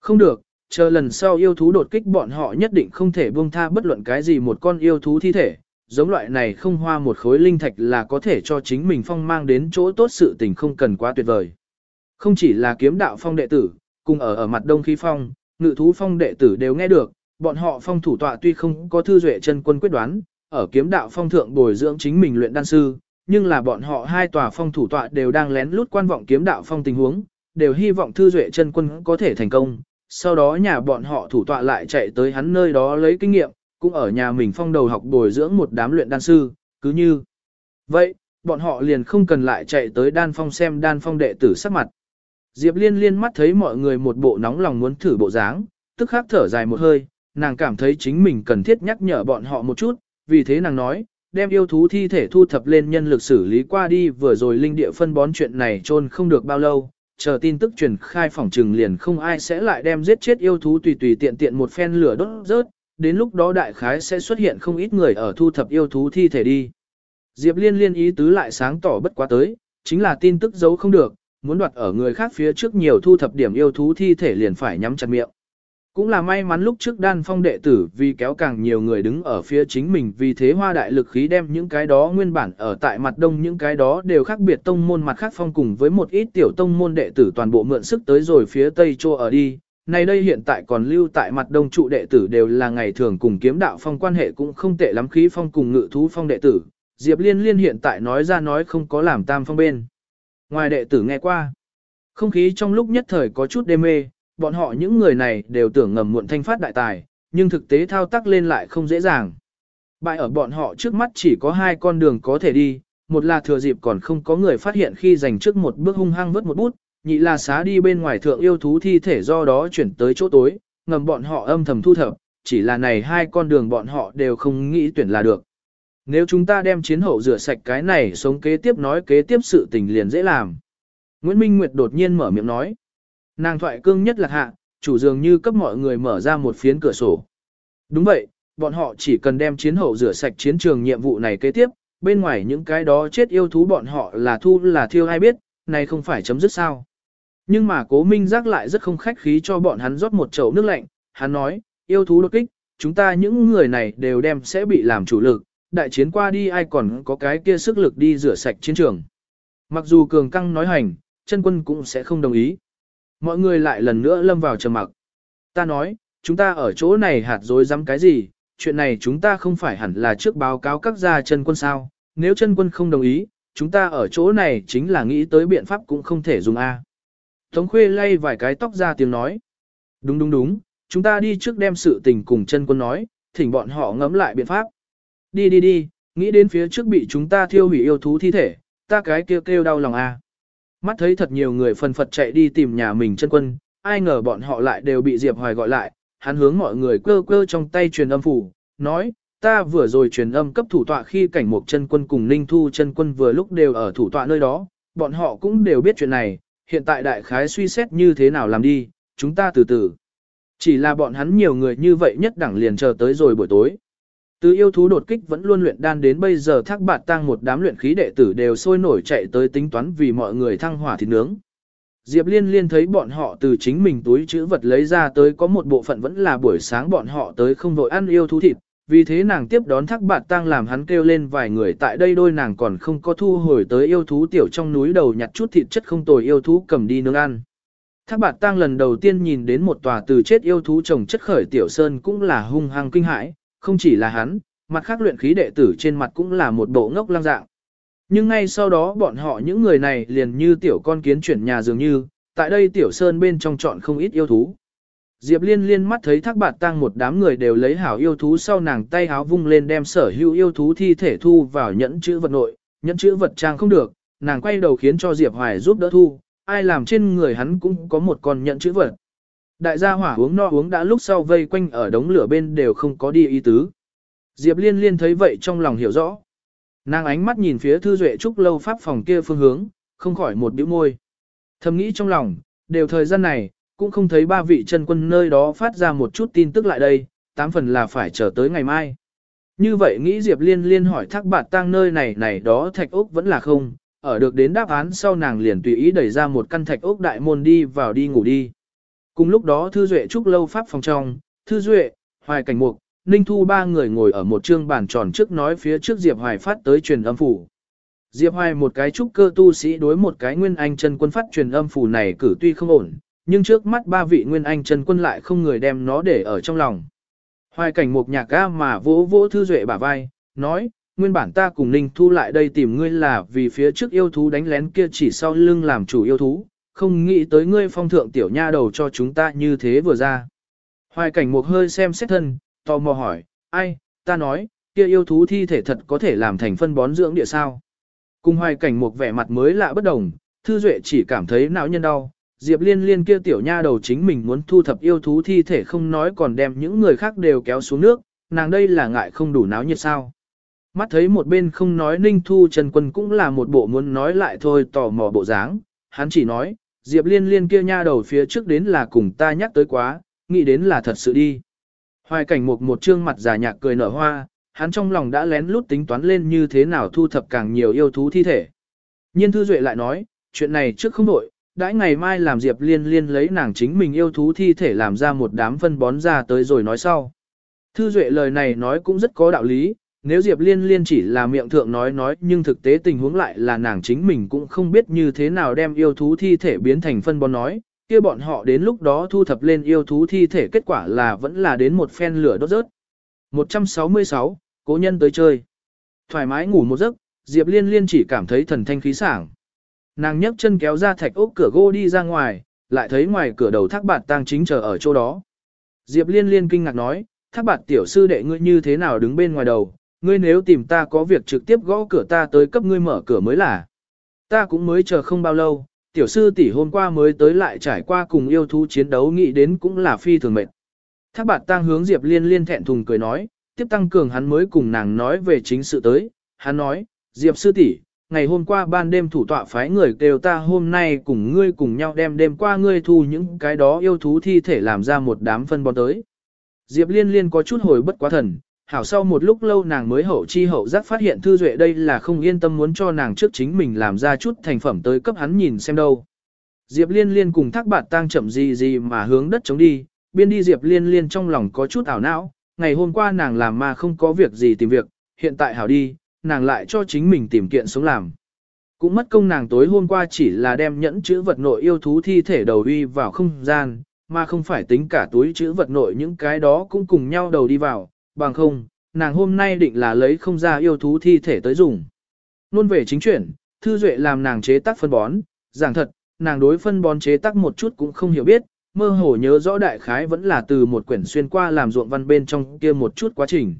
Không được, chờ lần sau yêu thú đột kích bọn họ nhất định không thể buông tha bất luận cái gì một con yêu thú thi thể, giống loại này không hoa một khối linh thạch là có thể cho chính mình phong mang đến chỗ tốt sự tình không cần quá tuyệt vời. Không chỉ là kiếm đạo phong đệ tử, cùng ở ở mặt đông khí phong, ngự thú phong đệ tử đều nghe được, bọn họ phong thủ tọa tuy không có thư duệ chân quân quyết đoán, ở kiếm đạo phong thượng bồi dưỡng chính mình luyện đan sư, nhưng là bọn họ hai tòa phong thủ tọa đều đang lén lút quan vọng kiếm đạo phong tình huống, đều hy vọng thư duệ chân quân có thể thành công. Sau đó nhà bọn họ thủ tọa lại chạy tới hắn nơi đó lấy kinh nghiệm, cũng ở nhà mình phong đầu học bồi dưỡng một đám luyện đan sư, cứ như. Vậy, bọn họ liền không cần lại chạy tới đan phong xem đan phong đệ tử sắc mặt. Diệp liên liên mắt thấy mọi người một bộ nóng lòng muốn thử bộ dáng, tức khắc thở dài một hơi, nàng cảm thấy chính mình cần thiết nhắc nhở bọn họ một chút, vì thế nàng nói, đem yêu thú thi thể thu thập lên nhân lực xử lý qua đi vừa rồi linh địa phân bón chuyện này trôn không được bao lâu, chờ tin tức truyền khai phỏng trừng liền không ai sẽ lại đem giết chết yêu thú tùy tùy tiện tiện một phen lửa đốt rớt, đến lúc đó đại khái sẽ xuất hiện không ít người ở thu thập yêu thú thi thể đi. Diệp liên liên ý tứ lại sáng tỏ bất quá tới, chính là tin tức giấu không được, muốn đoạt ở người khác phía trước nhiều thu thập điểm yêu thú thi thể liền phải nhắm chặt miệng. Cũng là may mắn lúc trước đan phong đệ tử vì kéo càng nhiều người đứng ở phía chính mình vì thế hoa đại lực khí đem những cái đó nguyên bản ở tại mặt đông những cái đó đều khác biệt tông môn mặt khác phong cùng với một ít tiểu tông môn đệ tử toàn bộ mượn sức tới rồi phía tây chô ở đi. Này đây hiện tại còn lưu tại mặt đông trụ đệ tử đều là ngày thường cùng kiếm đạo phong quan hệ cũng không tệ lắm khí phong cùng ngự thú phong đệ tử. Diệp liên liên hiện tại nói ra nói không có làm tam phong bên. Ngoài đệ tử nghe qua, không khí trong lúc nhất thời có chút đê mê, bọn họ những người này đều tưởng ngầm muộn thanh phát đại tài, nhưng thực tế thao tác lên lại không dễ dàng. Bại ở bọn họ trước mắt chỉ có hai con đường có thể đi, một là thừa dịp còn không có người phát hiện khi giành trước một bước hung hăng vớt một bút, nhị là xá đi bên ngoài thượng yêu thú thi thể do đó chuyển tới chỗ tối, ngầm bọn họ âm thầm thu thập, chỉ là này hai con đường bọn họ đều không nghĩ tuyển là được. Nếu chúng ta đem chiến hậu rửa sạch cái này sống kế tiếp nói kế tiếp sự tình liền dễ làm. Nguyễn Minh Nguyệt đột nhiên mở miệng nói. Nàng thoại cương nhất là hạ, chủ dường như cấp mọi người mở ra một phiến cửa sổ. Đúng vậy, bọn họ chỉ cần đem chiến hậu rửa sạch chiến trường nhiệm vụ này kế tiếp, bên ngoài những cái đó chết yêu thú bọn họ là thu là thiêu hay biết, này không phải chấm dứt sao. Nhưng mà cố minh giác lại rất không khách khí cho bọn hắn rót một chậu nước lạnh, hắn nói, yêu thú đột kích, chúng ta những người này đều đem sẽ bị làm chủ lực, đại chiến qua đi ai còn có cái kia sức lực đi rửa sạch chiến trường. Mặc dù cường căng nói hành, chân quân cũng sẽ không đồng ý. Mọi người lại lần nữa lâm vào trầm mặc. Ta nói, chúng ta ở chỗ này hạt dối dám cái gì, chuyện này chúng ta không phải hẳn là trước báo cáo các gia chân quân sao, nếu chân quân không đồng ý, chúng ta ở chỗ này chính là nghĩ tới biện pháp cũng không thể dùng A. Tống khuê lay vài cái tóc ra tiếng nói. Đúng đúng đúng, chúng ta đi trước đem sự tình cùng chân quân nói, thỉnh bọn họ ngẫm lại biện pháp. Đi đi đi, nghĩ đến phía trước bị chúng ta thiêu hủy yêu thú thi thể, ta cái kêu kêu đau lòng A. Mắt thấy thật nhiều người phần phật chạy đi tìm nhà mình chân quân, ai ngờ bọn họ lại đều bị Diệp Hoài gọi lại, hắn hướng mọi người quơ quơ trong tay truyền âm phủ, nói, ta vừa rồi truyền âm cấp thủ tọa khi cảnh một chân quân cùng Ninh Thu chân quân vừa lúc đều ở thủ tọa nơi đó, bọn họ cũng đều biết chuyện này, hiện tại đại khái suy xét như thế nào làm đi, chúng ta từ từ. Chỉ là bọn hắn nhiều người như vậy nhất đẳng liền chờ tới rồi buổi tối. Từ yêu thú đột kích vẫn luôn luyện đan đến bây giờ thác bạt tăng một đám luyện khí đệ tử đều sôi nổi chạy tới tính toán vì mọi người thăng hỏa thịt nướng. Diệp Liên Liên thấy bọn họ từ chính mình túi chữ vật lấy ra tới có một bộ phận vẫn là buổi sáng bọn họ tới không vội ăn yêu thú thịt, vì thế nàng tiếp đón thác bạt tăng làm hắn kêu lên vài người tại đây đôi nàng còn không có thu hồi tới yêu thú tiểu trong núi đầu nhặt chút thịt chất không tồi yêu thú cầm đi nướng ăn. Thác bạt tăng lần đầu tiên nhìn đến một tòa từ chết yêu thú trồng chất khởi tiểu sơn cũng là hung hăng kinh hãi, không chỉ là hắn, mặt khác luyện khí đệ tử trên mặt cũng là một bộ ngốc lang dạng. Nhưng ngay sau đó bọn họ những người này liền như tiểu con kiến chuyển nhà dường như, tại đây tiểu sơn bên trong chọn không ít yêu thú. Diệp liên liên mắt thấy thác bạt tăng một đám người đều lấy hảo yêu thú sau nàng tay háo vung lên đem sở hữu yêu thú thi thể thu vào nhẫn chữ vật nội, nhẫn chữ vật trang không được, nàng quay đầu khiến cho Diệp Hoài giúp đỡ thu, ai làm trên người hắn cũng có một con nhẫn chữ vật. Đại gia hỏa uống no uống đã lúc sau vây quanh ở đống lửa bên đều không có đi ý tứ. Diệp liên liên thấy vậy trong lòng hiểu rõ. Nàng ánh mắt nhìn phía thư duệ trúc lâu pháp phòng kia phương hướng, không khỏi một bĩu môi. Thầm nghĩ trong lòng, đều thời gian này, cũng không thấy ba vị chân quân nơi đó phát ra một chút tin tức lại đây, tám phần là phải chờ tới ngày mai. Như vậy nghĩ Diệp Liên liên hỏi thác bạt tang nơi này này đó thạch ốc vẫn là không, ở được đến đáp án sau nàng liền tùy ý đẩy ra một căn thạch ốc đại môn đi vào đi ngủ đi. Cùng lúc đó Thư Duệ trúc lâu pháp phòng trong, Thư Duệ, Hoài Cảnh Mục, Ninh Thu ba người ngồi ở một trương bàn tròn trước nói phía trước Diệp Hoài phát tới truyền âm phủ. Diệp Hoài một cái trúc cơ tu sĩ đối một cái nguyên anh chân quân phát truyền âm phủ này cử tuy không ổn, nhưng trước mắt ba vị nguyên anh chân quân lại không người đem nó để ở trong lòng. Hoài cảnh một nhạc ga mà vỗ vỗ thư duệ bả vai, nói, nguyên bản ta cùng Ninh Thu lại đây tìm ngươi là vì phía trước yêu thú đánh lén kia chỉ sau lưng làm chủ yêu thú, không nghĩ tới ngươi phong thượng tiểu nha đầu cho chúng ta như thế vừa ra. Hoài cảnh một hơi xem xét thân, tò mò hỏi, ai, ta nói, kia yêu thú thi thể thật có thể làm thành phân bón dưỡng địa sao. Cùng hoài cảnh một vẻ mặt mới lạ bất đồng, thư duệ chỉ cảm thấy não nhân đau. Diệp liên liên kia tiểu nha đầu chính mình muốn thu thập yêu thú thi thể không nói còn đem những người khác đều kéo xuống nước, nàng đây là ngại không đủ náo nhiệt sao. Mắt thấy một bên không nói ninh thu trần quân cũng là một bộ muốn nói lại thôi tò mò bộ dáng, hắn chỉ nói, Diệp liên liên kia nha đầu phía trước đến là cùng ta nhắc tới quá, nghĩ đến là thật sự đi. Hoài cảnh một một trương mặt giả nhạc cười nở hoa, hắn trong lòng đã lén lút tính toán lên như thế nào thu thập càng nhiều yêu thú thi thể. Nhiên Thư Duệ lại nói, chuyện này trước không đổi, đãi ngày mai làm Diệp Liên Liên lấy nàng chính mình yêu thú thi thể làm ra một đám phân bón ra tới rồi nói sau. Thư Duệ lời này nói cũng rất có đạo lý, nếu Diệp Liên Liên chỉ là miệng thượng nói nói nhưng thực tế tình huống lại là nàng chính mình cũng không biết như thế nào đem yêu thú thi thể biến thành phân bón nói, kia bọn họ đến lúc đó thu thập lên yêu thú thi thể kết quả là vẫn là đến một phen lửa đốt rớt. 166, cố nhân tới chơi. Thoải mái ngủ một giấc, Diệp Liên Liên chỉ cảm thấy thần thanh khí sảng. Nàng nhấc chân kéo ra thạch ốc cửa gỗ đi ra ngoài, lại thấy ngoài cửa đầu thác bạt tang chính chờ ở chỗ đó. Diệp Liên Liên kinh ngạc nói, thác bạt tiểu sư đệ ngươi như thế nào đứng bên ngoài đầu, ngươi nếu tìm ta có việc trực tiếp gõ cửa ta tới cấp ngươi mở cửa mới là. Ta cũng mới chờ không bao lâu, tiểu sư tỷ hôm qua mới tới lại trải qua cùng yêu thú chiến đấu nghĩ đến cũng là phi thường mệt. Thác bạt tang hướng Diệp Liên Liên thẹn thùng cười nói, tiếp tăng cường hắn mới cùng nàng nói về chính sự tới, hắn nói, Diệp sư tỷ, ngày hôm qua ban đêm thủ tọa phái người kêu ta hôm nay cùng ngươi cùng nhau đem đêm qua ngươi thu những cái đó yêu thú thi thể làm ra một đám phân bón tới. Diệp liên liên có chút hồi bất quá thần, hảo sau một lúc lâu nàng mới hậu chi hậu giác phát hiện thư duệ đây là không yên tâm muốn cho nàng trước chính mình làm ra chút thành phẩm tới cấp hắn nhìn xem đâu. Diệp liên liên cùng thác bạt tang chậm gì gì mà hướng đất chống đi, biên đi Diệp liên liên trong lòng có chút ảo não, ngày hôm qua nàng làm mà không có việc gì tìm việc, hiện tại hảo đi, nàng lại cho chính mình tìm kiện sống làm. Cũng mất công nàng tối hôm qua chỉ là đem nhẫn chữ vật nội yêu thú thi thể đầu uy vào không gian, mà không phải tính cả túi chữ vật nội những cái đó cũng cùng nhau đầu đi vào, bằng không, nàng hôm nay định là lấy không ra yêu thú thi thể tới dùng. Luôn về chính chuyển, Thư Duệ làm nàng chế tác phân bón, giảng thật, nàng đối phân bón chế tác một chút cũng không hiểu biết, mơ hồ nhớ rõ đại khái vẫn là từ một quyển xuyên qua làm ruộng văn bên trong kia một chút quá trình.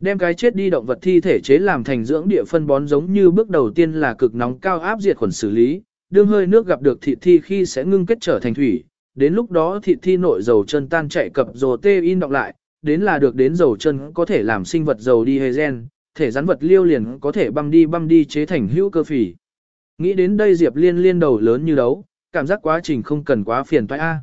Đem cái chết đi động vật thi thể chế làm thành dưỡng địa phân bón giống như bước đầu tiên là cực nóng cao áp diệt khuẩn xử lý, đương hơi nước gặp được thịt thi khi sẽ ngưng kết trở thành thủy, đến lúc đó thịt thi nội dầu chân tan chạy cập rồ tê in đọng lại, đến là được đến dầu chân có thể làm sinh vật dầu đi hay gen, thể rắn vật liêu liền có thể băm đi băm đi chế thành hữu cơ phỉ. Nghĩ đến đây Diệp Liên liên đầu lớn như đấu, cảm giác quá trình không cần quá phiền toái a.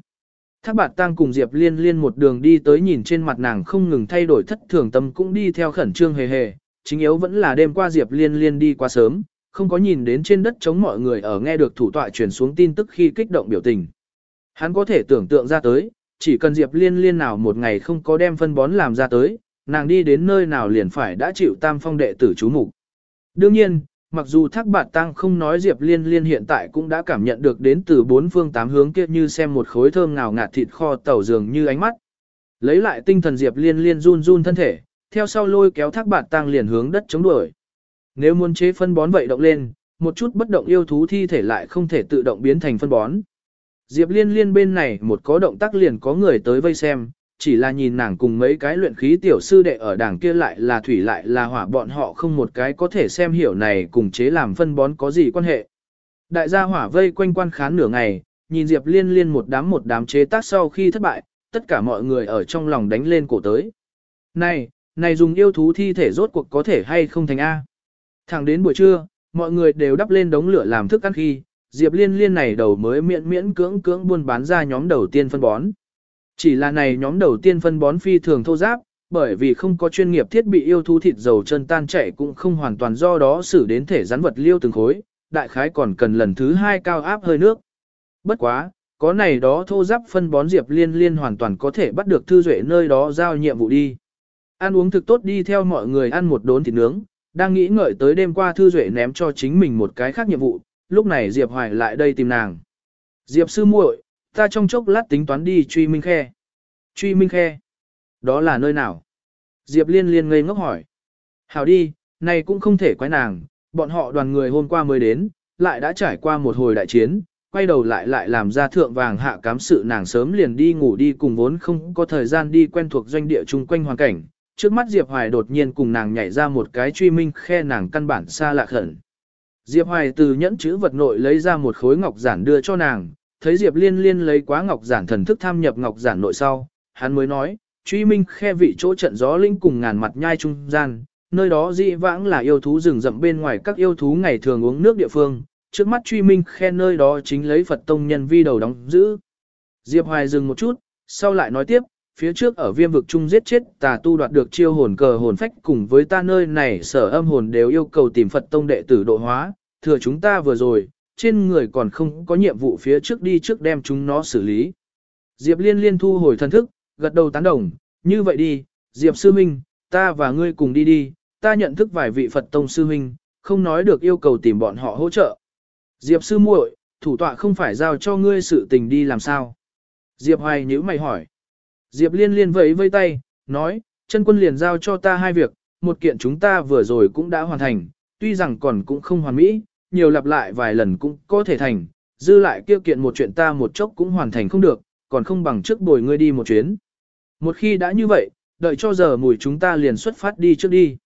Thác bạt tăng cùng Diệp liên liên một đường đi tới nhìn trên mặt nàng không ngừng thay đổi thất thường tâm cũng đi theo khẩn trương hề hề, chính yếu vẫn là đêm qua Diệp liên liên đi quá sớm, không có nhìn đến trên đất chống mọi người ở nghe được thủ tọa truyền xuống tin tức khi kích động biểu tình. Hắn có thể tưởng tượng ra tới, chỉ cần Diệp liên liên nào một ngày không có đem phân bón làm ra tới, nàng đi đến nơi nào liền phải đã chịu tam phong đệ tử chú mục. Đương nhiên, Mặc dù thác bạt tăng không nói Diệp Liên Liên hiện tại cũng đã cảm nhận được đến từ bốn phương tám hướng kia như xem một khối thơm ngào ngạt thịt kho tàu dường như ánh mắt. Lấy lại tinh thần Diệp Liên Liên run run thân thể, theo sau lôi kéo thác bạt tăng liền hướng đất chống đuổi. Nếu muốn chế phân bón vậy động lên, một chút bất động yêu thú thi thể lại không thể tự động biến thành phân bón. Diệp Liên Liên bên này một có động tác liền có người tới vây xem, chỉ là nhìn nàng cùng mấy cái luyện khí tiểu sư đệ ở đảng kia lại là thủy lại là hỏa bọn họ không một cái có thể xem hiểu này cùng chế làm phân bón có gì quan hệ. Đại gia hỏa vây quanh quan khán nửa ngày, nhìn Diệp Liên Liên một đám một đám chế tác sau khi thất bại, tất cả mọi người ở trong lòng đánh lên cổ tới. Này, này dùng yêu thú thi thể rốt cuộc có thể hay không thành A. Thẳng đến buổi trưa, mọi người đều đắp lên đống lửa làm thức ăn khi, Diệp Liên Liên này đầu mới miễn miễn cưỡng cưỡng buôn bán ra nhóm đầu tiên phân bón. Chỉ là này nhóm đầu tiên phân bón phi thường thô giáp, bởi vì không có chuyên nghiệp thiết bị yêu thú thịt dầu chân tan chảy cũng không hoàn toàn do đó xử đến thể rắn vật liêu từng khối, đại khái còn cần lần thứ hai cao áp hơi nước. Bất quá, có này đó thô giáp phân bón Diệp Liên Liên hoàn toàn có thể bắt được Thư Duệ nơi đó giao nhiệm vụ đi. Ăn uống thực tốt đi theo mọi người ăn một đốn thịt nướng, đang nghĩ ngợi tới đêm qua Thư Duệ ném cho chính mình một cái khác nhiệm vụ, lúc này Diệp Hoài lại đây tìm nàng. Diệp sư muội, ta trong chốc lát tính toán đi truy minh khe. Truy minh khe? Đó là nơi nào? Diệp liên liên ngây ngốc hỏi. Hảo đi, này cũng không thể quái nàng, bọn họ đoàn người hôm qua mới đến, lại đã trải qua một hồi đại chiến, quay đầu lại lại làm ra thượng vàng hạ cám sự nàng sớm liền đi ngủ đi cùng vốn không có thời gian đi quen thuộc doanh địa chung quanh hoàn cảnh. Trước mắt Diệp Hoài đột nhiên cùng nàng nhảy ra một cái truy minh khe nàng căn bản xa lạ khẩn. Diệp Hoài từ nhẫn chữ vật nội lấy ra một khối ngọc giản đưa cho nàng, thấy Diệp Liên Liên lấy quá ngọc giản thần thức tham nhập ngọc giản nội sau, hắn mới nói, truy minh khe vị chỗ trận gió linh cùng ngàn mặt nhai trung gian, nơi đó dị vãng là yêu thú rừng rậm bên ngoài các yêu thú ngày thường uống nước địa phương, trước mắt truy minh khe nơi đó chính lấy Phật tông nhân vi đầu đóng giữ. Diệp Hoài dừng một chút, sau lại nói tiếp, phía trước ở viêm vực chung giết chết tà tu đoạt được chiêu hồn cờ hồn phách cùng với ta nơi này sở âm hồn đều yêu cầu tìm Phật tông đệ tử độ hóa, thừa chúng ta vừa rồi, trên người còn không có nhiệm vụ phía trước đi trước đem chúng nó xử lý. Diệp liên liên thu hồi thân thức, gật đầu tán đồng, như vậy đi, Diệp sư minh, ta và ngươi cùng đi đi, ta nhận thức vài vị Phật tông sư minh, không nói được yêu cầu tìm bọn họ hỗ trợ. Diệp sư muội, thủ tọa không phải giao cho ngươi sự tình đi làm sao. Diệp hoài nhữ mày hỏi. Diệp liên liên vẫy vây tay, nói, chân quân liền giao cho ta hai việc, một kiện chúng ta vừa rồi cũng đã hoàn thành, tuy rằng còn cũng không hoàn mỹ, nhiều lặp lại vài lần cũng có thể thành, dư lại kia kiện một chuyện ta một chốc cũng hoàn thành không được, còn không bằng trước bồi ngươi đi một chuyến. Một khi đã như vậy, đợi cho giờ mùi chúng ta liền xuất phát đi trước đi.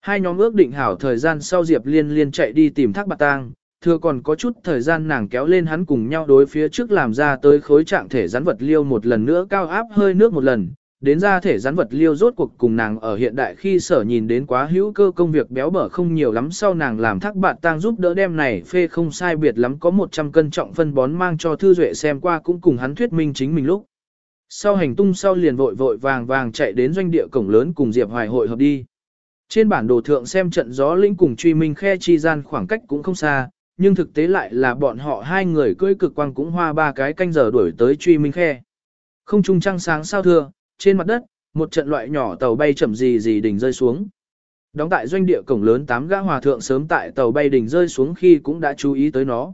Hai nhóm ước định hảo thời gian sau Diệp Liên liên chạy đi tìm thác bạc tang, thừa còn có chút thời gian nàng kéo lên hắn cùng nhau đối phía trước làm ra tới khối trạng thể rắn vật liêu một lần nữa cao áp hơi nước một lần, đến ra thể rắn vật liêu rốt cuộc cùng nàng ở hiện đại khi sở nhìn đến quá hữu cơ công việc béo bở không nhiều lắm sau nàng làm thác bạn tang giúp đỡ đem này phê không sai biệt lắm có 100 cân trọng phân bón mang cho Thư Duệ xem qua cũng cùng hắn thuyết minh chính mình lúc. Sau hành tung sau liền vội vội vàng vàng chạy đến doanh địa cổng lớn cùng Diệp Hoài hội hợp đi. Trên bản đồ thượng xem trận gió lĩnh cùng truy minh khe chi gian khoảng cách cũng không xa, nhưng thực tế lại là bọn họ hai người cưỡi cực quang cũng hoa ba cái canh giờ đuổi tới truy minh khe. Không trung trăng sáng sao thưa, trên mặt đất, một trận loại nhỏ tàu bay chậm gì gì đỉnh rơi xuống. Đóng tại doanh địa cổng lớn tám gã hòa thượng sớm tại tàu bay đỉnh rơi xuống khi cũng đã chú ý tới nó.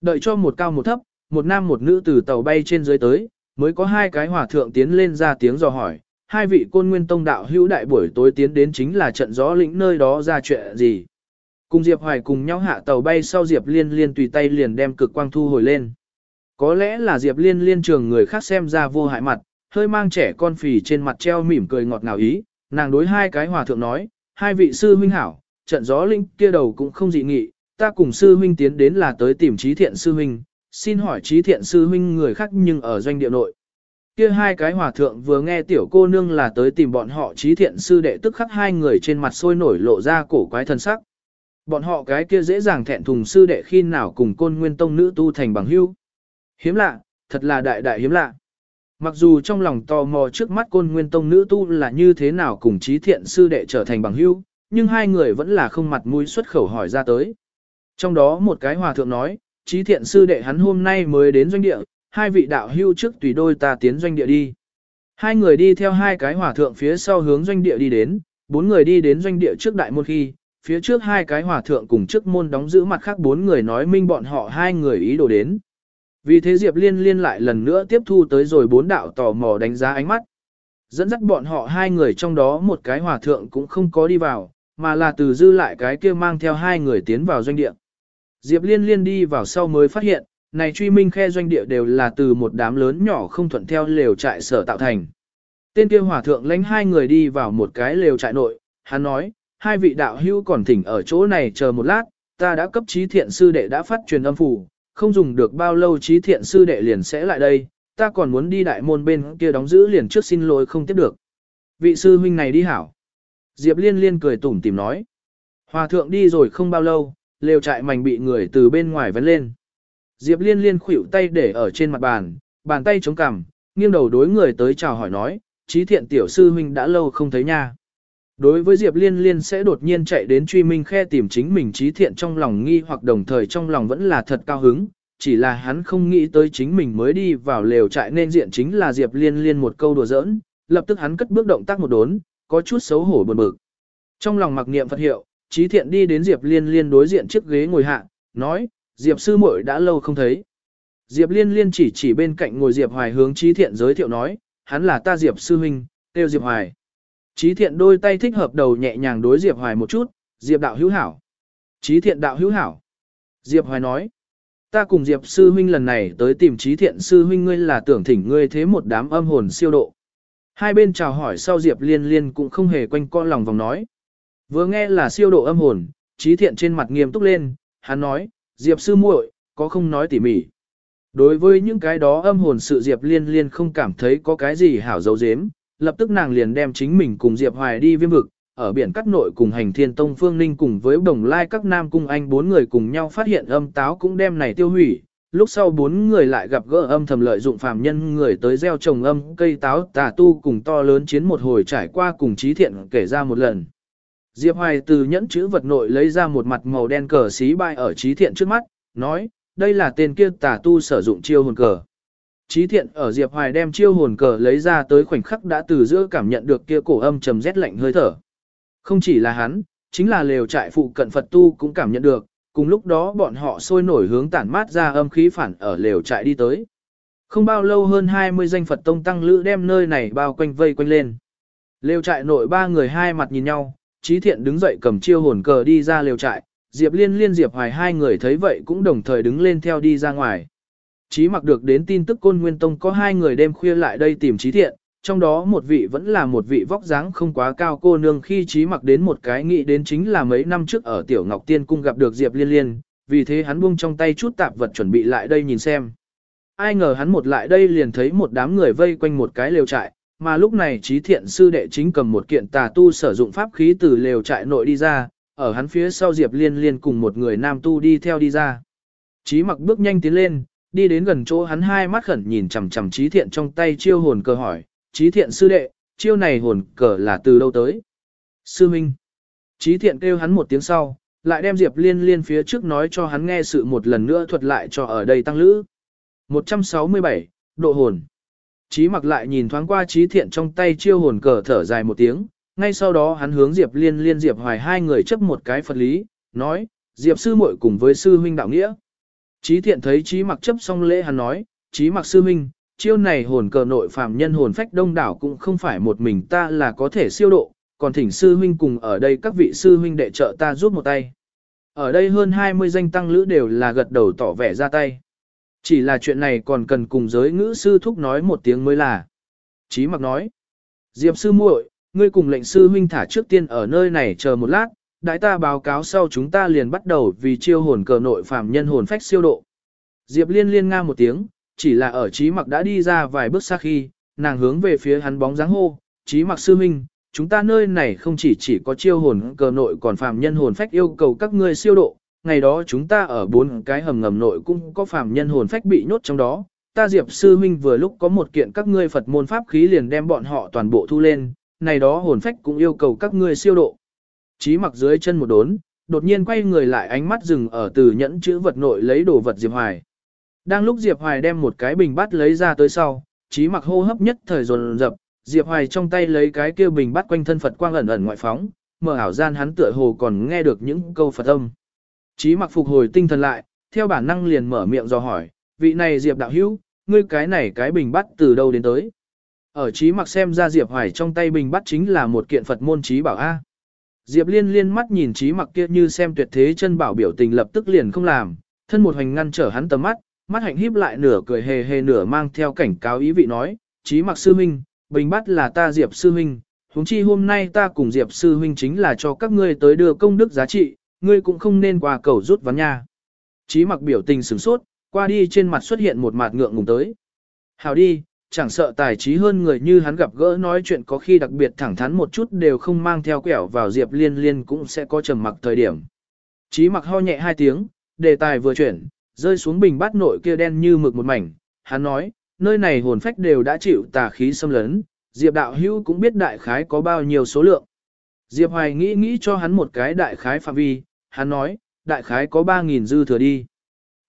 Đợi cho một cao một thấp, một nam một nữ từ tàu bay trên dưới tới, mới có hai cái hòa thượng tiến lên ra tiếng dò hỏi, hai vị côn nguyên tông đạo hữu đại buổi tối tiến đến chính là trận gió lĩnh nơi đó ra chuyện gì. Cùng Diệp Hoài cùng nhau hạ tàu bay sau Diệp Liên Liên tùy tay liền đem cực quang thu hồi lên. Có lẽ là Diệp Liên Liên trường người khác xem ra vô hại mặt, hơi mang trẻ con phì trên mặt treo mỉm cười ngọt ngào ý, nàng đối hai cái hòa thượng nói, hai vị sư huynh hảo, trận gió linh kia đầu cũng không dị nghị, ta cùng sư huynh tiến đến là tới tìm trí thiện sư huynh, xin hỏi trí thiện sư huynh người khác nhưng ở doanh địa nội. Kia hai cái hòa thượng vừa nghe tiểu cô nương là tới tìm bọn họ trí thiện sư đệ tức khắc hai người trên mặt sôi nổi lộ ra cổ quái thân sắc. Bọn họ cái kia dễ dàng thẹn thùng sư đệ khi nào cùng côn nguyên tông nữ tu thành bằng hữu. Hiếm lạ, thật là đại đại hiếm lạ. Mặc dù trong lòng tò mò trước mắt côn nguyên tông nữ tu là như thế nào cùng trí thiện sư đệ trở thành bằng hữu, nhưng hai người vẫn là không mặt mũi xuất khẩu hỏi ra tới. Trong đó một cái hòa thượng nói, trí thiện sư đệ hắn hôm nay mới đến doanh địa, hai vị đạo hưu trước tùy đôi ta tiến doanh địa đi. Hai người đi theo hai cái hòa thượng phía sau hướng doanh địa đi đến, bốn người đi đến doanh địa trước đại môn khi, phía trước hai cái hòa thượng cùng trước môn đóng giữ mặt khác bốn người nói minh bọn họ hai người ý đồ đến. Vì thế Diệp Liên liên lại lần nữa tiếp thu tới rồi bốn đạo tò mò đánh giá ánh mắt. Dẫn dắt bọn họ hai người trong đó một cái hòa thượng cũng không có đi vào, mà là từ dư lại cái kia mang theo hai người tiến vào doanh địa. Diệp Liên liên đi vào sau mới phát hiện, này truy minh khe doanh địa đều là từ một đám lớn nhỏ không thuận theo lều trại sở tạo thành. Tên kia hòa thượng lãnh hai người đi vào một cái lều trại nội, hắn nói, hai vị đạo hữu còn thỉnh ở chỗ này chờ một lát, ta đã cấp trí thiện sư đệ đã phát truyền âm phủ, không dùng được bao lâu trí thiện sư đệ liền sẽ lại đây, ta còn muốn đi đại môn bên kia đóng giữ liền trước xin lỗi không tiếp được. Vị sư huynh này đi hảo. Diệp liên liên cười tủm tìm nói. Hòa thượng đi rồi không bao lâu, lều trại mảnh bị người từ bên ngoài vén lên. Diệp liên liên khuỷu tay để ở trên mặt bàn, bàn tay chống cằm, nghiêng đầu đối người tới chào hỏi nói, trí thiện tiểu sư huynh đã lâu không thấy nha. Đối với Diệp Liên Liên sẽ đột nhiên chạy đến truy minh khe tìm chính mình trí thiện trong lòng nghi hoặc đồng thời trong lòng vẫn là thật cao hứng, chỉ là hắn không nghĩ tới chính mình mới đi vào lều trại nên diện chính là Diệp Liên Liên một câu đùa giỡn, lập tức hắn cất bước động tác một đốn, có chút xấu hổ buồn bực. Trong lòng mặc niệm Phật hiệu, trí thiện đi đến Diệp Liên Liên đối diện chiếc ghế ngồi hạ, nói, Diệp sư muội đã lâu không thấy. Diệp Liên Liên chỉ chỉ bên cạnh ngồi Diệp Hoài hướng trí thiện giới thiệu nói, hắn là ta Diệp sư huynh, tiêu Diệp Hoài. Chí thiện đôi tay thích hợp đầu nhẹ nhàng đối Diệp Hoài một chút, Diệp đạo hữu hảo. Chí thiện đạo hữu hảo. Diệp Hoài nói, ta cùng Diệp sư huynh lần này tới tìm Chí thiện sư huynh ngươi là tưởng thỉnh ngươi thế một đám âm hồn siêu độ. Hai bên chào hỏi sau Diệp liên liên cũng không hề quanh co lòng vòng nói. Vừa nghe là siêu độ âm hồn, Chí thiện trên mặt nghiêm túc lên, hắn nói, Diệp sư muội, có không nói tỉ mỉ. Đối với những cái đó âm hồn sự Diệp liên liên không cảm thấy có cái gì hảo dấu dếm, lập tức nàng liền đem chính mình cùng Diệp Hoài đi viêm vực, ở biển cắt nội cùng hành thiên tông phương ninh cùng với đồng lai các nam cung anh bốn người cùng nhau phát hiện âm táo cũng đem này tiêu hủy. Lúc sau bốn người lại gặp gỡ âm thầm lợi dụng phàm nhân người tới gieo trồng âm cây táo tà tu cùng to lớn chiến một hồi trải qua cùng trí thiện kể ra một lần. Diệp Hoài từ nhẫn chữ vật nội lấy ra một mặt màu đen cờ xí bay ở trí thiện trước mắt, nói, đây là tên kia tà tu sử dụng chiêu hồn cờ. Chí thiện ở Diệp Hoài đem chiêu hồn cờ lấy ra tới khoảnh khắc đã từ giữa cảm nhận được kia cổ âm trầm rét lạnh hơi thở. Không chỉ là hắn, chính là lều trại phụ cận Phật tu cũng cảm nhận được, cùng lúc đó bọn họ sôi nổi hướng tản mát ra âm khí phản ở lều trại đi tới. Không bao lâu hơn 20 danh Phật tông tăng lữ đem nơi này bao quanh vây quanh lên. Lều trại nội ba người hai mặt nhìn nhau, Chí thiện đứng dậy cầm chiêu hồn cờ đi ra lều trại, Diệp liên liên Diệp hoài hai người thấy vậy cũng đồng thời đứng lên theo đi ra ngoài. Chí mặc được đến tin tức Côn Nguyên Tông có hai người đêm khuya lại đây tìm Chí Thiện, trong đó một vị vẫn là một vị vóc dáng không quá cao cô nương khi Chí mặc đến một cái nghĩ đến chính là mấy năm trước ở Tiểu Ngọc Tiên Cung gặp được Diệp Liên Liên, vì thế hắn buông trong tay chút tạp vật chuẩn bị lại đây nhìn xem. Ai ngờ hắn một lại đây liền thấy một đám người vây quanh một cái lều trại, mà lúc này Chí Thiện sư đệ chính cầm một kiện tà tu sử dụng pháp khí từ lều trại nội đi ra, ở hắn phía sau Diệp Liên Liên cùng một người nam tu đi theo đi ra. Chí mặc bước nhanh tiến lên, đi đến gần chỗ hắn hai mắt khẩn nhìn chằm chằm trí thiện trong tay chiêu hồn cờ hỏi, trí thiện sư đệ, chiêu này hồn cờ là từ đâu tới? Sư Minh. Trí thiện kêu hắn một tiếng sau, lại đem Diệp Liên Liên phía trước nói cho hắn nghe sự một lần nữa thuật lại cho ở đây tăng lữ. 167, độ hồn. Trí mặc lại nhìn thoáng qua trí thiện trong tay chiêu hồn cờ thở dài một tiếng, ngay sau đó hắn hướng Diệp Liên Liên Diệp Hoài hai người chấp một cái Phật lý, nói, Diệp sư muội cùng với sư huynh đạo nghĩa. Chí thiện thấy chí mặc chấp xong lễ hắn nói, chí mặc sư minh, chiêu này hồn cờ nội phàm nhân hồn phách đông đảo cũng không phải một mình ta là có thể siêu độ, còn thỉnh sư huynh cùng ở đây các vị sư huynh đệ trợ ta giúp một tay. Ở đây hơn 20 danh tăng lữ đều là gật đầu tỏ vẻ ra tay. Chỉ là chuyện này còn cần cùng giới ngữ sư thúc nói một tiếng mới là. Chí mặc nói, Diệp sư muội, ngươi cùng lệnh sư huynh thả trước tiên ở nơi này chờ một lát, đại ta báo cáo sau chúng ta liền bắt đầu vì chiêu hồn cờ nội phàm nhân hồn phách siêu độ. Diệp liên liên nga một tiếng, chỉ là ở trí mặc đã đi ra vài bước xa khi, nàng hướng về phía hắn bóng dáng hô, trí mặc sư minh, chúng ta nơi này không chỉ chỉ có chiêu hồn cờ nội còn phàm nhân hồn phách yêu cầu các ngươi siêu độ, ngày đó chúng ta ở bốn cái hầm ngầm nội cũng có phàm nhân hồn phách bị nhốt trong đó, ta Diệp sư minh vừa lúc có một kiện các ngươi Phật môn pháp khí liền đem bọn họ toàn bộ thu lên, này đó hồn phách cũng yêu cầu các ngươi siêu độ. Chí mặc dưới chân một đốn, đột nhiên quay người lại ánh mắt dừng ở từ nhẫn chữ vật nội lấy đồ vật Diệp Hoài. Đang lúc Diệp Hoài đem một cái bình bát lấy ra tới sau, Chí mặc hô hấp nhất thời dồn dập, Diệp Hoài trong tay lấy cái kia bình bát quanh thân Phật quang ẩn ẩn ngoại phóng, mở ảo gian hắn tựa hồ còn nghe được những câu Phật âm. Chí mặc phục hồi tinh thần lại, theo bản năng liền mở miệng do hỏi, vị này Diệp đạo hữu, ngươi cái này cái bình bát từ đâu đến tới? Ở Chí mặc xem ra Diệp Hoài trong tay bình bát chính là một kiện Phật môn chí bảo A. Diệp liên liên mắt nhìn trí mặc kia như xem tuyệt thế chân bảo biểu tình lập tức liền không làm, thân một hành ngăn trở hắn tầm mắt, Mắt hạnh híp lại nửa cười hề hề nửa mang theo cảnh cáo ý vị nói, chí mặc sư huynh, bình bắt là ta Diệp sư huynh, huống chi hôm nay ta cùng Diệp sư huynh chính là cho các ngươi tới đưa công đức giá trị, ngươi cũng không nên qua cầu rút ván nha. Chí mặc biểu tình sửng sốt, qua đi trên mặt xuất hiện một mặt ngượng ngùng tới. Hào đi, chẳng sợ tài trí hơn người như hắn gặp gỡ nói chuyện có khi đặc biệt thẳng thắn một chút đều không mang theo quẻo vào Diệp Liên Liên cũng sẽ có trầm mặc thời điểm. Chí mặc ho nhẹ hai tiếng, đề tài vừa chuyển, rơi xuống bình bát nội kia đen như mực một mảnh, hắn nói, nơi này hồn phách đều đã chịu tà khí xâm lấn, Diệp đạo hữu cũng biết đại khái có bao nhiêu số lượng. Diệp Hoài nghĩ nghĩ cho hắn một cái đại khái phạm vi, hắn nói, đại khái có 3.000 dư thừa đi.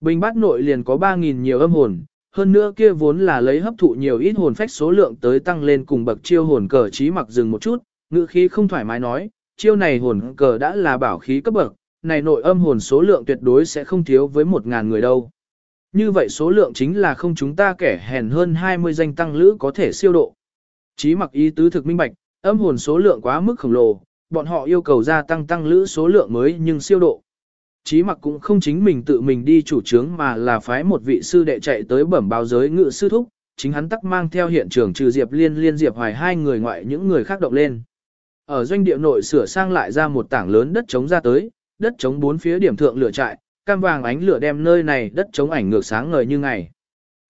Bình bát nội liền có 3.000 nhiều âm hồn, hơn nữa kia vốn là lấy hấp thụ nhiều ít hồn phách số lượng tới tăng lên cùng bậc chiêu hồn cờ trí mặc dừng một chút, ngữ khí không thoải mái nói, chiêu này hồn cờ đã là bảo khí cấp bậc, này nội âm hồn số lượng tuyệt đối sẽ không thiếu với 1.000 người đâu. Như vậy số lượng chính là không chúng ta kẻ hèn hơn 20 danh tăng lữ có thể siêu độ. Chí mặc ý tứ thực minh bạch, âm hồn số lượng quá mức khổng lồ, bọn họ yêu cầu gia tăng tăng lữ số lượng mới nhưng siêu độ. Chí mặc cũng không chính mình tự mình đi chủ trướng mà là phái một vị sư đệ chạy tới bẩm báo giới ngự sư thúc, chính hắn tắc mang theo hiện trường trừ Diệp Liên liên Diệp Hoài hai người ngoại những người khác động lên. Ở doanh địa nội sửa sang lại ra một tảng lớn đất trống ra tới, đất trống bốn phía điểm thượng lửa trại, cam vàng ánh lửa đem nơi này đất trống ảnh ngược sáng ngời như ngày.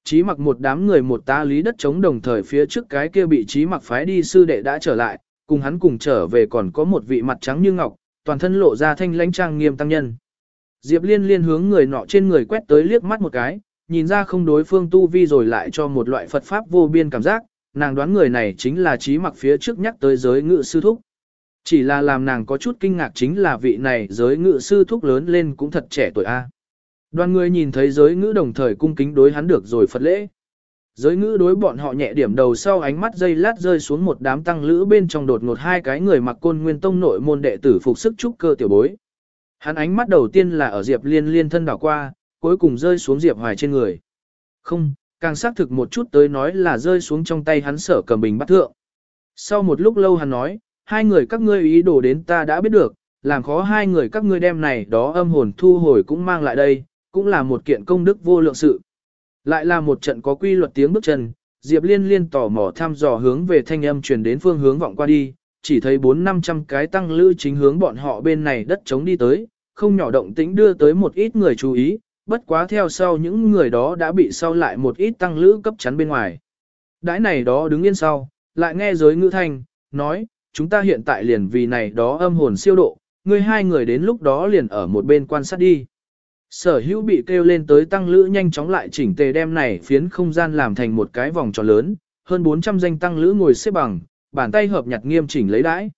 Chí mặc một đám người một tá lý đất trống đồng thời phía trước cái kia bị chí mặc phái đi sư đệ đã trở lại, cùng hắn cùng trở về còn có một vị mặt trắng như ngọc, toàn thân lộ ra thanh lãnh trang nghiêm tăng nhân. Diệp liên liên hướng người nọ trên người quét tới liếc mắt một cái, nhìn ra không đối phương tu vi rồi lại cho một loại Phật Pháp vô biên cảm giác, nàng đoán người này chính là trí mặc phía trước nhắc tới giới ngự sư thúc. Chỉ là làm nàng có chút kinh ngạc chính là vị này giới ngự sư thúc lớn lên cũng thật trẻ tuổi A. Đoàn người nhìn thấy giới ngữ đồng thời cung kính đối hắn được rồi Phật lễ. Giới ngữ đối bọn họ nhẹ điểm đầu sau ánh mắt dây lát rơi xuống một đám tăng lữ bên trong đột ngột hai cái người mặc côn nguyên tông nội môn đệ tử phục sức trúc cơ tiểu bối. Hắn ánh mắt đầu tiên là ở Diệp Liên liên thân đảo qua, cuối cùng rơi xuống Diệp Hoài trên người. Không, càng xác thực một chút tới nói là rơi xuống trong tay hắn sở cầm bình bắt thượng. Sau một lúc lâu hắn nói, hai người các ngươi ý đồ đến ta đã biết được, làm khó hai người các ngươi đem này đó âm hồn thu hồi cũng mang lại đây, cũng là một kiện công đức vô lượng sự. Lại là một trận có quy luật tiếng bước chân, Diệp Liên liên tỏ mò thăm dò hướng về thanh âm truyền đến phương hướng vọng qua đi, chỉ thấy bốn năm trăm cái tăng lữ chính hướng bọn họ bên này đất chống đi tới, không nhỏ động tĩnh đưa tới một ít người chú ý, bất quá theo sau những người đó đã bị sau lại một ít tăng lữ cấp chắn bên ngoài. Đãi này đó đứng yên sau, lại nghe giới ngữ thanh, nói, chúng ta hiện tại liền vì này đó âm hồn siêu độ, ngươi hai người đến lúc đó liền ở một bên quan sát đi. Sở hữu bị kêu lên tới tăng lữ nhanh chóng lại chỉnh tề đem này phiến không gian làm thành một cái vòng tròn lớn, hơn 400 danh tăng lữ ngồi xếp bằng, bàn tay hợp nhặt nghiêm chỉnh lấy đãi.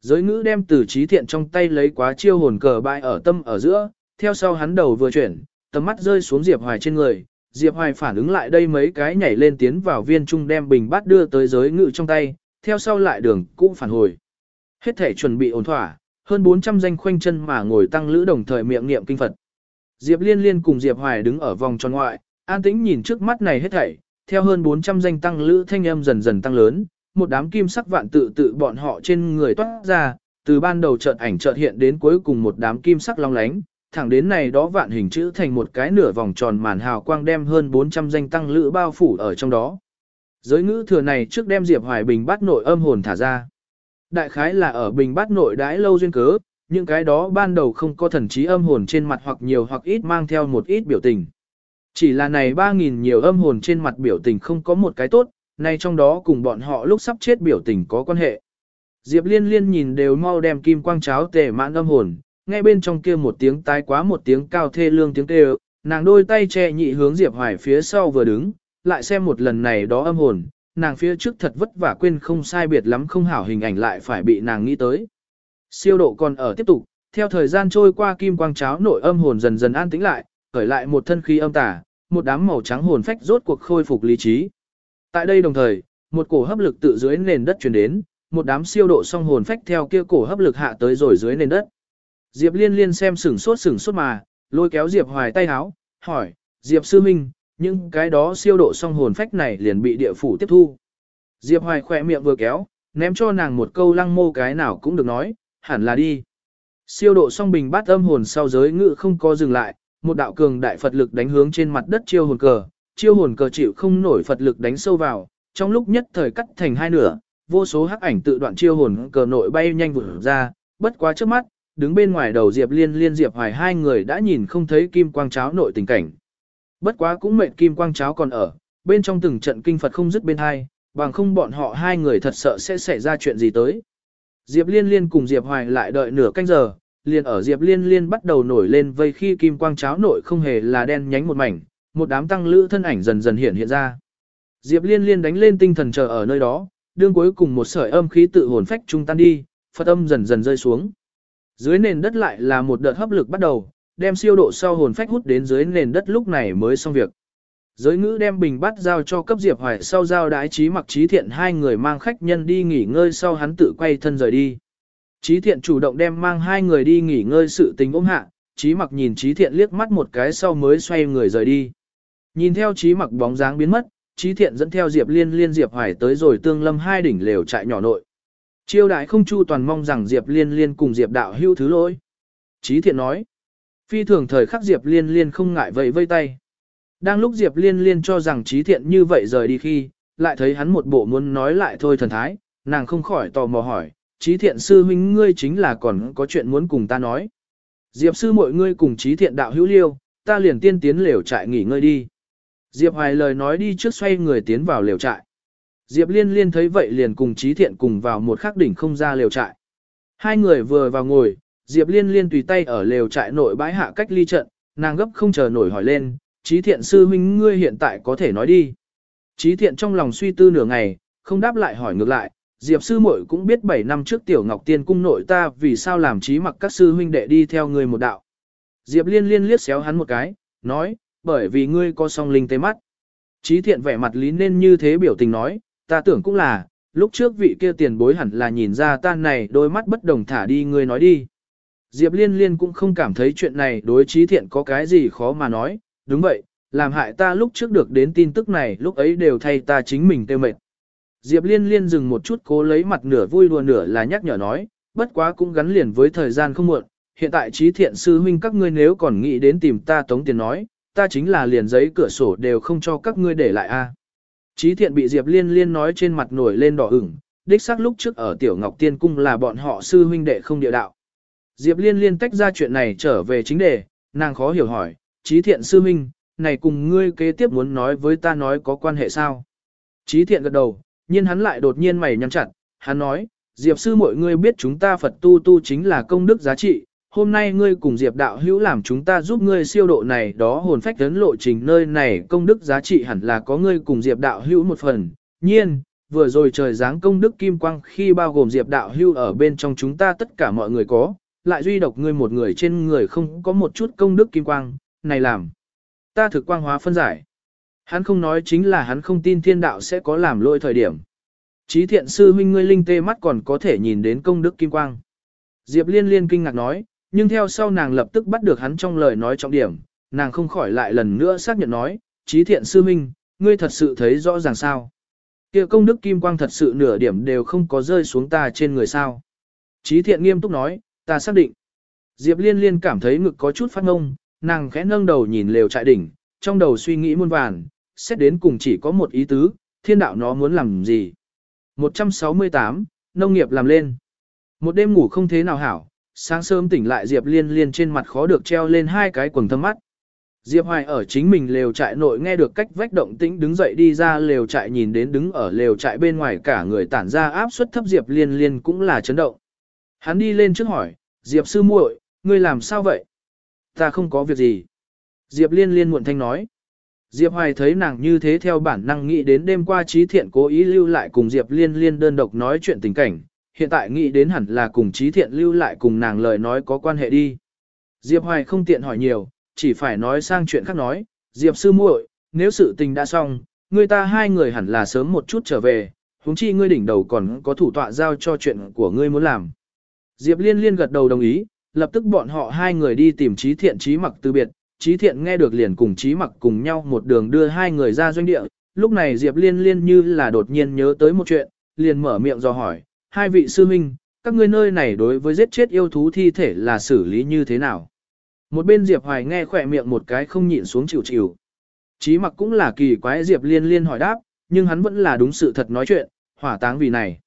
Giới ngữ đem từ trí thiện trong tay lấy quá chiêu hồn cờ bại ở tâm ở giữa, theo sau hắn đầu vừa chuyển, tầm mắt rơi xuống Diệp Hoài trên người. Diệp Hoài phản ứng lại đây mấy cái nhảy lên tiến vào viên trung đem bình bát đưa tới giới ngự trong tay, theo sau lại đường cũng phản hồi. Hết thể chuẩn bị ổn thỏa, hơn 400 danh khoanh chân mà ngồi tăng lữ đồng thời miệng niệm kinh Phật. Diệp Liên Liên cùng Diệp Hoài đứng ở vòng tròn ngoại, an tĩnh nhìn trước mắt này hết thảy, theo hơn 400 danh tăng lữ thanh âm dần dần tăng lớn, một đám kim sắc vạn tự tự bọn họ trên người toát ra, từ ban đầu chợt ảnh chợt hiện đến cuối cùng một đám kim sắc long lánh, thẳng đến này đó vạn hình chữ thành một cái nửa vòng tròn màn hào quang đem hơn 400 danh tăng lữ bao phủ ở trong đó. Giới ngữ thừa này trước đem Diệp Hoài Bình bắt nội âm hồn thả ra. Đại khái là ở Bình bắt nội đãi lâu duyên cớ, những cái đó ban đầu không có thần trí âm hồn trên mặt hoặc nhiều hoặc ít mang theo một ít biểu tình. Chỉ là này 3.000 nhiều âm hồn trên mặt biểu tình không có một cái tốt, nay trong đó cùng bọn họ lúc sắp chết biểu tình có quan hệ. Diệp liên liên nhìn đều mau đem kim quang cháo tề mãn âm hồn, ngay bên trong kia một tiếng tái quá một tiếng cao thê lương tiếng kêu, nàng đôi tay che nhị hướng Diệp Hoài phía sau vừa đứng, lại xem một lần này đó âm hồn, nàng phía trước thật vất vả quên không sai biệt lắm không hảo hình ảnh lại phải bị nàng nghĩ tới. Siêu độ còn ở tiếp tục, theo thời gian trôi qua kim quang cháo nội âm hồn dần dần an tĩnh lại, khởi lại một thân khí âm tả một đám màu trắng hồn phách rốt cuộc khôi phục lý trí. Tại đây đồng thời, một cổ hấp lực tự dưới nền đất truyền đến, một đám siêu độ song hồn phách theo kia cổ hấp lực hạ tới rồi dưới nền đất. Diệp Liên Liên xem sửng sốt sửng sốt mà, lôi kéo Diệp Hoài tay háo, hỏi, Diệp Sư Minh, những cái đó siêu độ song hồn phách này liền bị địa phủ tiếp thu. Diệp Hoài khỏe miệng vừa kéo, ném cho nàng một câu lăng mô cái nào cũng được nói, hẳn là đi. Siêu độ song bình bát âm hồn sau giới ngự không có dừng lại, một đạo cường đại Phật lực đánh hướng trên mặt đất chiêu hồn cờ, chiêu hồn cờ chịu không nổi Phật lực đánh sâu vào, trong lúc nhất thời cắt thành hai nửa, vô số hắc ảnh tự đoạn chiêu hồn cờ nội bay nhanh vụt ra, bất quá trước mắt, đứng bên ngoài đầu Diệp Liên Liên Diệp Hoài hai người đã nhìn không thấy kim quang cháo nội tình cảnh. Bất quá cũng mệnh kim quang cháo còn ở, bên trong từng trận kinh Phật không dứt bên hai, bằng không bọn họ hai người thật sợ sẽ xảy ra chuyện gì tới. Diệp Liên Liên cùng Diệp Hoài lại đợi nửa canh giờ, liền ở Diệp Liên Liên bắt đầu nổi lên vây khi kim quang cháo nội không hề là đen nhánh một mảnh, một đám tăng lữ thân ảnh dần dần hiện hiện ra. Diệp Liên Liên đánh lên tinh thần chờ ở nơi đó, đương cuối cùng một sợi âm khí tự hồn phách trung tan đi, Phật âm dần dần rơi xuống. Dưới nền đất lại là một đợt hấp lực bắt đầu, đem siêu độ sau hồn phách hút đến dưới nền đất lúc này mới xong việc. Giới ngữ đem bình bát giao cho cấp Diệp Hoài sau giao đái trí mặc trí thiện hai người mang khách nhân đi nghỉ ngơi sau hắn tự quay thân rời đi. Trí thiện chủ động đem mang hai người đi nghỉ ngơi sự tình ôm hạ, trí mặc nhìn trí thiện liếc mắt một cái sau mới xoay người rời đi. Nhìn theo trí mặc bóng dáng biến mất, trí thiện dẫn theo Diệp Liên Liên Diệp Hoài tới rồi tương lâm hai đỉnh lều trại nhỏ nội. Chiêu đại không chu toàn mong rằng Diệp Liên Liên cùng Diệp đạo hưu thứ lỗi. Trí thiện nói. Phi thường thời khắc Diệp Liên Liên không ngại vậy vây tay. Đang lúc Diệp Liên Liên cho rằng trí thiện như vậy rời đi khi, lại thấy hắn một bộ muốn nói lại thôi thần thái, nàng không khỏi tò mò hỏi, trí thiện sư huynh ngươi chính là còn có chuyện muốn cùng ta nói. Diệp sư mọi ngươi cùng trí thiện đạo hữu liêu, ta liền tiên tiến lều trại nghỉ ngơi đi. Diệp hoài lời nói đi trước xoay người tiến vào lều trại. Diệp liên liên thấy vậy liền cùng trí thiện cùng vào một khắc đỉnh không ra lều trại. Hai người vừa vào ngồi, Diệp liên liên tùy tay ở lều trại nội bãi hạ cách ly trận, nàng gấp không chờ nổi hỏi lên, trí thiện sư huynh ngươi hiện tại có thể nói đi. Trí thiện trong lòng suy tư nửa ngày, không đáp lại hỏi ngược lại, Diệp sư muội cũng biết 7 năm trước tiểu Ngọc Tiên cung nội ta vì sao làm trí mặc các sư huynh đệ đi theo người một đạo. Diệp liên liên liếc xéo hắn một cái, nói, bởi vì ngươi có song linh tê mắt. Trí thiện vẻ mặt lý nên như thế biểu tình nói, ta tưởng cũng là, lúc trước vị kia tiền bối hẳn là nhìn ra ta này đôi mắt bất đồng thả đi ngươi nói đi. Diệp liên liên cũng không cảm thấy chuyện này đối trí thiện có cái gì khó mà nói, đúng vậy, làm hại ta lúc trước được đến tin tức này lúc ấy đều thay ta chính mình tiêu mệt. Diệp Liên Liên dừng một chút cố lấy mặt nửa vui đùa nửa là nhắc nhở nói, bất quá cũng gắn liền với thời gian không muộn, hiện tại trí thiện sư huynh các ngươi nếu còn nghĩ đến tìm ta tống tiền nói, ta chính là liền giấy cửa sổ đều không cho các ngươi để lại a. Chí thiện bị Diệp Liên Liên nói trên mặt nổi lên đỏ ửng, đích xác lúc trước ở Tiểu Ngọc Tiên Cung là bọn họ sư huynh đệ không địa đạo. Diệp Liên Liên tách ra chuyện này trở về chính đề, nàng khó hiểu hỏi, Chí thiện sư huynh, này cùng ngươi kế tiếp muốn nói với ta nói có quan hệ sao? Chí thiện gật đầu, nhưng hắn lại đột nhiên mày nhăn chặt, hắn nói, Diệp sư mọi ngươi biết chúng ta Phật tu tu chính là công đức giá trị, hôm nay ngươi cùng Diệp đạo hữu làm chúng ta giúp ngươi siêu độ này đó hồn phách tấn lộ trình nơi này công đức giá trị hẳn là có ngươi cùng Diệp đạo hữu một phần, nhiên, vừa rồi trời giáng công đức kim quang khi bao gồm Diệp đạo hữu ở bên trong chúng ta tất cả mọi người có, lại duy độc ngươi một người trên người không có một chút công đức kim quang, này làm. Ta thực quang hóa phân giải. Hắn không nói chính là hắn không tin thiên đạo sẽ có làm lỗi thời điểm. Chí thiện sư huynh ngươi linh tê mắt còn có thể nhìn đến công đức kim quang. Diệp liên liên kinh ngạc nói, nhưng theo sau nàng lập tức bắt được hắn trong lời nói trọng điểm, nàng không khỏi lại lần nữa xác nhận nói, trí thiện sư minh, ngươi thật sự thấy rõ ràng sao. kia công đức kim quang thật sự nửa điểm đều không có rơi xuống ta trên người sao. trí thiện nghiêm túc nói, ta xác định. Diệp liên liên cảm thấy ngực có chút phát ngông, nàng khẽ nâng đầu nhìn lều trại đỉnh, trong đầu suy nghĩ muôn vàn, xét đến cùng chỉ có một ý tứ, thiên đạo nó muốn làm gì. 168, nông nghiệp làm lên. Một đêm ngủ không thế nào hảo, sáng sớm tỉnh lại Diệp Liên Liên trên mặt khó được treo lên hai cái quần thâm mắt. Diệp Hoài ở chính mình lều trại nội nghe được cách vách động tĩnh đứng dậy đi ra lều trại nhìn đến đứng ở lều trại bên ngoài cả người tản ra áp suất thấp Diệp Liên Liên cũng là chấn động. Hắn đi lên trước hỏi, Diệp sư muội, ngươi làm sao vậy? Ta không có việc gì. Diệp Liên Liên muộn thanh nói. Diệp Hoài thấy nàng như thế theo bản năng nghĩ đến đêm qua trí thiện cố ý lưu lại cùng Diệp Liên Liên đơn độc nói chuyện tình cảnh, hiện tại nghĩ đến hẳn là cùng trí thiện lưu lại cùng nàng lời nói có quan hệ đi. Diệp Hoài không tiện hỏi nhiều, chỉ phải nói sang chuyện khác nói, Diệp sư muội, nếu sự tình đã xong, người ta hai người hẳn là sớm một chút trở về, huống chi ngươi đỉnh đầu còn có thủ tọa giao cho chuyện của ngươi muốn làm. Diệp Liên Liên gật đầu đồng ý, lập tức bọn họ hai người đi tìm trí thiện trí mặc từ biệt, Trí Thiện nghe được liền cùng Trí Mặc cùng nhau một đường đưa hai người ra doanh địa, lúc này Diệp Liên Liên như là đột nhiên nhớ tới một chuyện, liền mở miệng do hỏi, hai vị sư huynh, các ngươi nơi này đối với giết chết yêu thú thi thể là xử lý như thế nào? Một bên Diệp Hoài nghe khỏe miệng một cái không nhịn xuống chịu chịu. Chí mặc cũng là kỳ quái Diệp Liên Liên hỏi đáp, nhưng hắn vẫn là đúng sự thật nói chuyện, hỏa táng vì này.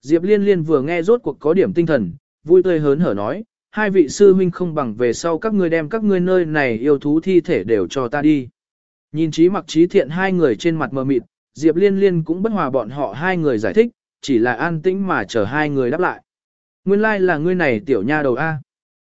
Diệp Liên Liên vừa nghe rốt cuộc có điểm tinh thần, vui tươi hớn hở nói, hai vị sư huynh không bằng về sau các ngươi đem các ngươi nơi này yêu thú thi thể đều cho ta đi. Nhìn trí mặc trí thiện hai người trên mặt mờ mịt, Diệp Liên Liên cũng bất hòa bọn họ hai người giải thích, chỉ là an tĩnh mà chờ hai người đáp lại. Nguyên lai like là ngươi này tiểu nha đầu A.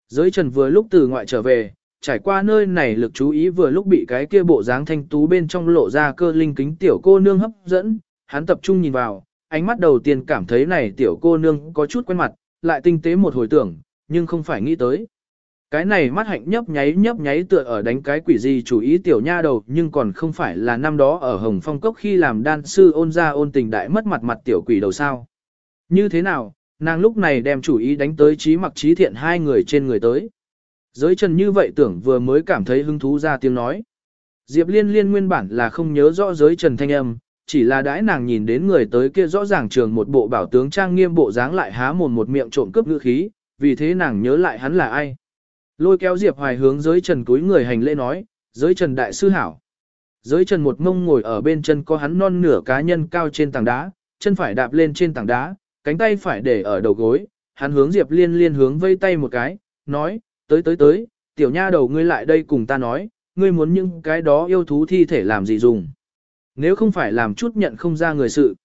Giới trần vừa lúc từ ngoại trở về, trải qua nơi này lực chú ý vừa lúc bị cái kia bộ dáng thanh tú bên trong lộ ra cơ linh kính tiểu cô nương hấp dẫn, hắn tập trung nhìn vào, ánh mắt đầu tiên cảm thấy này tiểu cô nương có chút quen mặt, lại tinh tế một hồi tưởng, nhưng không phải nghĩ tới. Cái này mắt hạnh nhấp nháy nhấp nháy tựa ở đánh cái quỷ gì chủ ý tiểu nha đầu nhưng còn không phải là năm đó ở Hồng Phong Cốc khi làm đan sư ôn ra ôn tình đại mất mặt mặt tiểu quỷ đầu sao. Như thế nào, nàng lúc này đem chủ ý đánh tới trí mặc trí thiện hai người trên người tới. Giới trần như vậy tưởng vừa mới cảm thấy hứng thú ra tiếng nói. Diệp liên liên nguyên bản là không nhớ rõ giới trần thanh âm, chỉ là đãi nàng nhìn đến người tới kia rõ ràng trường một bộ bảo tướng trang nghiêm bộ dáng lại há mồm một miệng trộm cướp ngữ khí, vì thế nàng nhớ lại hắn là ai. Lôi kéo Diệp Hoài hướng giới trần túi người hành lễ nói, giới trần đại sư hảo. Giới trần một mông ngồi ở bên chân có hắn non nửa cá nhân cao trên tảng đá, chân phải đạp lên trên tảng đá, cánh tay phải để ở đầu gối, hắn hướng Diệp liên liên hướng vây tay một cái, nói, tới tới tới, tiểu nha đầu ngươi lại đây cùng ta nói, ngươi muốn những cái đó yêu thú thi thể làm gì dùng. Nếu không phải làm chút nhận không ra người sự.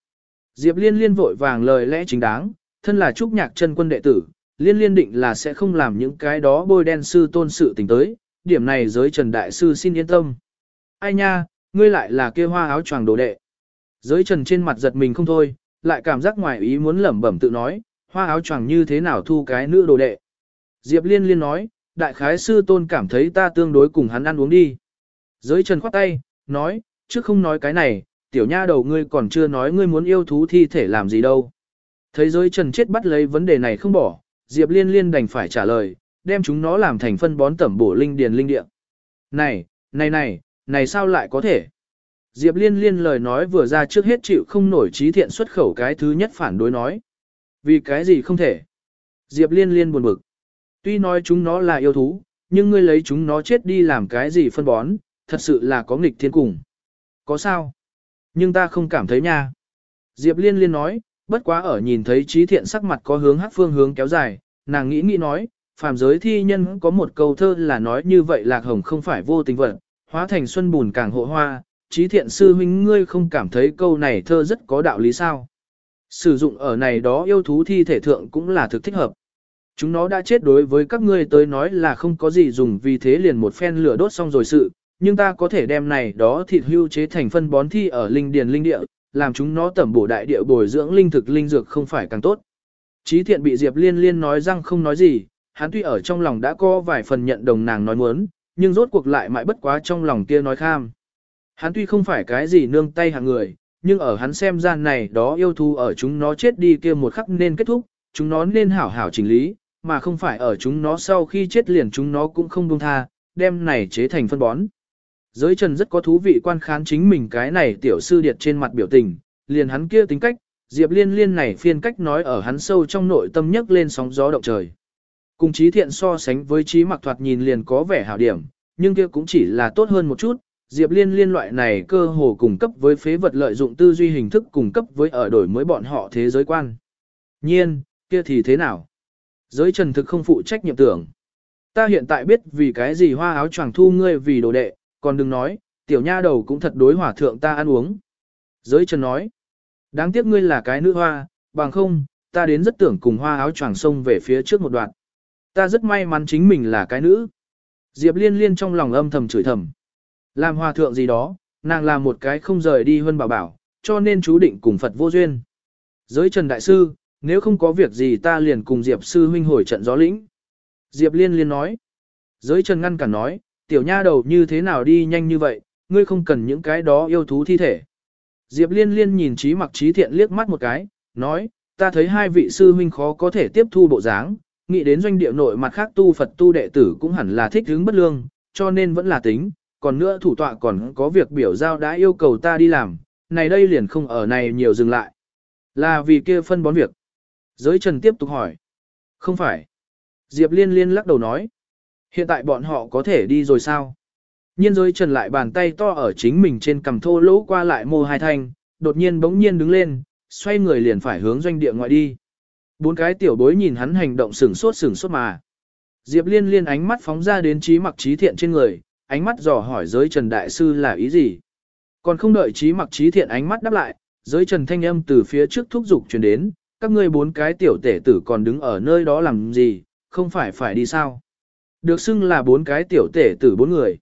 Diệp liên liên vội vàng lời lẽ chính đáng, thân là trúc nhạc chân quân đệ tử, liên liên định là sẽ không làm những cái đó bôi đen sư tôn sự tình tới, điểm này giới trần đại sư xin yên tâm. Ai nha, ngươi lại là kia hoa áo choàng đồ đệ. Giới trần trên mặt giật mình không thôi, lại cảm giác ngoài ý muốn lẩm bẩm tự nói, hoa áo choàng như thế nào thu cái nữ đồ đệ. Diệp liên liên nói, đại khái sư tôn cảm thấy ta tương đối cùng hắn ăn uống đi. Giới trần khoát tay, nói, trước không nói cái này, tiểu nha đầu ngươi còn chưa nói ngươi muốn yêu thú thi thể làm gì đâu. Thấy giới trần chết bắt lấy vấn đề này không bỏ, Diệp liên liên đành phải trả lời, đem chúng nó làm thành phân bón tẩm bổ linh điền linh địa. Này, này này, này sao lại có thể? Diệp liên liên lời nói vừa ra trước hết chịu không nổi trí thiện xuất khẩu cái thứ nhất phản đối nói. Vì cái gì không thể? Diệp liên liên buồn bực. Tuy nói chúng nó là yêu thú, nhưng ngươi lấy chúng nó chết đi làm cái gì phân bón, thật sự là có nghịch thiên cùng. Có sao? Nhưng ta không cảm thấy nha. Diệp liên liên nói, bất quá ở nhìn thấy trí thiện sắc mặt có hướng hát phương hướng kéo dài, nàng nghĩ nghĩ nói, phàm giới thi nhân có một câu thơ là nói như vậy lạc hồng không phải vô tình vật, hóa thành xuân bùn càng hộ hoa, trí thiện sư huynh ngươi không cảm thấy câu này thơ rất có đạo lý sao. Sử dụng ở này đó yêu thú thi thể thượng cũng là thực thích hợp. Chúng nó đã chết đối với các ngươi tới nói là không có gì dùng vì thế liền một phen lửa đốt xong rồi sự, nhưng ta có thể đem này đó thịt hưu chế thành phân bón thi ở linh điền linh địa, làm chúng nó tẩm bổ đại địa bồi dưỡng linh thực linh dược không phải càng tốt. Chí thiện bị Diệp Liên Liên nói răng không nói gì, hắn tuy ở trong lòng đã có vài phần nhận đồng nàng nói muốn, nhưng rốt cuộc lại mãi bất quá trong lòng kia nói kham. Hắn tuy không phải cái gì nương tay hàng người, nhưng ở hắn xem ra này đó yêu thú ở chúng nó chết đi kia một khắc nên kết thúc, chúng nó nên hảo hảo chỉnh lý, mà không phải ở chúng nó sau khi chết liền chúng nó cũng không buông tha, đem này chế thành phân bón. Giới trần rất có thú vị quan khán chính mình cái này tiểu sư điệt trên mặt biểu tình, liền hắn kia tính cách, Diệp liên liên này phiên cách nói ở hắn sâu trong nội tâm nhấc lên sóng gió động trời. Cùng trí thiện so sánh với trí mặc thoạt nhìn liền có vẻ hảo điểm, nhưng kia cũng chỉ là tốt hơn một chút. Diệp liên liên loại này cơ hồ cung cấp với phế vật lợi dụng tư duy hình thức cung cấp với ở đổi mới bọn họ thế giới quan. Nhiên, kia thì thế nào? Giới trần thực không phụ trách nhiệm tưởng. Ta hiện tại biết vì cái gì hoa áo choàng thu ngươi vì đồ đệ, còn đừng nói, tiểu nha đầu cũng thật đối hỏa thượng ta ăn uống. Giới trần nói, đáng tiếc ngươi là cái nữ hoa, bằng không, ta đến rất tưởng cùng hoa áo choàng sông về phía trước một đoạn. Ta rất may mắn chính mình là cái nữ. Diệp liên liên trong lòng âm thầm chửi thầm. Làm hòa thượng gì đó, nàng là một cái không rời đi hơn bảo bảo, cho nên chú định cùng Phật vô duyên. Giới trần đại sư, nếu không có việc gì ta liền cùng Diệp sư huynh hồi trận gió lĩnh. Diệp liên liên nói. Giới trần ngăn cản nói, tiểu nha đầu như thế nào đi nhanh như vậy, ngươi không cần những cái đó yêu thú thi thể. Diệp liên liên nhìn trí mặc trí thiện liếc mắt một cái, nói, ta thấy hai vị sư huynh khó có thể tiếp thu bộ dáng, nghĩ đến doanh địa nội mặt khác tu Phật tu đệ tử cũng hẳn là thích hướng bất lương, cho nên vẫn là tính, còn nữa thủ tọa còn có việc biểu giao đã yêu cầu ta đi làm, này đây liền không ở này nhiều dừng lại. Là vì kia phân bón việc. Giới trần tiếp tục hỏi. Không phải. Diệp liên liên lắc đầu nói. Hiện tại bọn họ có thể đi rồi sao? Nhiên giới trần lại bàn tay to ở chính mình trên cầm thô lỗ qua lại mô hai thanh, đột nhiên bỗng nhiên đứng lên, xoay người liền phải hướng doanh địa ngoại đi. Bốn cái tiểu bối nhìn hắn hành động sửng sốt sửng sốt mà. Diệp liên liên ánh mắt phóng ra đến trí mặc trí thiện trên người, ánh mắt dò hỏi giới trần đại sư là ý gì. Còn không đợi trí mặc trí thiện ánh mắt đáp lại, giới trần thanh âm từ phía trước thúc giục truyền đến, các ngươi bốn cái tiểu tể tử còn đứng ở nơi đó làm gì, không phải phải đi sao. Được xưng là bốn cái tiểu tể tử bốn người.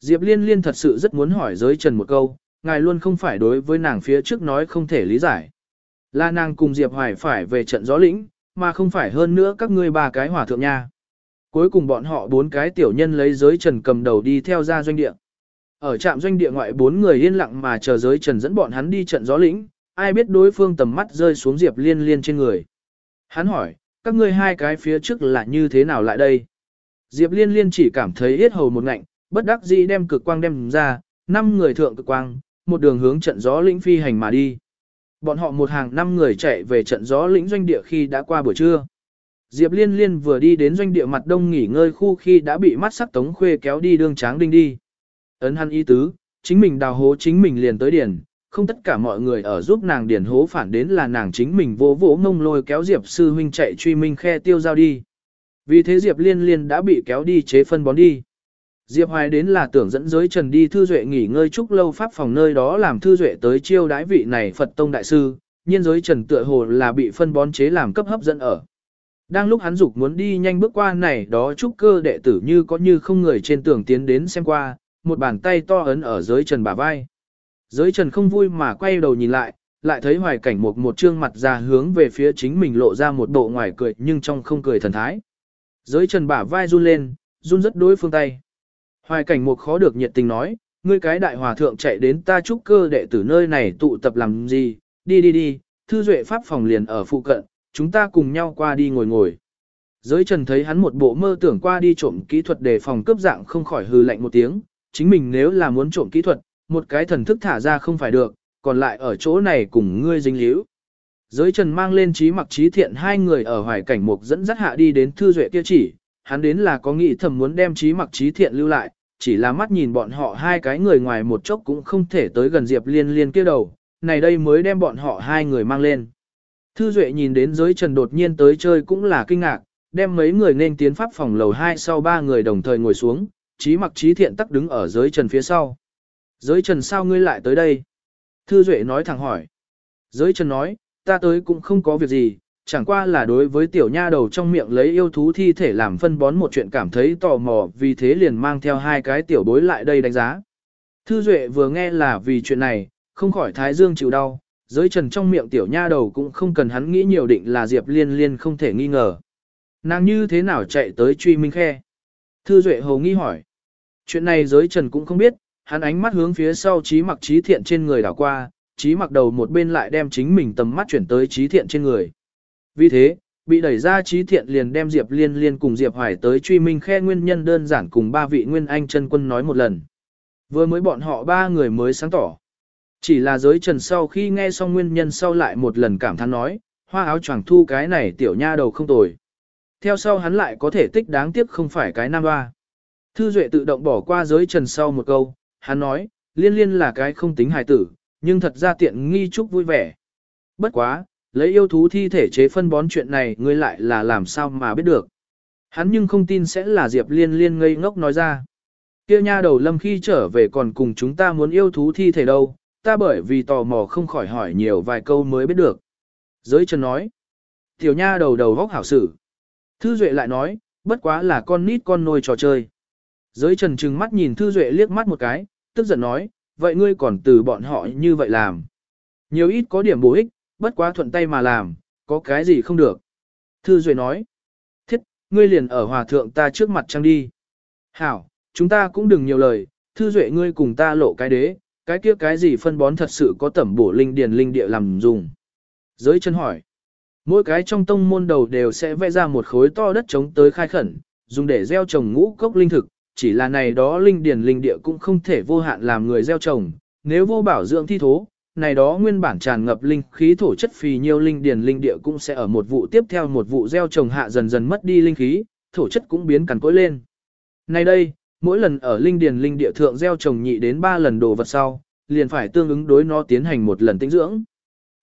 Diệp liên liên thật sự rất muốn hỏi giới trần một câu, ngài luôn không phải đối với nàng phía trước nói không thể lý giải. Là nàng cùng Diệp Hoài phải về trận gió lĩnh, mà không phải hơn nữa các ngươi ba cái hỏa thượng nha. Cuối cùng bọn họ bốn cái tiểu nhân lấy giới trần cầm đầu đi theo ra doanh địa. Ở trạm doanh địa ngoại bốn người yên lặng mà chờ giới trần dẫn bọn hắn đi trận gió lĩnh, ai biết đối phương tầm mắt rơi xuống Diệp Liên Liên trên người. Hắn hỏi, các ngươi hai cái phía trước là như thế nào lại đây? Diệp Liên Liên chỉ cảm thấy yết hầu một ngạnh, bất đắc dĩ đem cực quang đem ra, năm người thượng cực quang, một đường hướng trận gió lĩnh phi hành mà đi. Bọn họ một hàng năm người chạy về trận gió lĩnh doanh địa khi đã qua buổi trưa. Diệp Liên Liên vừa đi đến doanh địa mặt đông nghỉ ngơi khu khi đã bị mắt sắc tống khuê kéo đi đương tráng đinh đi. Ấn hắn y tứ, chính mình đào hố chính mình liền tới điển, không tất cả mọi người ở giúp nàng điển hố phản đến là nàng chính mình vô vỗ mông lôi kéo Diệp sư huynh chạy truy minh khe tiêu giao đi. Vì thế Diệp Liên Liên đã bị kéo đi chế phân bón đi. Diệp Hoài đến là tưởng dẫn giới Trần đi Thư Duệ nghỉ ngơi chúc lâu pháp phòng nơi đó làm Thư Duệ tới chiêu đái vị này Phật Tông Đại Sư, nhiên giới Trần tựa hồ là bị phân bón chế làm cấp hấp dẫn ở. Đang lúc hắn dục muốn đi nhanh bước qua này đó chúc cơ đệ tử như có như không người trên tường tiến đến xem qua, một bàn tay to ấn ở giới Trần bả vai. Giới Trần không vui mà quay đầu nhìn lại, lại thấy hoài cảnh một một trương mặt ra hướng về phía chính mình lộ ra một bộ ngoài cười nhưng trong không cười thần thái. Giới Trần bả vai run lên, run rất đối phương tay. Hoài cảnh một khó được nhiệt tình nói, ngươi cái đại hòa thượng chạy đến ta trúc cơ đệ tử nơi này tụ tập làm gì, đi đi đi, thư duệ pháp phòng liền ở phụ cận, chúng ta cùng nhau qua đi ngồi ngồi. Giới trần thấy hắn một bộ mơ tưởng qua đi trộm kỹ thuật để phòng cướp dạng không khỏi hư lạnh một tiếng, chính mình nếu là muốn trộm kỹ thuật, một cái thần thức thả ra không phải được, còn lại ở chỗ này cùng ngươi dính líu. Giới trần mang lên trí mặc trí thiện hai người ở hoài cảnh mục dẫn dắt hạ đi đến thư duệ kia chỉ, hắn đến là có nghĩ thầm muốn đem trí mặc trí thiện lưu lại, chỉ là mắt nhìn bọn họ hai cái người ngoài một chốc cũng không thể tới gần Diệp Liên Liên kia đầu, này đây mới đem bọn họ hai người mang lên. Thư Duệ nhìn đến giới trần đột nhiên tới chơi cũng là kinh ngạc, đem mấy người nên tiến pháp phòng lầu hai sau ba người đồng thời ngồi xuống, trí mặc trí thiện tắc đứng ở giới trần phía sau. Giới trần sao ngươi lại tới đây? Thư Duệ nói thẳng hỏi. Giới trần nói, ta tới cũng không có việc gì, chẳng qua là đối với tiểu nha đầu trong miệng lấy yêu thú thi thể làm phân bón một chuyện cảm thấy tò mò vì thế liền mang theo hai cái tiểu bối lại đây đánh giá. Thư Duệ vừa nghe là vì chuyện này, không khỏi thái dương chịu đau, giới trần trong miệng tiểu nha đầu cũng không cần hắn nghĩ nhiều định là Diệp Liên Liên không thể nghi ngờ. Nàng như thế nào chạy tới truy minh khe? Thư Duệ hầu nghi hỏi. Chuyện này giới trần cũng không biết, hắn ánh mắt hướng phía sau trí mặc trí thiện trên người đảo qua, trí mặc đầu một bên lại đem chính mình tầm mắt chuyển tới trí thiện trên người. Vì thế, bị đẩy ra trí thiện liền đem Diệp Liên Liên cùng Diệp Hoài tới truy minh khe nguyên nhân đơn giản cùng ba vị nguyên anh chân quân nói một lần. Vừa mới bọn họ ba người mới sáng tỏ. Chỉ là giới trần sau khi nghe xong nguyên nhân sau lại một lần cảm thán nói, hoa áo choàng thu cái này tiểu nha đầu không tồi. Theo sau hắn lại có thể tích đáng tiếc không phải cái nam ba. Thư Duệ tự động bỏ qua giới trần sau một câu, hắn nói, liên liên là cái không tính hài tử, nhưng thật ra tiện nghi chúc vui vẻ. Bất quá, lấy yêu thú thi thể chế phân bón chuyện này ngươi lại là làm sao mà biết được. Hắn nhưng không tin sẽ là Diệp Liên Liên ngây ngốc nói ra. Kia nha đầu lâm khi trở về còn cùng chúng ta muốn yêu thú thi thể đâu, ta bởi vì tò mò không khỏi hỏi nhiều vài câu mới biết được. Giới trần nói. Tiểu nha đầu đầu góc hảo sử. Thư Duệ lại nói, bất quá là con nít con nôi trò chơi. Giới trần trừng mắt nhìn Thư Duệ liếc mắt một cái, tức giận nói, vậy ngươi còn từ bọn họ như vậy làm. Nhiều ít có điểm bổ ích, bất quá thuận tay mà làm, có cái gì không được. Thư Duệ nói, thiết, ngươi liền ở hòa thượng ta trước mặt trăng đi. Hảo, chúng ta cũng đừng nhiều lời, Thư Duệ ngươi cùng ta lộ cái đế, cái kia cái gì phân bón thật sự có tẩm bổ linh điền linh địa làm dùng. Giới chân hỏi, mỗi cái trong tông môn đầu đều sẽ vẽ ra một khối to đất trống tới khai khẩn, dùng để gieo trồng ngũ cốc linh thực, chỉ là này đó linh điền linh địa cũng không thể vô hạn làm người gieo trồng, nếu vô bảo dưỡng thi thố, này đó nguyên bản tràn ngập linh khí thổ chất phì nhiêu linh điền linh địa cũng sẽ ở một vụ tiếp theo một vụ gieo trồng hạ dần dần mất đi linh khí, thổ chất cũng biến cằn cỗi lên. Nay đây, mỗi lần ở linh điền linh địa thượng gieo trồng nhị đến 3 lần đồ vật sau, liền phải tương ứng đối nó tiến hành một lần tinh dưỡng.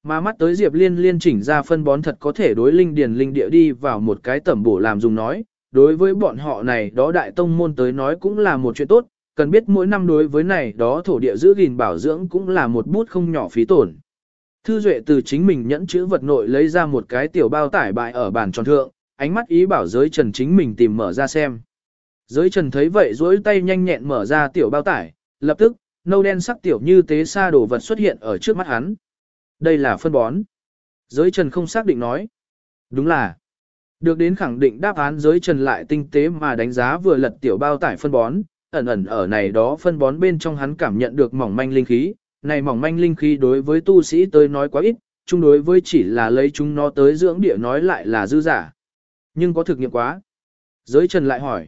Mà mắt tới Diệp Liên liên chỉnh ra phân bón thật có thể đối linh điền linh địa đi vào một cái tẩm bổ làm dùng nói, đối với bọn họ này đó đại tông môn tới nói cũng là một chuyện tốt, cần biết mỗi năm đối với này đó thổ địa giữ gìn bảo dưỡng cũng là một bút không nhỏ phí tổn. Thư Duệ từ chính mình nhẫn chữ vật nội lấy ra một cái tiểu bao tải bại ở bàn tròn thượng, ánh mắt ý bảo giới trần chính mình tìm mở ra xem. Giới trần thấy vậy duỗi tay nhanh nhẹn mở ra tiểu bao tải, lập tức, nâu đen sắc tiểu như tế sa đồ vật xuất hiện ở trước mắt hắn. Đây là phân bón. Giới trần không xác định nói. Đúng là. Được đến khẳng định đáp án giới trần lại tinh tế mà đánh giá vừa lật tiểu bao tải phân bón, ẩn ẩn ở này đó phân bón bên trong hắn cảm nhận được mỏng manh linh khí, này mỏng manh linh khí đối với tu sĩ tới nói quá ít, chung đối với chỉ là lấy chúng nó tới dưỡng địa nói lại là dư giả. Nhưng có thực nghiệm quá. Giới trần lại hỏi.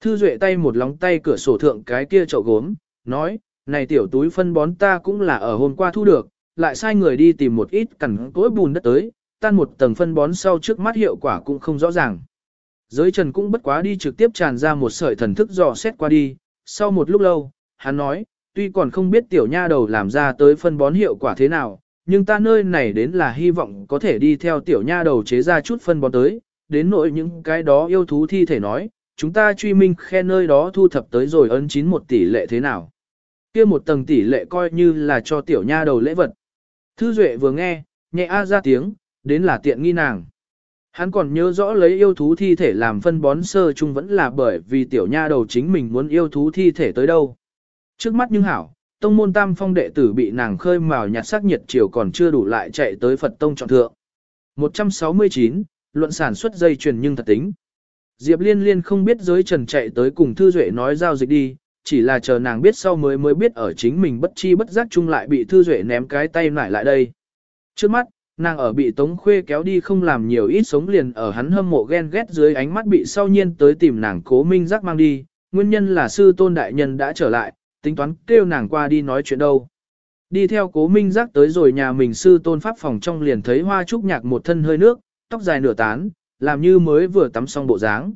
Thư duệ tay một lóng tay cửa sổ thượng cái kia chậu gốm, nói, này tiểu túi phân bón ta cũng là ở hôm qua thu được, lại sai người đi tìm một ít cẩn cối bùn đất tới, tan một tầng phân bón sau trước mắt hiệu quả cũng không rõ ràng. Giới trần cũng bất quá đi trực tiếp tràn ra một sợi thần thức dò xét qua đi, sau một lúc lâu, hắn nói, tuy còn không biết tiểu nha đầu làm ra tới phân bón hiệu quả thế nào, nhưng ta nơi này đến là hy vọng có thể đi theo tiểu nha đầu chế ra chút phân bón tới, đến nỗi những cái đó yêu thú thi thể nói, chúng ta truy minh khe nơi đó thu thập tới rồi ấn chín một tỷ lệ thế nào. kia một tầng tỷ lệ coi như là cho tiểu nha đầu lễ vật. Thư Duệ vừa nghe, nhẹ a ra tiếng, đến là tiện nghi nàng. Hắn còn nhớ rõ lấy yêu thú thi thể làm phân bón sơ chung vẫn là bởi vì tiểu nha đầu chính mình muốn yêu thú thi thể tới đâu. Trước mắt nhưng hảo, tông môn tam phong đệ tử bị nàng khơi mào nhạt sắc nhiệt chiều còn chưa đủ lại chạy tới Phật tông trọng thượng. 169, luận sản xuất dây chuyền nhưng thật tính. Diệp liên liên không biết giới trần chạy tới cùng Thư Duệ nói giao dịch đi, chỉ là chờ nàng biết sau mới mới biết ở chính mình bất chi bất giác chung lại bị Thư Duệ ném cái tay lại lại đây. Trước mắt, nàng ở bị Tống Khuê kéo đi không làm nhiều ít sống liền ở hắn hâm mộ ghen ghét dưới ánh mắt bị sau nhiên tới tìm nàng cố minh giác mang đi, nguyên nhân là sư tôn đại nhân đã trở lại, tính toán kêu nàng qua đi nói chuyện đâu. Đi theo cố minh giác tới rồi nhà mình sư tôn pháp phòng trong liền thấy hoa trúc nhạc một thân hơi nước, tóc dài nửa tán, làm như mới vừa tắm xong bộ dáng.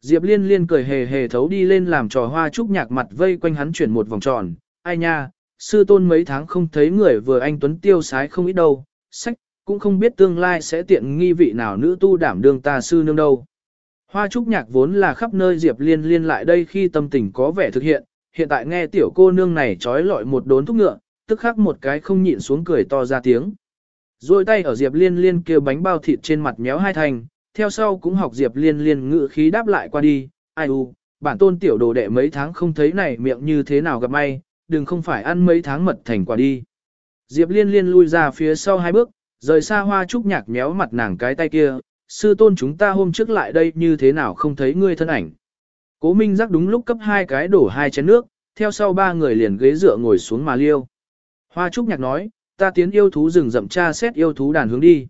Diệp liên liên cười hề hề thấu đi lên làm trò hoa trúc nhạc mặt vây quanh hắn chuyển một vòng tròn, ai nha, sư tôn mấy tháng không thấy người vừa anh Tuấn tiêu sái không ít đâu, sách, cũng không biết tương lai sẽ tiện nghi vị nào nữ tu đảm đương ta sư nương đâu. Hoa trúc nhạc vốn là khắp nơi Diệp Liên liên lại đây khi tâm tình có vẻ thực hiện, hiện tại nghe tiểu cô nương này trói lọi một đốn thúc ngựa, tức khắc một cái không nhịn xuống cười to ra tiếng. Rồi tay ở Diệp Liên liên kêu bánh bao thịt trên mặt méo hai thành, theo sau cũng học Diệp Liên liên ngự khí đáp lại qua đi, ai u, bản tôn tiểu đồ đệ mấy tháng không thấy này miệng như thế nào gặp may, đừng không phải ăn mấy tháng mật thành quả đi. Diệp Liên liên lui ra phía sau hai bước, rời xa hoa trúc nhạc méo mặt nàng cái tay kia, sư tôn chúng ta hôm trước lại đây như thế nào không thấy ngươi thân ảnh. Cố Minh giác đúng lúc cấp hai cái đổ hai chén nước, theo sau ba người liền ghế dựa ngồi xuống mà liêu. Hoa trúc nhạc nói, ta tiến yêu thú rừng rậm tra xét yêu thú đàn hướng đi.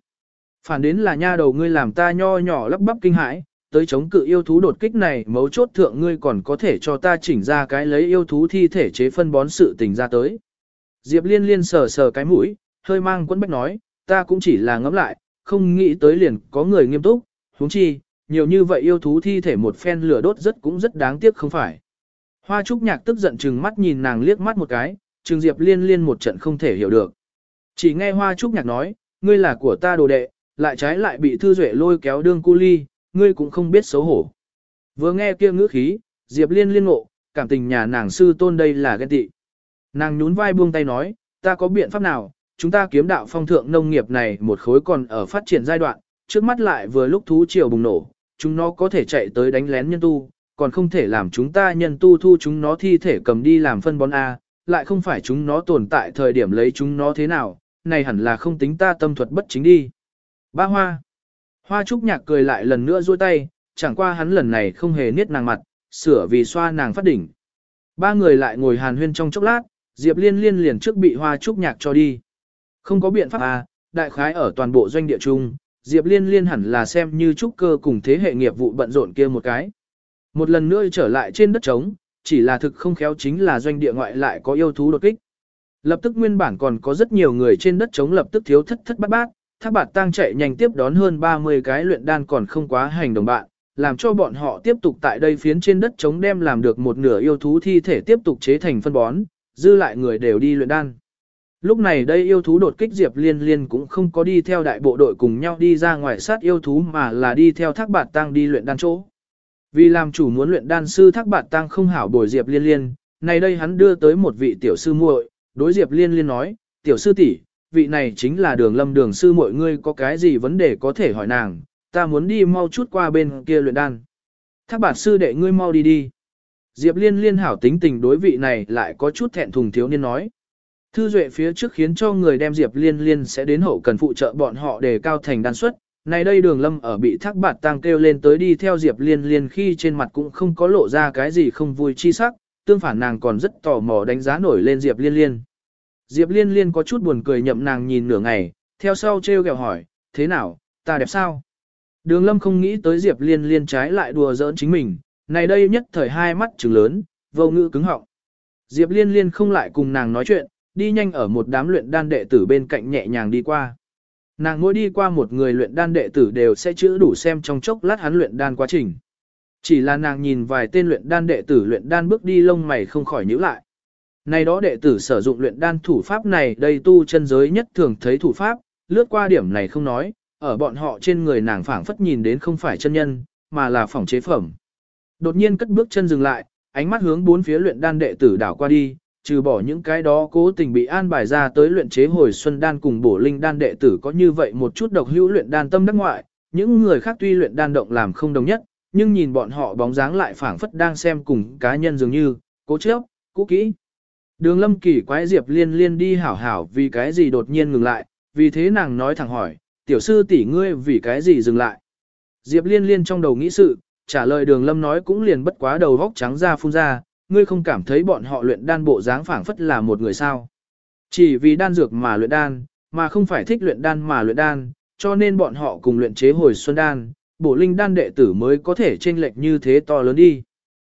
Phản đến là nha đầu ngươi làm ta nho nhỏ lắp bắp kinh hãi, tới chống cự yêu thú đột kích này mấu chốt thượng ngươi còn có thể cho ta chỉnh ra cái lấy yêu thú thi thể chế phân bón sự tình ra tới. Diệp liên liên sờ sờ cái mũi, hơi mang quấn bách nói, ta cũng chỉ là ngẫm lại, không nghĩ tới liền có người nghiêm túc, huống chi, nhiều như vậy yêu thú thi thể một phen lửa đốt rất cũng rất đáng tiếc không phải. Hoa Trúc Nhạc tức giận chừng mắt nhìn nàng liếc mắt một cái, Trừng Diệp Liên Liên một trận không thể hiểu được. Chỉ nghe Hoa Trúc Nhạc nói, ngươi là của ta đồ đệ, lại trái lại bị Thư Duệ lôi kéo đương cu ly, ngươi cũng không biết xấu hổ. Vừa nghe kia ngữ khí, Diệp Liên liên ngộ, cảm tình nhà nàng sư tôn đây là ghen tị. Nàng nhún vai buông tay nói, ta có biện pháp nào, chúng ta kiếm đạo phong thượng nông nghiệp này một khối còn ở phát triển giai đoạn, trước mắt lại vừa lúc thú triều bùng nổ, chúng nó có thể chạy tới đánh lén nhân tu, còn không thể làm chúng ta nhân tu thu chúng nó thi thể cầm đi làm phân bón A, lại không phải chúng nó tồn tại thời điểm lấy chúng nó thế nào, này hẳn là không tính ta tâm thuật bất chính đi. Ba hoa. Hoa trúc nhạc cười lại lần nữa duỗi tay, chẳng qua hắn lần này không hề niết nàng mặt, sửa vì xoa nàng phát đỉnh. Ba người lại ngồi hàn huyên trong chốc lát, Diệp Liên Liên liền trước bị hoa trúc nhạc cho đi. Không có biện pháp à, đại khái ở toàn bộ doanh địa chung, Diệp Liên Liên hẳn là xem như trúc cơ cùng thế hệ nghiệp vụ bận rộn kia một cái. Một lần nữa trở lại trên đất trống, chỉ là thực không khéo chính là doanh địa ngoại lại có yêu thú đột kích. Lập tức nguyên bản còn có rất nhiều người trên đất trống lập tức thiếu thất thất bát bát, thác bạt tang chạy nhanh tiếp đón hơn 30 cái luyện đan còn không quá hành đồng bạn, làm cho bọn họ tiếp tục tại đây phiến trên đất trống đem làm được một nửa yêu thú thi thể tiếp tục chế thành phân bón, dư lại người đều đi luyện đan. Lúc này đây yêu thú đột kích Diệp Liên Liên cũng không có đi theo đại bộ đội cùng nhau đi ra ngoài sát yêu thú mà là đi theo thác bạt tăng đi luyện đan chỗ. Vì làm chủ muốn luyện đan sư thác bạt tăng không hảo bồi Diệp Liên Liên, này đây hắn đưa tới một vị tiểu sư muội, đối Diệp Liên Liên nói, tiểu sư tỷ, vị này chính là đường lâm đường sư muội ngươi có cái gì vấn đề có thể hỏi nàng, ta muốn đi mau chút qua bên kia luyện đan. Thác bạt sư đệ ngươi mau đi đi. Diệp Liên Liên hảo tính tình đối vị này lại có chút thẹn thùng thiếu niên nói. Thư Duệ phía trước khiến cho người đem Diệp Liên Liên sẽ đến hậu cần phụ trợ bọn họ để cao thành đan suất. Này đây đường lâm ở bị thác bạt tăng kêu lên tới đi theo Diệp Liên Liên khi trên mặt cũng không có lộ ra cái gì không vui chi sắc, tương phản nàng còn rất tò mò đánh giá nổi lên Diệp Liên Liên. Diệp Liên Liên có chút buồn cười nhậm nàng nhìn nửa ngày, theo sau treo kẹo hỏi, thế nào, ta đẹp sao? Đường lâm không nghĩ tới Diệp Liên Liên trái lại đùa giỡn chính mình, này đây nhất thời hai mắt trừng lớn, vô ngữ cứng họng. Diệp Liên Liên không lại cùng nàng nói chuyện, đi nhanh ở một đám luyện đan đệ tử bên cạnh nhẹ nhàng đi qua. Nàng mỗi đi qua một người luyện đan đệ tử đều sẽ chữ đủ xem trong chốc lát hắn luyện đan quá trình. Chỉ là nàng nhìn vài tên luyện đan đệ tử luyện đan bước đi lông mày không khỏi nhíu lại. Này đó đệ tử sử dụng luyện đan thủ pháp này đây tu chân giới nhất thường thấy thủ pháp, lướt qua điểm này không nói, ở bọn họ trên người nàng phảng phất nhìn đến không phải chân nhân, mà là phòng chế phẩm. Đột nhiên cất bước chân dừng lại, ánh mắt hướng bốn phía luyện đan đệ tử đảo qua đi, trừ bỏ những cái đó cố tình bị an bài ra tới luyện chế hồi xuân đan cùng bổ linh đan đệ tử có như vậy một chút độc hữu luyện đan tâm đắc ngoại, những người khác tuy luyện đan động làm không đồng nhất, nhưng nhìn bọn họ bóng dáng lại phảng phất đang xem cùng cá nhân dường như, cố chấp, cố kỹ. Đường lâm kỳ quái Diệp liên liên đi hảo hảo vì cái gì đột nhiên ngừng lại, vì thế nàng nói thẳng hỏi, tiểu sư tỷ ngươi vì cái gì dừng lại. Diệp liên liên trong đầu nghĩ sự, trả lời đường lâm nói cũng liền bất quá đầu vóc trắng ra phun ra, ngươi không cảm thấy bọn họ luyện đan bộ dáng phảng phất là một người sao. Chỉ vì đan dược mà luyện đan, mà không phải thích luyện đan mà luyện đan, cho nên bọn họ cùng luyện chế hồi xuân đan, bổ linh đan đệ tử mới có thể chênh lệch như thế to lớn đi.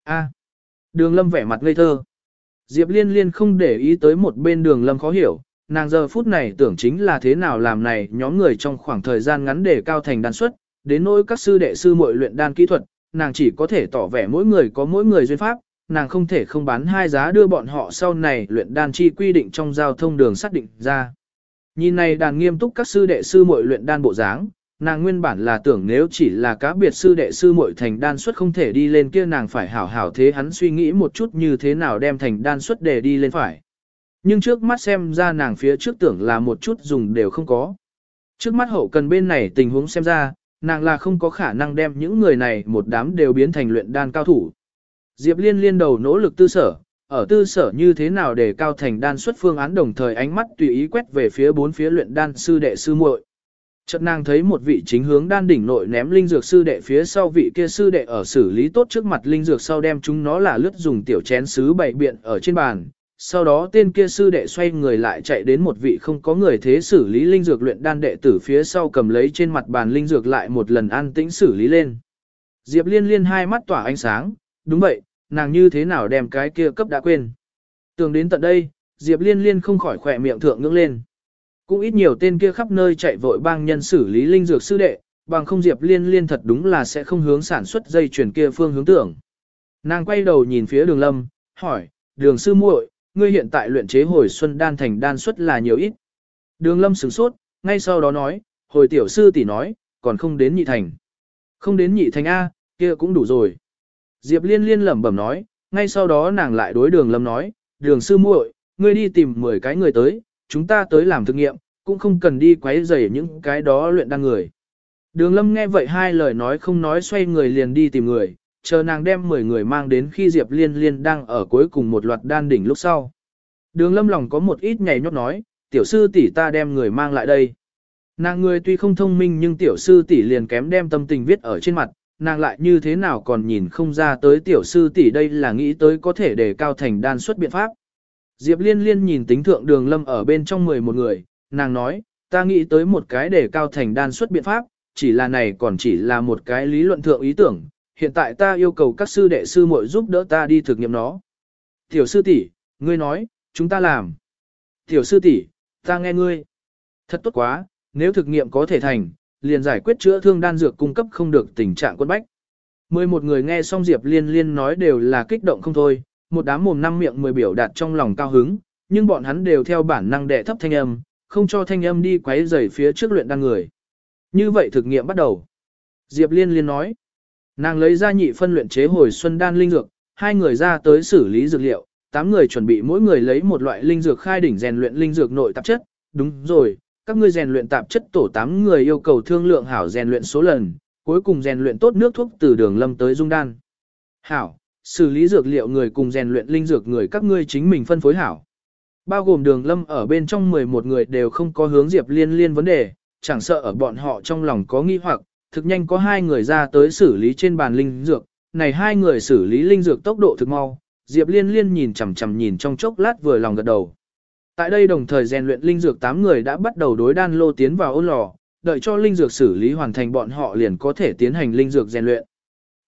A. đường lâm vẻ mặt ngây thơ. Diệp liên liên không để ý tới một bên đường lâm khó hiểu, nàng giờ phút này tưởng chính là thế nào làm này nhóm người trong khoảng thời gian ngắn để cao thành đan suất, đến nỗi các sư đệ sư muội luyện đan kỹ thuật, nàng chỉ có thể tỏ vẻ mỗi người có mỗi người duyên pháp, nàng không thể không bán hai giá đưa bọn họ sau này luyện đan chi quy định trong giao thông đường xác định ra. Nhìn này đàn nghiêm túc các sư đệ sư muội luyện đan bộ dáng, nàng nguyên bản là tưởng nếu chỉ là cá biệt sư đệ sư muội thành đan suất không thể đi lên kia nàng phải hảo hảo thế hắn suy nghĩ một chút như thế nào đem thành đan suất để đi lên phải. Nhưng trước mắt xem ra nàng phía trước tưởng là một chút dùng đều không có. Trước mắt hậu cần bên này tình huống xem ra, nàng là không có khả năng đem những người này một đám đều biến thành luyện đan cao thủ. Diệp Liên liên đầu nỗ lực tư sở, ở tư sở như thế nào để cao thành đan xuất phương án đồng thời ánh mắt tùy ý quét về phía bốn phía luyện đan sư đệ sư muội. Chợt nàng thấy một vị chính hướng đan đỉnh nội ném linh dược sư đệ phía sau vị kia sư đệ ở xử lý tốt trước mặt linh dược sau đem chúng nó là lướt dùng tiểu chén sứ bày biện ở trên bàn. Sau đó tên kia sư đệ xoay người lại chạy đến một vị không có người thế xử lý linh dược luyện đan đệ tử phía sau cầm lấy trên mặt bàn linh dược lại một lần an tĩnh xử lý lên. Diệp liên liên hai mắt tỏa ánh sáng, đúng vậy, nàng như thế nào đem cái kia cấp đã quên. Tưởng đến tận đây, Diệp liên liên không khỏi khỏe miệng thượng ngưỡng lên. Cũng ít nhiều tên kia khắp nơi chạy vội bang nhân xử lý linh dược sư đệ, bằng không Diệp Liên Liên thật đúng là sẽ không hướng sản xuất dây chuyển kia phương hướng tưởng. Nàng quay đầu nhìn phía đường lâm, hỏi, đường sư muội, ngươi hiện tại luyện chế hồi xuân đan thành đan xuất là nhiều ít. Đường lâm sửng sốt, ngay sau đó nói, hồi tiểu sư tỷ nói, còn không đến nhị thành. Không đến nhị thành A, kia cũng đủ rồi. Diệp liên liên lẩm bẩm nói, ngay sau đó nàng lại đối đường lâm nói, đường sư muội, ngươi đi tìm 10 cái người tới, chúng ta tới làm thực nghiệm, cũng không cần đi quấy rầy những cái đó luyện đan người. Đường lâm nghe vậy hai lời nói không nói xoay người liền đi tìm người, chờ nàng đem 10 người mang đến khi Diệp Liên Liên đang ở cuối cùng một loạt đan đỉnh lúc sau. Đường lâm lòng có một ít nhảy nhót nói, tiểu sư tỷ ta đem người mang lại đây. Nàng người tuy không thông minh nhưng tiểu sư tỷ liền kém đem tâm tình viết ở trên mặt, nàng lại như thế nào còn nhìn không ra tới tiểu sư tỷ đây là nghĩ tới có thể để cao thành đan xuất biện pháp. Diệp liên liên nhìn tính thượng đường lâm ở bên trong 11 người, nàng nói, ta nghĩ tới một cái để cao thành đan xuất biện pháp, chỉ là này còn chỉ là một cái lý luận thượng ý tưởng, hiện tại ta yêu cầu các sư đệ sư muội giúp đỡ ta đi thực nghiệm nó. Tiểu sư tỷ, ngươi nói, chúng ta làm. Tiểu sư tỷ, ta nghe ngươi. Thật tốt quá, nếu thực nghiệm có thể thành, liền giải quyết chữa thương đan dược cung cấp không được tình trạng quân bách. Mười một người nghe xong Diệp Liên Liên nói đều là kích động không thôi, một đám mồm năm miệng mười biểu đạt trong lòng cao hứng, nhưng bọn hắn đều theo bản năng đệ thấp thanh âm, không cho thanh âm đi quấy rầy phía trước luyện đan người. Như vậy thực nghiệm bắt đầu. Diệp Liên Liên nói, nàng lấy ra nhị phân luyện chế hồi xuân đan linh dược, hai người ra tới xử lý dược liệu, tám người chuẩn bị mỗi người lấy một loại linh dược khai đỉnh rèn luyện linh dược nội tạp chất. Đúng rồi, các ngươi rèn luyện tạp chất tổ 8 người yêu cầu thương lượng hảo rèn luyện số lần, cuối cùng rèn luyện tốt nước thuốc từ đường lâm tới dung đan. Hảo, xử lý dược liệu người cùng rèn luyện linh dược người các ngươi chính mình phân phối hảo. Bao gồm đường lâm ở bên trong 11 người đều không có hướng Diệp Liên liên vấn đề, chẳng sợ ở bọn họ trong lòng có nghi hoặc, thực nhanh có hai người ra tới xử lý trên bàn linh dược, này hai người xử lý linh dược tốc độ thực mau, Diệp Liên liên nhìn chằm chằm nhìn trong chốc lát vừa lòng gật đầu. Tại đây đồng thời rèn luyện linh dược 8 người đã bắt đầu đối đan lô tiến vào ôn lò, đợi cho linh dược xử lý hoàn thành bọn họ liền có thể tiến hành linh dược rèn luyện.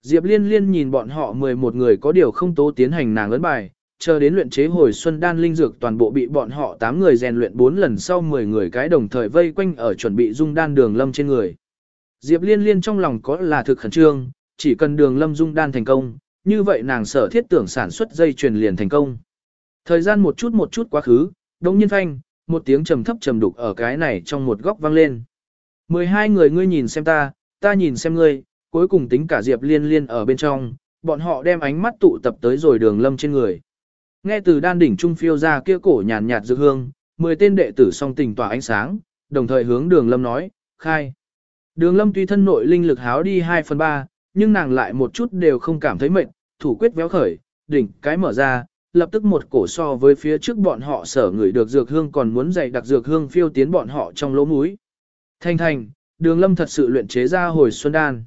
Diệp Liên Liên nhìn bọn họ 11 người có điều không tố tiến hành nàng lớn bài, chờ đến luyện chế hồi xuân đan linh dược toàn bộ bị bọn họ 8 người rèn luyện 4 lần sau 10 người cái đồng thời vây quanh ở chuẩn bị dung đan đường lâm trên người. Diệp Liên Liên trong lòng có là thực khẩn trương, chỉ cần đường lâm dung đan thành công, như vậy nàng sở thiết tưởng sản xuất dây chuyền liền thành công. Thời gian một chút một chút quá khứ, đông nhiên phanh, một tiếng trầm thấp trầm đục ở cái này trong một góc vang lên. 12 người ngươi nhìn xem ta, ta nhìn xem ngươi, cuối cùng tính cả Diệp Liên Liên ở bên trong, bọn họ đem ánh mắt tụ tập tới rồi đường lâm trên người. Nghe từ đan đỉnh trung phiêu ra kia cổ nhàn nhạt dược hương, 10 tên đệ tử song tình tỏa ánh sáng, đồng thời hướng đường lâm nói, khai. Đường lâm tuy thân nội linh lực háo đi 2 phần 3, nhưng nàng lại một chút đều không cảm thấy mệt, thủ quyết véo khởi, đỉnh cái mở ra, lập tức một cổ so với phía trước bọn họ sở người được dược hương còn muốn dạy đặc dược hương phiêu tiến bọn họ trong lỗ mũi. Thanh thành, đường lâm thật sự luyện chế ra hồi xuân đan.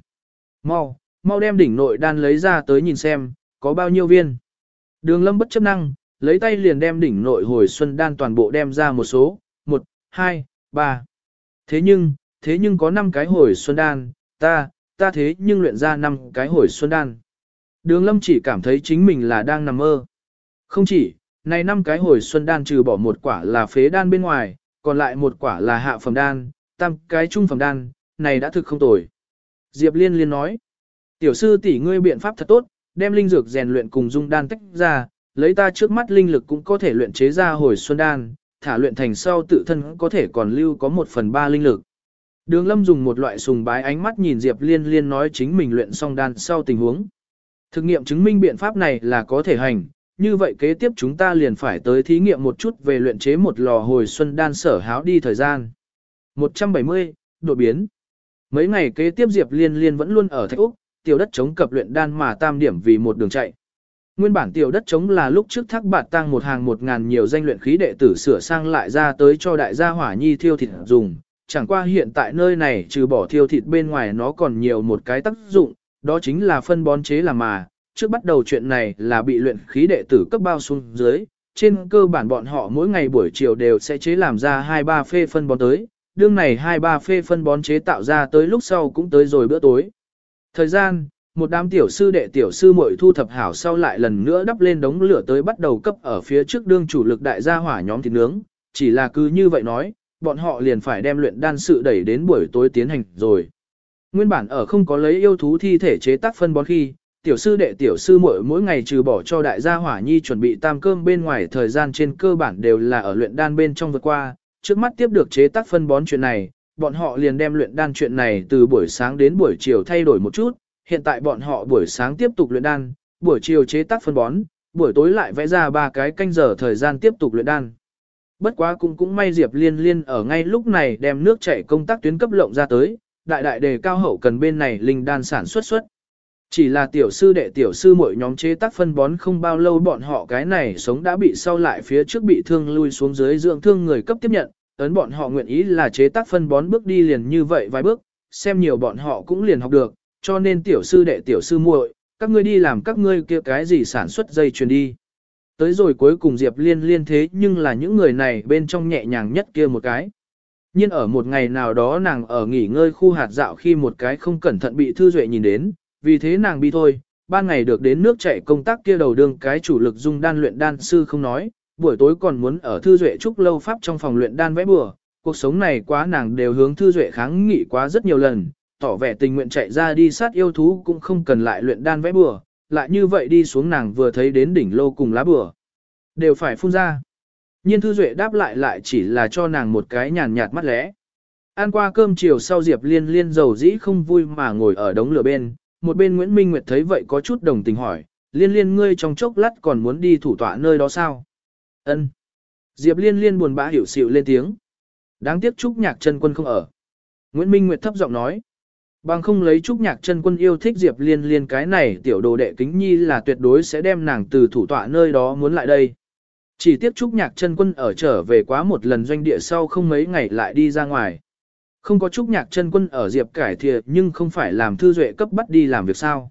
Mau, mau đem đỉnh nội đan lấy ra tới nhìn xem, có bao nhiêu viên. Đường lâm bất chấp năng, lấy tay liền đem đỉnh nội hồi xuân đan toàn bộ đem ra một số, 1, 2, 3. Thế nhưng, thế nhưng có 5 cái hồi xuân đan, ta, ta thế nhưng luyện ra 5 cái hồi xuân đan. Đường lâm chỉ cảm thấy chính mình là đang nằm mơ. Không chỉ, này năm cái hồi xuân đan trừ bỏ một quả là phế đan bên ngoài, còn lại một quả là hạ phẩm đan, tam cái trung phẩm đan, này đã thực không tồi. Diệp Liên Liên nói, tiểu sư tỷ ngươi biện pháp thật tốt, đem linh dược rèn luyện cùng dung đan tách ra, lấy ta trước mắt linh lực cũng có thể luyện chế ra hồi xuân đan, thả luyện thành sau tự thân có thể còn lưu có một phần ba linh lực. Đường Lâm dùng một loại sùng bái ánh mắt nhìn Diệp Liên Liên nói chính mình luyện xong đan sau tình huống. Thực nghiệm chứng minh biện pháp này là có thể hành, như vậy kế tiếp chúng ta liền phải tới thí nghiệm một chút về luyện chế một lò hồi xuân đan sở háo đi thời gian. 170, đột biến. Mấy ngày kế tiếp Diệp Liên Liên vẫn luôn ở Thạch Úc, tiểu đất chống cập luyện đan mà tam điểm vì một đường chạy. Nguyên bản tiểu đất chống là lúc trước thác bạt tăng một hàng một ngàn nhiều danh luyện khí đệ tử sửa sang lại ra tới cho đại gia hỏa nhi thiêu thịt dùng. Chẳng qua hiện tại nơi này trừ bỏ thiêu thịt bên ngoài nó còn nhiều một cái tác dụng, đó chính là phân bón chế làm mà. Trước bắt đầu chuyện này là bị luyện khí đệ tử cấp bao xuống dưới, trên cơ bản bọn họ mỗi ngày buổi chiều đều sẽ chế làm ra 2-3 phê phân bón tới, đương này hai ba phê phân bón chế tạo ra tới lúc sau cũng tới rồi bữa tối. Thời gian, một đám tiểu sư đệ tiểu sư muội thu thập hảo sau lại lần nữa đắp lên đống lửa tới bắt đầu cấp ở phía trước đương chủ lực đại gia hỏa nhóm thịt nướng, chỉ là cứ như vậy nói, bọn họ liền phải đem luyện đan sự đẩy đến buổi tối tiến hành rồi. Nguyên bản ở không có lấy yêu thú thi thể chế tác phân bón khi, tiểu sư đệ tiểu sư muội mỗi ngày trừ bỏ cho đại gia hỏa nhi chuẩn bị tam cơm bên ngoài thời gian trên cơ bản đều là ở luyện đan bên trong vượt qua, trước mắt tiếp được chế tác phân bón chuyện này, bọn họ liền đem luyện đan chuyện này từ buổi sáng đến buổi chiều thay đổi một chút, hiện tại bọn họ buổi sáng tiếp tục luyện đan, buổi chiều chế tác phân bón, buổi tối lại vẽ ra ba cái canh giờ thời gian tiếp tục luyện đan. Bất quá cũng cũng may Diệp Liên Liên ở ngay lúc này đem nước chảy công tác tuyến cấp lộng ra tới, đại đại đề cao hậu cần bên này linh đan sản xuất xuất. Chỉ là tiểu sư đệ tiểu sư mỗi nhóm chế tác phân bón không bao lâu bọn họ cái này sống đã bị sau lại phía trước bị thương lui xuống dưới dưỡng thương người cấp tiếp nhận, ấn bọn họ nguyện ý là chế tác phân bón bước đi liền như vậy vài bước, xem nhiều bọn họ cũng liền học được, cho nên tiểu sư đệ tiểu sư muội, các ngươi đi làm các ngươi kia cái gì sản xuất dây chuyền đi. Tới rồi cuối cùng Diệp Liên liên thế nhưng là những người này bên trong nhẹ nhàng nhất kia một cái. Nhưng ở một ngày nào đó nàng ở nghỉ ngơi khu hạt dạo khi một cái không cẩn thận bị Thư Duệ nhìn đến, vì thế nàng bi thôi, ban ngày được đến nước chảy công tác kia đầu đường cái chủ lực dung đan luyện đan sư không nói, buổi tối còn muốn ở thư duệ trúc lâu pháp trong phòng luyện đan vẽ bừa, cuộc sống này quá nàng đều hướng thư duệ kháng nghị quá rất nhiều lần, tỏ vẻ tình nguyện chạy ra đi sát yêu thú cũng không cần lại luyện đan vẽ bừa, lại như vậy đi xuống nàng vừa thấy đến đỉnh lô cùng lá bừa. Đều phải phun ra. Nhiên Thư Duệ đáp lại lại chỉ là cho nàng một cái nhàn nhạt mắt lẽ. Ăn qua cơm chiều sau Diệp Liên Liên dầu dĩ không vui mà ngồi ở đống lửa bên, một bên Nguyễn Minh Nguyệt thấy vậy có chút đồng tình hỏi, Liên Liên ngươi trong chốc lát còn muốn đi thủ tọa nơi đó sao? Ân. Diệp Liên Liên buồn bã hiểu xịu lên tiếng. Đáng tiếc Trúc Nhạc chân quân không ở. Nguyễn Minh Nguyệt thấp giọng nói. Bằng không lấy Trúc Nhạc chân quân yêu thích Diệp Liên Liên cái này tiểu đồ đệ kính nhi là tuyệt đối sẽ đem nàng từ thủ tọa nơi đó muốn lại đây. Chỉ tiếc Trúc Nhạc chân quân ở trở về quá một lần doanh địa sau không mấy ngày lại đi ra ngoài. Không có Trúc Nhạc chân quân ở Diệp cải thiệt nhưng không phải làm thư duệ cấp bắt đi làm việc sao.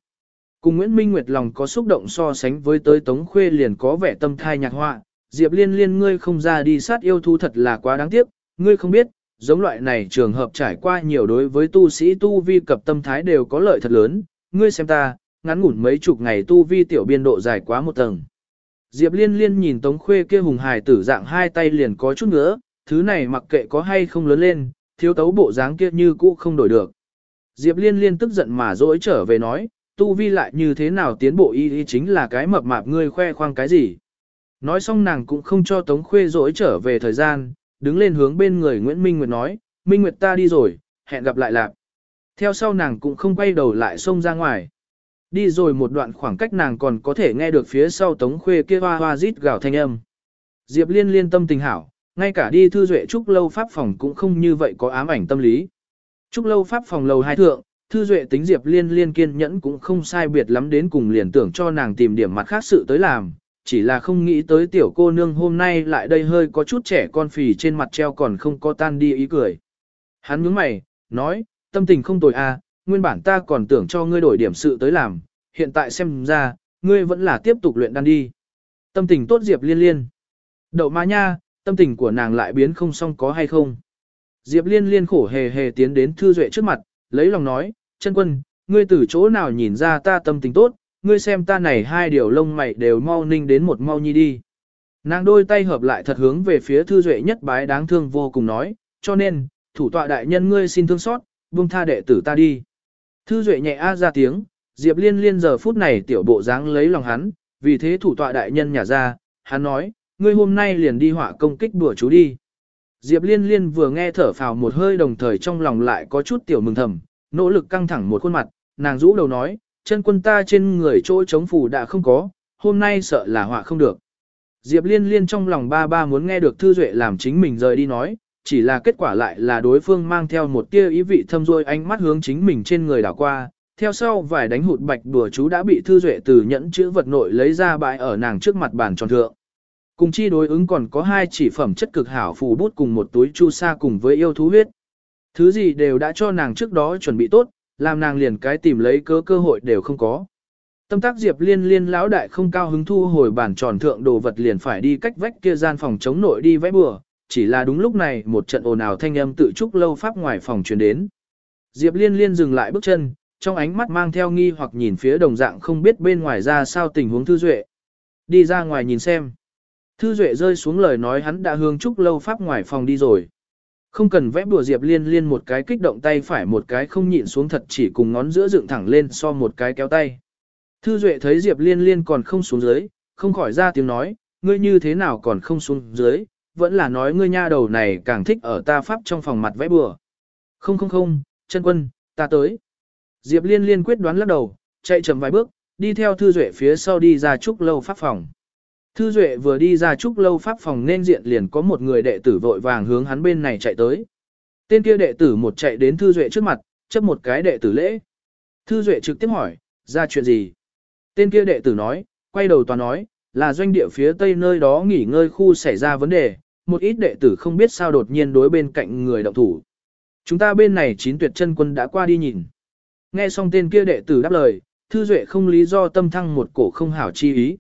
Cùng Nguyễn Minh Nguyệt lòng có xúc động so sánh với tới Tống Khuê liền có vẻ tâm thai nhạc họa, Diệp Liên Liên ngươi không ra đi sát yêu thú thật là quá đáng tiếc, ngươi không biết, giống loại này trường hợp trải qua nhiều đối với tu sĩ tu vi cập tâm thái đều có lợi thật lớn, ngươi xem ta, ngắn ngủn mấy chục ngày tu vi tiểu biên độ dài quá một tầng. Diệp Liên Liên nhìn Tống Khuê kia hùng hài tử dạng hai tay liền có chút nữa, thứ này mặc kệ có hay không lớn lên, thiếu tấu bộ dáng kia như cũ không đổi được. Diệp Liên Liên tức giận mà dỗi trở về nói, tu vi lại như thế nào tiến bộ y y chính là cái mập mạp ngươi khoe khoang cái gì. Nói xong nàng cũng không cho Tống Khuê dỗi trở về thời gian, đứng lên hướng bên người Nguyễn Minh Nguyệt nói, Minh Nguyệt ta đi rồi, hẹn gặp lại lạc. Theo sau nàng cũng không quay đầu lại xông ra ngoài. Đi rồi một đoạn khoảng cách nàng còn có thể nghe được phía sau Tống Khuê kia hoa hoa rít gào thanh âm. Diệp Liên liên tâm tình hảo, ngay cả đi thư duệ trúc lâu pháp phòng cũng không như vậy có ám ảnh tâm lý. Trúc lâu pháp phòng lầu hai thượng, thư duệ tính Diệp Liên liên kiên nhẫn cũng không sai biệt lắm đến cùng liền tưởng cho nàng tìm điểm mặt khác sự tới làm, chỉ là không nghĩ tới tiểu cô nương hôm nay lại đây hơi có chút trẻ con phì trên mặt treo còn không có tan đi ý cười. Hắn nhướng mày, nói, tâm tình không tồi à, nguyên bản ta còn tưởng cho ngươi đổi điểm sự tới làm, hiện tại xem ra, ngươi vẫn là tiếp tục luyện đan đi. Tâm tình tốt Diệp liên liên. Đậu má nha, tâm tình của nàng lại biến không xong có hay không. Diệp liên liên khổ hề hề tiến đến thư duệ trước mặt, lấy lòng nói, chân quân, ngươi từ chỗ nào nhìn ra ta tâm tình tốt, ngươi xem ta này hai điều lông mày đều mau ninh đến một mau nhi đi. Nàng đôi tay hợp lại thật hướng về phía thư duệ nhất bái đáng thương vô cùng nói, cho nên, thủ tọa đại nhân ngươi xin thương xót, buông tha đệ tử ta đi. Thư duệ nhẹ a ra tiếng, Diệp liên liên giờ phút này tiểu bộ dáng lấy lòng hắn, vì thế thủ tọa đại nhân nhả ra, hắn nói, ngươi hôm nay liền đi họa công kích bữa chú đi. Diệp liên liên vừa nghe thở phào một hơi đồng thời trong lòng lại có chút tiểu mừng thầm, nỗ lực căng thẳng một khuôn mặt, nàng rũ đầu nói, chân quân ta trên người chỗ chống phủ đã không có, hôm nay sợ là họa không được. Diệp liên liên trong lòng ba ba muốn nghe được thư duệ làm chính mình rời đi nói, chỉ là kết quả lại là đối phương mang theo một tia ý vị thâm rôi ánh mắt hướng chính mình trên người đảo qua, theo sau vài đánh hụt bạch đùa chú đã bị thư duệ từ nhẫn chữ vật nội lấy ra bãi ở nàng trước mặt bàn tròn thượng. Cùng chi đối ứng còn có hai chỉ phẩm chất cực hảo phù bút cùng một túi chu sa cùng với yêu thú huyết. Thứ gì đều đã cho nàng trước đó chuẩn bị tốt, làm nàng liền cái tìm lấy cớ cơ hội đều không có. Tâm tác Diệp Liên Liên lão đại không cao hứng thu hồi bản tròn thượng đồ vật liền phải đi cách vách kia gian phòng chống nội đi vẽ bừa, chỉ là đúng lúc này một trận ồn ào thanh âm tự trúc lâu pháp ngoài phòng truyền đến. Diệp Liên Liên dừng lại bước chân, trong ánh mắt mang theo nghi hoặc nhìn phía đồng dạng không biết bên ngoài ra sao tình huống Thư Duệ. Đi ra ngoài nhìn xem. Thư Duệ rơi xuống lời nói hắn đã hướng trúc lâu pháp ngoài phòng đi rồi. Không cần vẽ bùa Diệp Liên Liên một cái kích động tay phải một cái không nhịn xuống thật chỉ cùng ngón giữa dựng thẳng lên so một cái kéo tay. Thư Duệ thấy Diệp Liên Liên còn không xuống dưới, không khỏi ra tiếng nói, ngươi như thế nào còn không xuống dưới, vẫn là nói ngươi nha đầu này càng thích ở ta pháp trong phòng mặt vẽ bùa. Không không không, chân quân, ta tới. Diệp Liên Liên quyết đoán lắc đầu, chạy chậm vài bước, đi theo Thư Duệ phía sau đi ra trúc lâu pháp phòng. Thư Duệ vừa đi ra trúc lâu pháp phòng nên diện liền có một người đệ tử vội vàng hướng hắn bên này chạy tới. Tên kia đệ tử một chạy đến Thư Duệ trước mặt, chấp một cái đệ tử lễ. Thư Duệ trực tiếp hỏi, ra chuyện gì? Tên kia đệ tử nói, quay đầu toàn nói, là doanh địa phía tây nơi đó nghỉ ngơi khu xảy ra vấn đề, một ít đệ tử không biết sao đột nhiên đối bên cạnh người động thủ. Chúng ta bên này chín tuyệt chân quân đã qua đi nhìn. Nghe xong tên kia đệ tử đáp lời, Thư Duệ không lý do tâm thăng một cổ không hảo chi ý.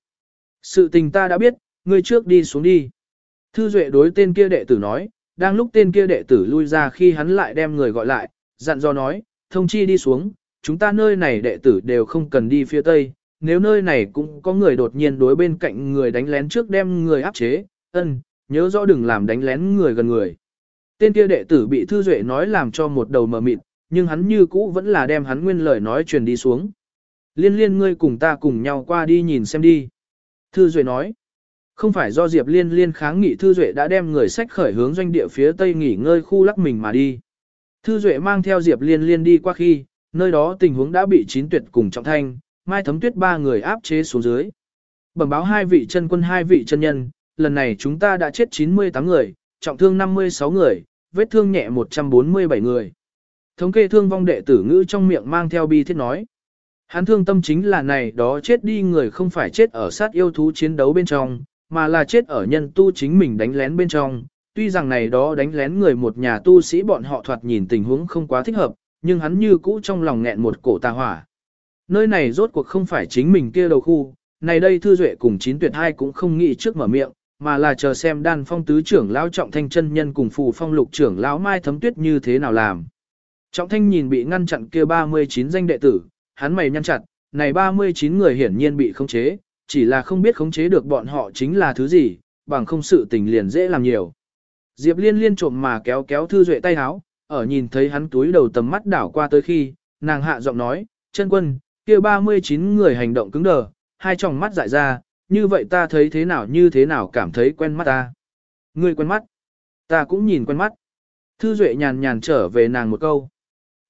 Sự tình ta đã biết, ngươi trước đi xuống đi. Thư Duệ đối tên kia đệ tử nói, đang lúc tên kia đệ tử lui ra khi hắn lại đem người gọi lại, dặn dò nói, thông chi đi xuống, chúng ta nơi này đệ tử đều không cần đi phía tây, nếu nơi này cũng có người đột nhiên đối bên cạnh người đánh lén trước đem người áp chế, ân, nhớ rõ đừng làm đánh lén người gần người. Tên kia đệ tử bị Thư Duệ nói làm cho một đầu mờ mịt, nhưng hắn như cũ vẫn là đem hắn nguyên lời nói truyền đi xuống. Liên liên ngươi cùng ta cùng nhau qua đi nhìn xem đi. Thư Duệ nói, không phải do Diệp Liên liên kháng nghị Thư Duệ đã đem người sách khởi hướng doanh địa phía tây nghỉ ngơi khu lắc mình mà đi. Thư Duệ mang theo Diệp Liên liên đi qua khi, nơi đó tình huống đã bị chín tuyệt cùng trọng thanh, mai thấm tuyết ba người áp chế xuống dưới. Bẩm báo hai vị chân quân hai vị chân nhân, lần này chúng ta đã chết 98 người, trọng thương 56 người, vết thương nhẹ 147 người. Thống kê thương vong đệ tử ngữ trong miệng mang theo bi thiết nói. Hắn thương tâm chính là này đó chết đi người không phải chết ở sát yêu thú chiến đấu bên trong, mà là chết ở nhân tu chính mình đánh lén bên trong. Tuy rằng này đó đánh lén người một nhà tu sĩ bọn họ thoạt nhìn tình huống không quá thích hợp, nhưng hắn như cũ trong lòng nghẹn một cổ tà hỏa. Nơi này rốt cuộc không phải chính mình kia đầu khu, này đây Thư Duệ cùng chín tuyệt hai cũng không nghĩ trước mở miệng, mà là chờ xem đan phong tứ trưởng lão trọng thanh chân nhân cùng phù phong lục trưởng lão mai thấm tuyết như thế nào làm. Trọng thanh nhìn bị ngăn chặn kia 39 danh đệ tử, hắn mày nhăn chặt, này 39 người hiển nhiên bị khống chế, chỉ là không biết khống chế được bọn họ chính là thứ gì, bằng không sự tình liền dễ làm nhiều. Diệp liên liên trộm mà kéo kéo thư duệ tay háo, ở nhìn thấy hắn túi đầu tầm mắt đảo qua tới khi, nàng hạ giọng nói, chân quân, kia 39 người hành động cứng đờ, hai tròng mắt dại ra, như vậy ta thấy thế nào như thế nào cảm thấy quen mắt ta. Ngươi quen mắt, ta cũng nhìn quen mắt. Thư Duệ nhàn nhàn trở về nàng một câu.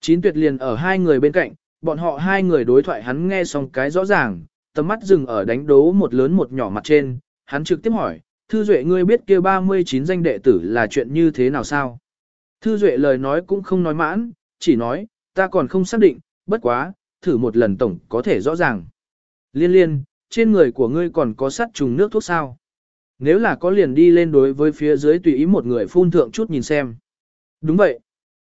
Chín tuyệt liền ở hai người bên cạnh, bọn họ hai người đối thoại hắn nghe xong cái rõ ràng, tầm mắt dừng ở đánh đố một lớn một nhỏ mặt trên, hắn trực tiếp hỏi, Thư Duệ ngươi biết kia 39 danh đệ tử là chuyện như thế nào sao? Thư Duệ lời nói cũng không nói mãn, chỉ nói, ta còn không xác định, bất quá, thử một lần tổng có thể rõ ràng. Liên liên, trên người của ngươi còn có sắt trùng nước thuốc sao? Nếu là có liền đi lên đối với phía dưới tùy ý một người phun thượng chút nhìn xem. Đúng vậy.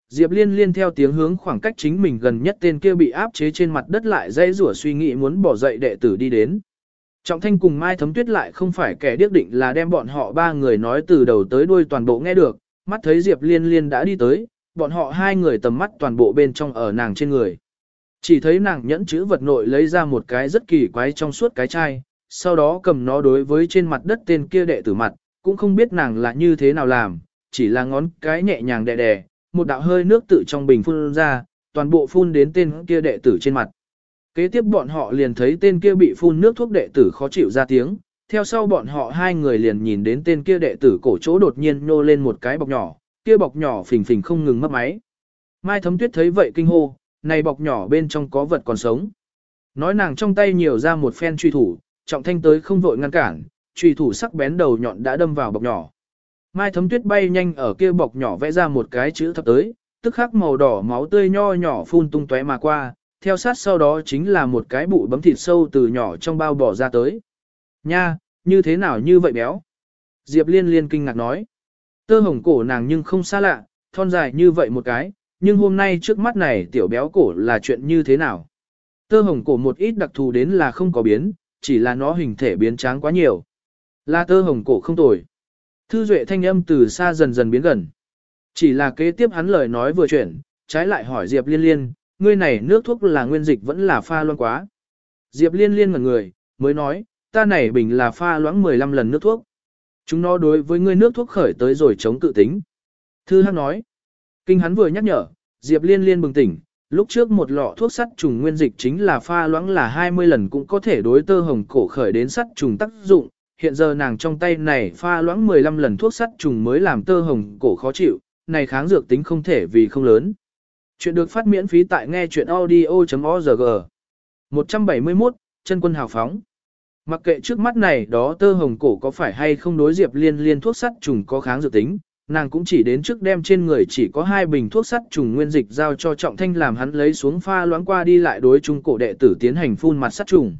Diệp liên liên theo tiếng hướng khoảng cách chính mình gần nhất tên kia bị áp chế trên mặt đất lại dây rủa suy nghĩ muốn bỏ dậy đệ tử đi đến. Trọng thanh cùng Mai Thấm Tuyết lại không phải kẻ điếc định là đem bọn họ ba người nói từ đầu tới đuôi toàn bộ nghe được, mắt thấy Diệp liên liên đã đi tới, bọn họ hai người tầm mắt toàn bộ bên trong ở nàng trên người. Chỉ thấy nàng nhẫn chữ vật nội lấy ra một cái rất kỳ quái trong suốt cái chai, sau đó cầm nó đối với trên mặt đất tên kia đệ tử mặt, cũng không biết nàng là như thế nào làm, chỉ là ngón cái nhẹ nhàng đè đè, một đạo hơi nước tự trong bình phun ra, toàn bộ phun đến tên kia đệ tử trên mặt. Kế tiếp bọn họ liền thấy tên kia bị phun nước thuốc đệ tử khó chịu ra tiếng, theo sau bọn họ hai người liền nhìn đến tên kia đệ tử cổ chỗ đột nhiên nô lên một cái bọc nhỏ, kia bọc nhỏ phình phình không ngừng mất máy. Mai thấm tuyết thấy vậy kinh hô, này bọc nhỏ bên trong có vật còn sống. Nói nàng trong tay nhiều ra một phen truy thủ, trọng thanh tới không vội ngăn cản, truy thủ sắc bén đầu nhọn đã đâm vào bọc nhỏ. Mai thấm tuyết bay nhanh ở kia bọc nhỏ vẽ ra một cái chữ thập tới, tức khắc màu đỏ máu tươi nho nhỏ phun tung tóe mà qua, theo sát sau đó chính là một cái bụi bấm thịt sâu từ nhỏ trong bao bỏ ra tới. Nha, như thế nào như vậy béo? Diệp liên liên kinh ngạc nói. Tơ hồng cổ nàng nhưng không xa lạ, thon dài như vậy một cái, nhưng hôm nay trước mắt này tiểu béo cổ là chuyện như thế nào? Tơ hồng cổ một ít đặc thù đến là không có biến, chỉ là nó hình thể biến tráng quá nhiều. Là tơ hồng cổ không tồi. Thư duệ thanh âm từ xa dần dần biến gần. Chỉ là kế tiếp hắn lời nói vừa chuyển, trái lại hỏi Diệp Liên Liên, ngươi này nước thuốc là nguyên dịch vẫn là pha loãng quá. Diệp Liên Liên ngẩn người, mới nói, ta này bình là pha loãng 15 lần nước thuốc. Chúng nó đối với ngươi nước thuốc khởi tới rồi chống tự tính. Thư Hắc nói, kinh hắn vừa nhắc nhở, Diệp Liên Liên bừng tỉnh, lúc trước một lọ thuốc sắt trùng nguyên dịch chính là pha loãng là 20 lần cũng có thể đối tơ hồng cổ khởi đến sắt trùng tác dụng, hiện giờ nàng trong tay này pha loãng 15 lần thuốc sắt trùng mới làm tơ hồng cổ khó chịu, này kháng dược tính không thể vì không lớn. Chuyện được phát miễn phí tại nghe chuyện audio.org. 171, chân quân hào phóng. Mặc kệ trước mắt này đó tơ hồng cổ có phải hay không đối diệp liên liên thuốc sắt trùng có kháng dược tính, nàng cũng chỉ đến trước đem trên người chỉ có hai bình thuốc sắt trùng nguyên dịch giao cho trọng thanh làm hắn lấy xuống pha loãng qua đi lại đối trung cổ đệ tử tiến hành phun mặt sắt trùng.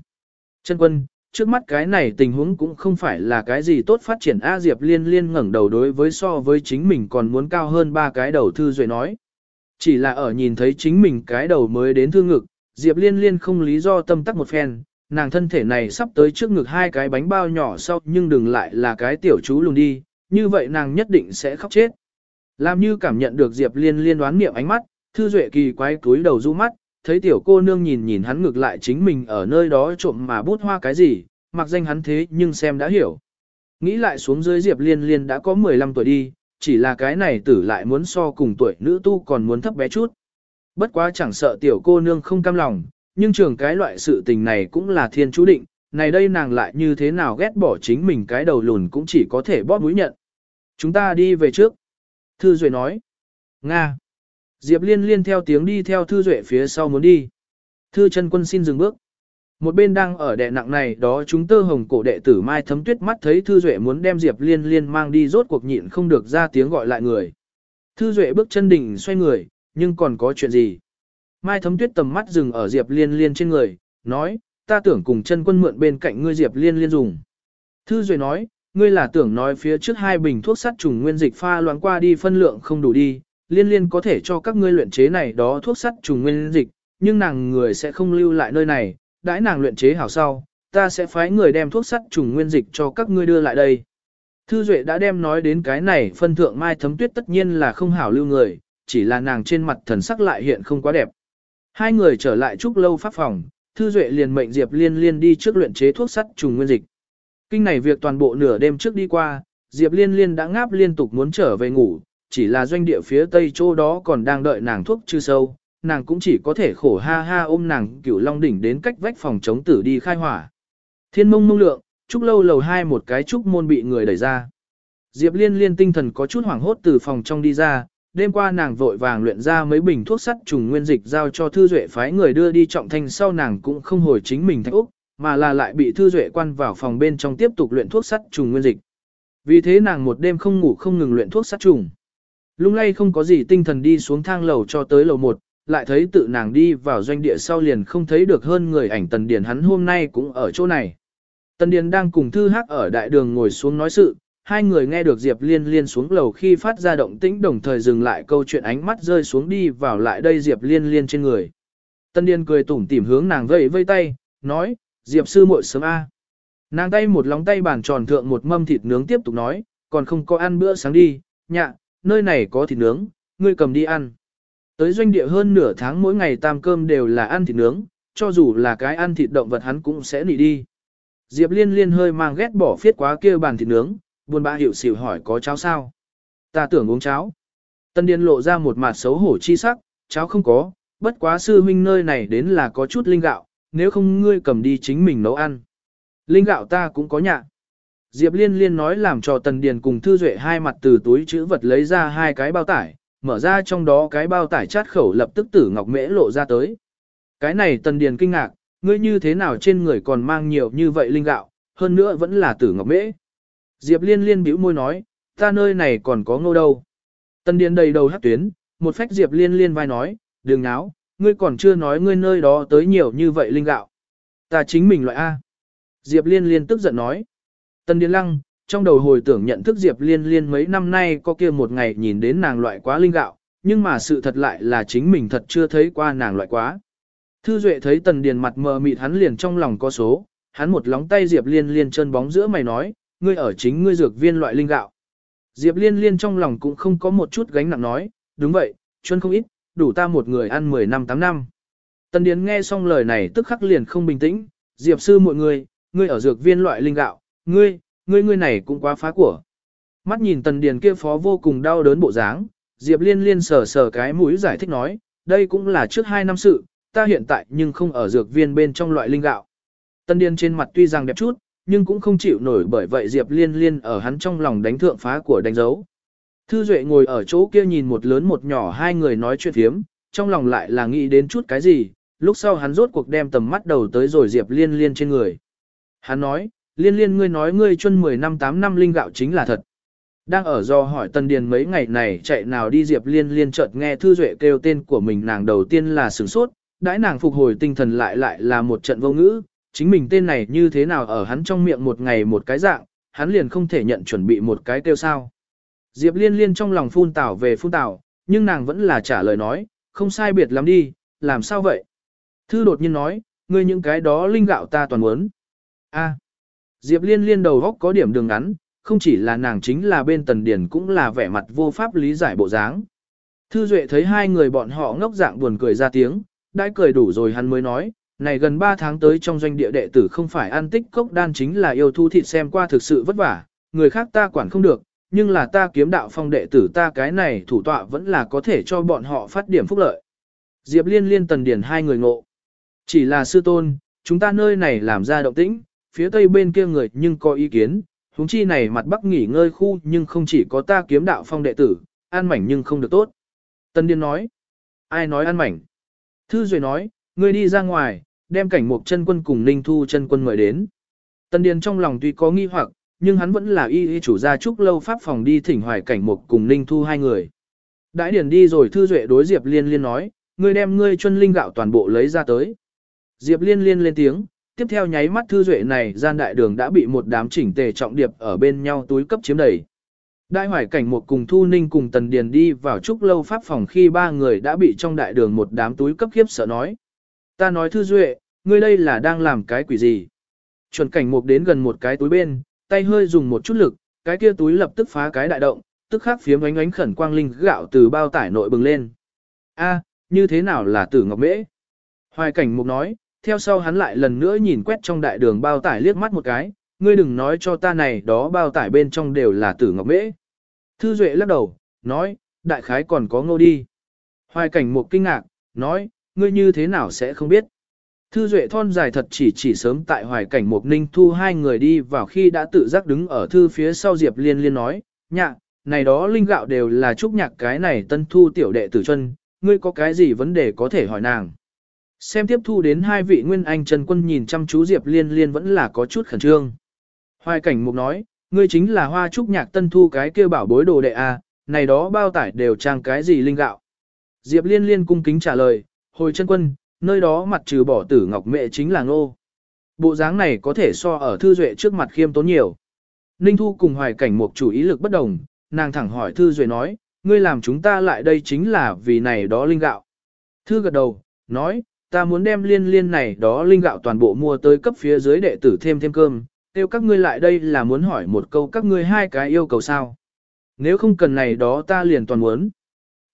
Chân quân, trước mắt cái này tình huống cũng không phải là cái gì tốt phát triển A Diệp liên liên ngẩng đầu đối với so với chính mình còn muốn cao hơn ba cái đầu thư duệ nói. Chỉ là ở nhìn thấy chính mình cái đầu mới đến thương ngực, Diệp liên liên không lý do tâm tắc một phen, nàng thân thể này sắp tới trước ngực hai cái bánh bao nhỏ sau nhưng đừng lại là cái tiểu chú lùn đi, như vậy nàng nhất định sẽ khóc chết. Làm như cảm nhận được Diệp liên liên đoán niệm ánh mắt, thư duệ kỳ quái túi đầu du mắt, thấy tiểu cô nương nhìn nhìn hắn ngược lại chính mình ở nơi đó trộm mà bút hoa cái gì, mặc danh hắn thế nhưng xem đã hiểu. Nghĩ lại xuống dưới Diệp Liên Liên đã có 15 tuổi đi, chỉ là cái này tử lại muốn so cùng tuổi nữ tu còn muốn thấp bé chút. Bất quá chẳng sợ tiểu cô nương không cam lòng, nhưng trường cái loại sự tình này cũng là thiên chú định, này đây nàng lại như thế nào ghét bỏ chính mình cái đầu lùn cũng chỉ có thể bóp mũi nhận. Chúng ta đi về trước. Thư Duệ nói. Nga. Diệp liên liên theo tiếng đi theo Thư Duệ phía sau muốn đi. Thư chân quân xin dừng bước. Một bên đang ở đệ nặng này đó chúng tơ hồng cổ đệ tử Mai thấm tuyết mắt thấy Thư Duệ muốn đem Diệp liên liên mang đi rốt cuộc nhịn không được ra tiếng gọi lại người. Thư Duệ bước chân đỉnh xoay người, nhưng còn có chuyện gì? Mai thấm tuyết tầm mắt dừng ở Diệp liên liên trên người, nói, ta tưởng cùng chân quân mượn bên cạnh ngươi Diệp liên liên dùng. Thư Duệ nói, ngươi là tưởng nói phía trước hai bình thuốc sát trùng nguyên dịch pha loãng qua đi phân lượng không đủ đi, liên liên có thể cho các ngươi luyện chế này đó thuốc sắt trùng nguyên dịch, nhưng nàng người sẽ không lưu lại nơi này, đãi nàng luyện chế hảo sau, ta sẽ phái người đem thuốc sắt trùng nguyên dịch cho các ngươi đưa lại đây. Thư Duệ đã đem nói đến cái này phân thượng mai thấm tuyết tất nhiên là không hảo lưu người, chỉ là nàng trên mặt thần sắc lại hiện không quá đẹp. Hai người trở lại trúc lâu pháp phòng, Thư Duệ liền mệnh Diệp Liên Liên đi trước luyện chế thuốc sắt trùng nguyên dịch. Kinh này việc toàn bộ nửa đêm trước đi qua, Diệp Liên Liên đã ngáp liên tục muốn trở về ngủ, chỉ là doanh địa phía tây chỗ đó còn đang đợi nàng thuốc chưa sâu, nàng cũng chỉ có thể khổ ha ha ôm nàng cửu long đỉnh đến cách vách phòng chống tử đi khai hỏa. Thiên mông mông lượng, trúc lâu lầu hai một cái trúc môn bị người đẩy ra. Diệp liên liên tinh thần có chút hoảng hốt từ phòng trong đi ra, đêm qua nàng vội vàng luyện ra mấy bình thuốc sắt trùng nguyên dịch giao cho thư duệ phái người đưa đi trọng thanh sau nàng cũng không hồi chính mình thạch úc, mà là lại bị thư duệ quan vào phòng bên trong tiếp tục luyện thuốc sắt trùng nguyên dịch. Vì thế nàng một đêm không ngủ không ngừng luyện thuốc sắt trùng. Lung lay không có gì tinh thần đi xuống thang lầu cho tới lầu 1, lại thấy tự nàng đi vào doanh địa sau liền không thấy được hơn người ảnh Tần Điền hắn hôm nay cũng ở chỗ này. Tần Điền đang cùng Thư Hắc ở đại đường ngồi xuống nói sự, hai người nghe được Diệp Liên Liên xuống lầu khi phát ra động tĩnh đồng thời dừng lại câu chuyện ánh mắt rơi xuống đi vào lại đây Diệp Liên Liên trên người. Tần Điền cười tủm tỉm hướng nàng vẫy vây tay, nói, Diệp sư muội sớm a. Nàng tay một lóng tay bàn tròn thượng một mâm thịt nướng tiếp tục nói, còn không có ăn bữa sáng đi, nhạ, nơi này có thịt nướng, ngươi cầm đi ăn. Tới doanh địa hơn nửa tháng mỗi ngày tam cơm đều là ăn thịt nướng, cho dù là cái ăn thịt động vật hắn cũng sẽ nị đi. Diệp liên liên hơi mang ghét bỏ phiết quá kia bàn thịt nướng, buồn bã hiểu xỉu hỏi có cháo sao. Ta tưởng uống cháo. Tân điên lộ ra một mặt xấu hổ chi sắc, cháo không có, bất quá sư huynh nơi này đến là có chút linh gạo, nếu không ngươi cầm đi chính mình nấu ăn. Linh gạo ta cũng có nhạc. Diệp Liên Liên nói làm cho Tần Điền cùng Thư Duệ hai mặt từ túi chữ vật lấy ra hai cái bao tải, mở ra trong đó cái bao tải chát khẩu lập tức tử ngọc mễ lộ ra tới. Cái này Tần Điền kinh ngạc, ngươi như thế nào trên người còn mang nhiều như vậy linh gạo, hơn nữa vẫn là tử ngọc mễ. Diệp Liên Liên bĩu môi nói, ta nơi này còn có ngô đâu. Tần Điền đầy đầu hát tuyến, một phách Diệp Liên Liên vai nói, đừng náo, ngươi còn chưa nói ngươi nơi đó tới nhiều như vậy linh gạo. Ta chính mình loại A. Diệp Liên Liên tức giận nói. Tân Điền Lăng, trong đầu hồi tưởng nhận thức Diệp Liên Liên mấy năm nay có kia một ngày nhìn đến nàng loại quá linh gạo, nhưng mà sự thật lại là chính mình thật chưa thấy qua nàng loại quá. Thư Duệ thấy Tần Điền mặt mờ mịt hắn liền trong lòng có số, hắn một lóng tay Diệp Liên Liên chân bóng giữa mày nói, ngươi ở chính ngươi dược viên loại linh gạo. Diệp Liên Liên trong lòng cũng không có một chút gánh nặng nói, đúng vậy, chân không ít, đủ ta một người ăn 10 năm 8 năm. Tần Điền nghe xong lời này tức khắc liền không bình tĩnh, Diệp sư mọi người, ngươi ở dược viên loại linh gạo, ngươi, ngươi ngươi này cũng quá phá của. Mắt nhìn tần điền kia phó vô cùng đau đớn bộ dáng, Diệp liên liên sờ sờ cái mũi giải thích nói, đây cũng là trước hai năm sự, ta hiện tại nhưng không ở dược viên bên trong loại linh gạo. Tần điền trên mặt tuy rằng đẹp chút, nhưng cũng không chịu nổi bởi vậy Diệp liên liên ở hắn trong lòng đánh thượng phá của đánh dấu. Thư Duệ ngồi ở chỗ kia nhìn một lớn một nhỏ hai người nói chuyện thiếm, trong lòng lại là nghĩ đến chút cái gì, lúc sau hắn rốt cuộc đem tầm mắt đầu tới rồi Diệp liên liên trên người. Hắn nói, liên liên ngươi nói ngươi chuân 10 năm 8 năm linh gạo chính là thật. Đang ở do hỏi Tần Điền mấy ngày này chạy nào đi Diệp Liên liên chợt nghe Thư Duệ kêu tên của mình nàng đầu tiên là sửng sốt, đãi nàng phục hồi tinh thần lại lại là một trận vô ngữ, chính mình tên này như thế nào ở hắn trong miệng một ngày một cái dạng, hắn liền không thể nhận chuẩn bị một cái kêu sao. Diệp Liên liên trong lòng phun tảo về phun tảo, nhưng nàng vẫn là trả lời nói, không sai biệt lắm đi, làm sao vậy? Thư đột nhiên nói, ngươi những cái đó linh gạo ta toàn muốn. A. Diệp liên liên đầu góc có điểm đường ngắn, không chỉ là nàng chính là bên tần Điền cũng là vẻ mặt vô pháp lý giải bộ dáng. Thư Duệ thấy hai người bọn họ ngốc dạng buồn cười ra tiếng, đã cười đủ rồi hắn mới nói, này gần 3 tháng tới trong doanh địa đệ tử không phải ăn tích cốc đan chính là yêu thu thịt xem qua thực sự vất vả, người khác ta quản không được, nhưng là ta kiếm đạo phong đệ tử ta cái này thủ tọa vẫn là có thể cho bọn họ phát điểm phúc lợi. Diệp liên liên tần Điền hai người ngộ. Chỉ là sư tôn, chúng ta nơi này làm ra động tĩnh, phía tây bên kia người nhưng có ý kiến, huống chi này mặt bắc nghỉ ngơi khu nhưng không chỉ có ta kiếm đạo phong đệ tử, an mảnh nhưng không được tốt. Tần Điên nói, ai nói an mảnh? Thư Duệ nói, ngươi đi ra ngoài, đem cảnh mục chân quân cùng Ninh Thu chân quân mời đến. Tần Điền trong lòng tuy có nghi hoặc, nhưng hắn vẫn là y y chủ gia trúc lâu pháp phòng đi thỉnh hoài cảnh mục cùng Ninh Thu hai người. Đại điển đi rồi Thư Duệ đối Diệp Liên Liên nói, ngươi đem ngươi chân linh gạo toàn bộ lấy ra tới. Diệp Liên Liên lên tiếng, tiếp theo nháy mắt Thư Duệ này gian đại đường đã bị một đám chỉnh tề trọng điệp ở bên nhau túi cấp chiếm đầy. Đại hoài cảnh một cùng Thu Ninh cùng Tần Điền đi vào trúc lâu pháp phòng khi ba người đã bị trong đại đường một đám túi cấp khiếp sợ nói. Ta nói Thư Duệ, ngươi đây là đang làm cái quỷ gì? Chuẩn cảnh một đến gần một cái túi bên, tay hơi dùng một chút lực, cái kia túi lập tức phá cái đại động, tức khắc phiếm ánh ánh khẩn quang linh gạo từ bao tải nội bừng lên. A, như thế nào là tử ngọc mễ? Hoài cảnh mục nói, theo sau hắn lại lần nữa nhìn quét trong đại đường bao tải liếc mắt một cái, ngươi đừng nói cho ta này đó bao tải bên trong đều là tử ngọc mễ. Thư Duệ lắc đầu, nói, đại khái còn có ngô đi. Hoài cảnh một kinh ngạc, nói, ngươi như thế nào sẽ không biết. Thư Duệ thon dài thật chỉ chỉ sớm tại hoài cảnh một ninh thu hai người đi vào khi đã tự giác đứng ở thư phía sau Diệp Liên Liên nói, nhạ, này đó linh gạo đều là trúc nhạc cái này tân thu tiểu đệ tử chân, ngươi có cái gì vấn đề có thể hỏi nàng. Xem tiếp thu đến hai vị nguyên anh Trần Quân nhìn chăm chú Diệp Liên Liên vẫn là có chút khẩn trương. Hoài cảnh mục nói, ngươi chính là hoa trúc nhạc tân thu cái kia bảo bối đồ đệ a, này đó bao tải đều trang cái gì linh gạo. Diệp Liên Liên cung kính trả lời, hồi trần quân, nơi đó mặt trừ bỏ tử ngọc mẹ chính là ngô. Bộ dáng này có thể so ở thư duệ trước mặt khiêm tốn nhiều. Ninh Thu cùng hoài cảnh mục chủ ý lực bất đồng, nàng thẳng hỏi thư duệ nói, ngươi làm chúng ta lại đây chính là vì này đó linh gạo. Thư gật đầu, nói, ta muốn đem liên liên này đó linh gạo toàn bộ mua tới cấp phía dưới đệ tử thêm thêm cơm, tiêu các ngươi lại đây là muốn hỏi một câu các ngươi hai cái yêu cầu sao. Nếu không cần này đó ta liền toàn muốn.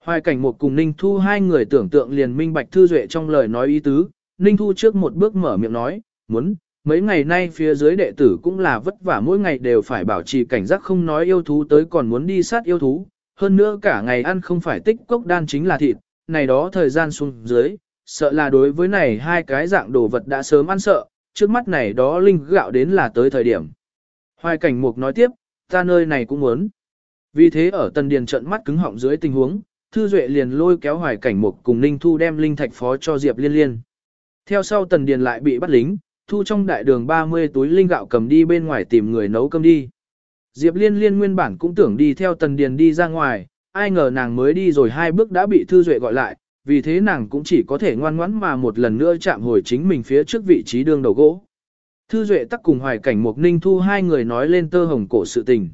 Hoài cảnh một cùng Ninh Thu hai người tưởng tượng liền minh bạch thư duệ trong lời nói ý tứ, Ninh Thu trước một bước mở miệng nói, muốn, mấy ngày nay phía dưới đệ tử cũng là vất vả mỗi ngày đều phải bảo trì cảnh giác không nói yêu thú tới còn muốn đi sát yêu thú, hơn nữa cả ngày ăn không phải tích cốc đan chính là thịt, này đó thời gian xuống dưới, sợ là đối với này hai cái dạng đồ vật đã sớm ăn sợ, trước mắt này đó linh gạo đến là tới thời điểm. Hoài cảnh mục nói tiếp, ta nơi này cũng muốn. Vì thế ở tần điền trận mắt cứng họng dưới tình huống, Thư Duệ liền lôi kéo hoài cảnh mục cùng Ninh Thu đem linh thạch phó cho Diệp Liên Liên. Theo sau tần điền lại bị bắt lính, thu trong đại đường 30 túi linh gạo cầm đi bên ngoài tìm người nấu cơm đi. Diệp Liên Liên nguyên bản cũng tưởng đi theo tần điền đi ra ngoài, ai ngờ nàng mới đi rồi hai bước đã bị Thư Duệ gọi lại, vì thế nàng cũng chỉ có thể ngoan ngoãn mà một lần nữa chạm hồi chính mình phía trước vị trí đường đầu gỗ. Thư Duệ tắc cùng hoài cảnh Mục Ninh Thu hai người nói lên tơ hồng cổ sự tình.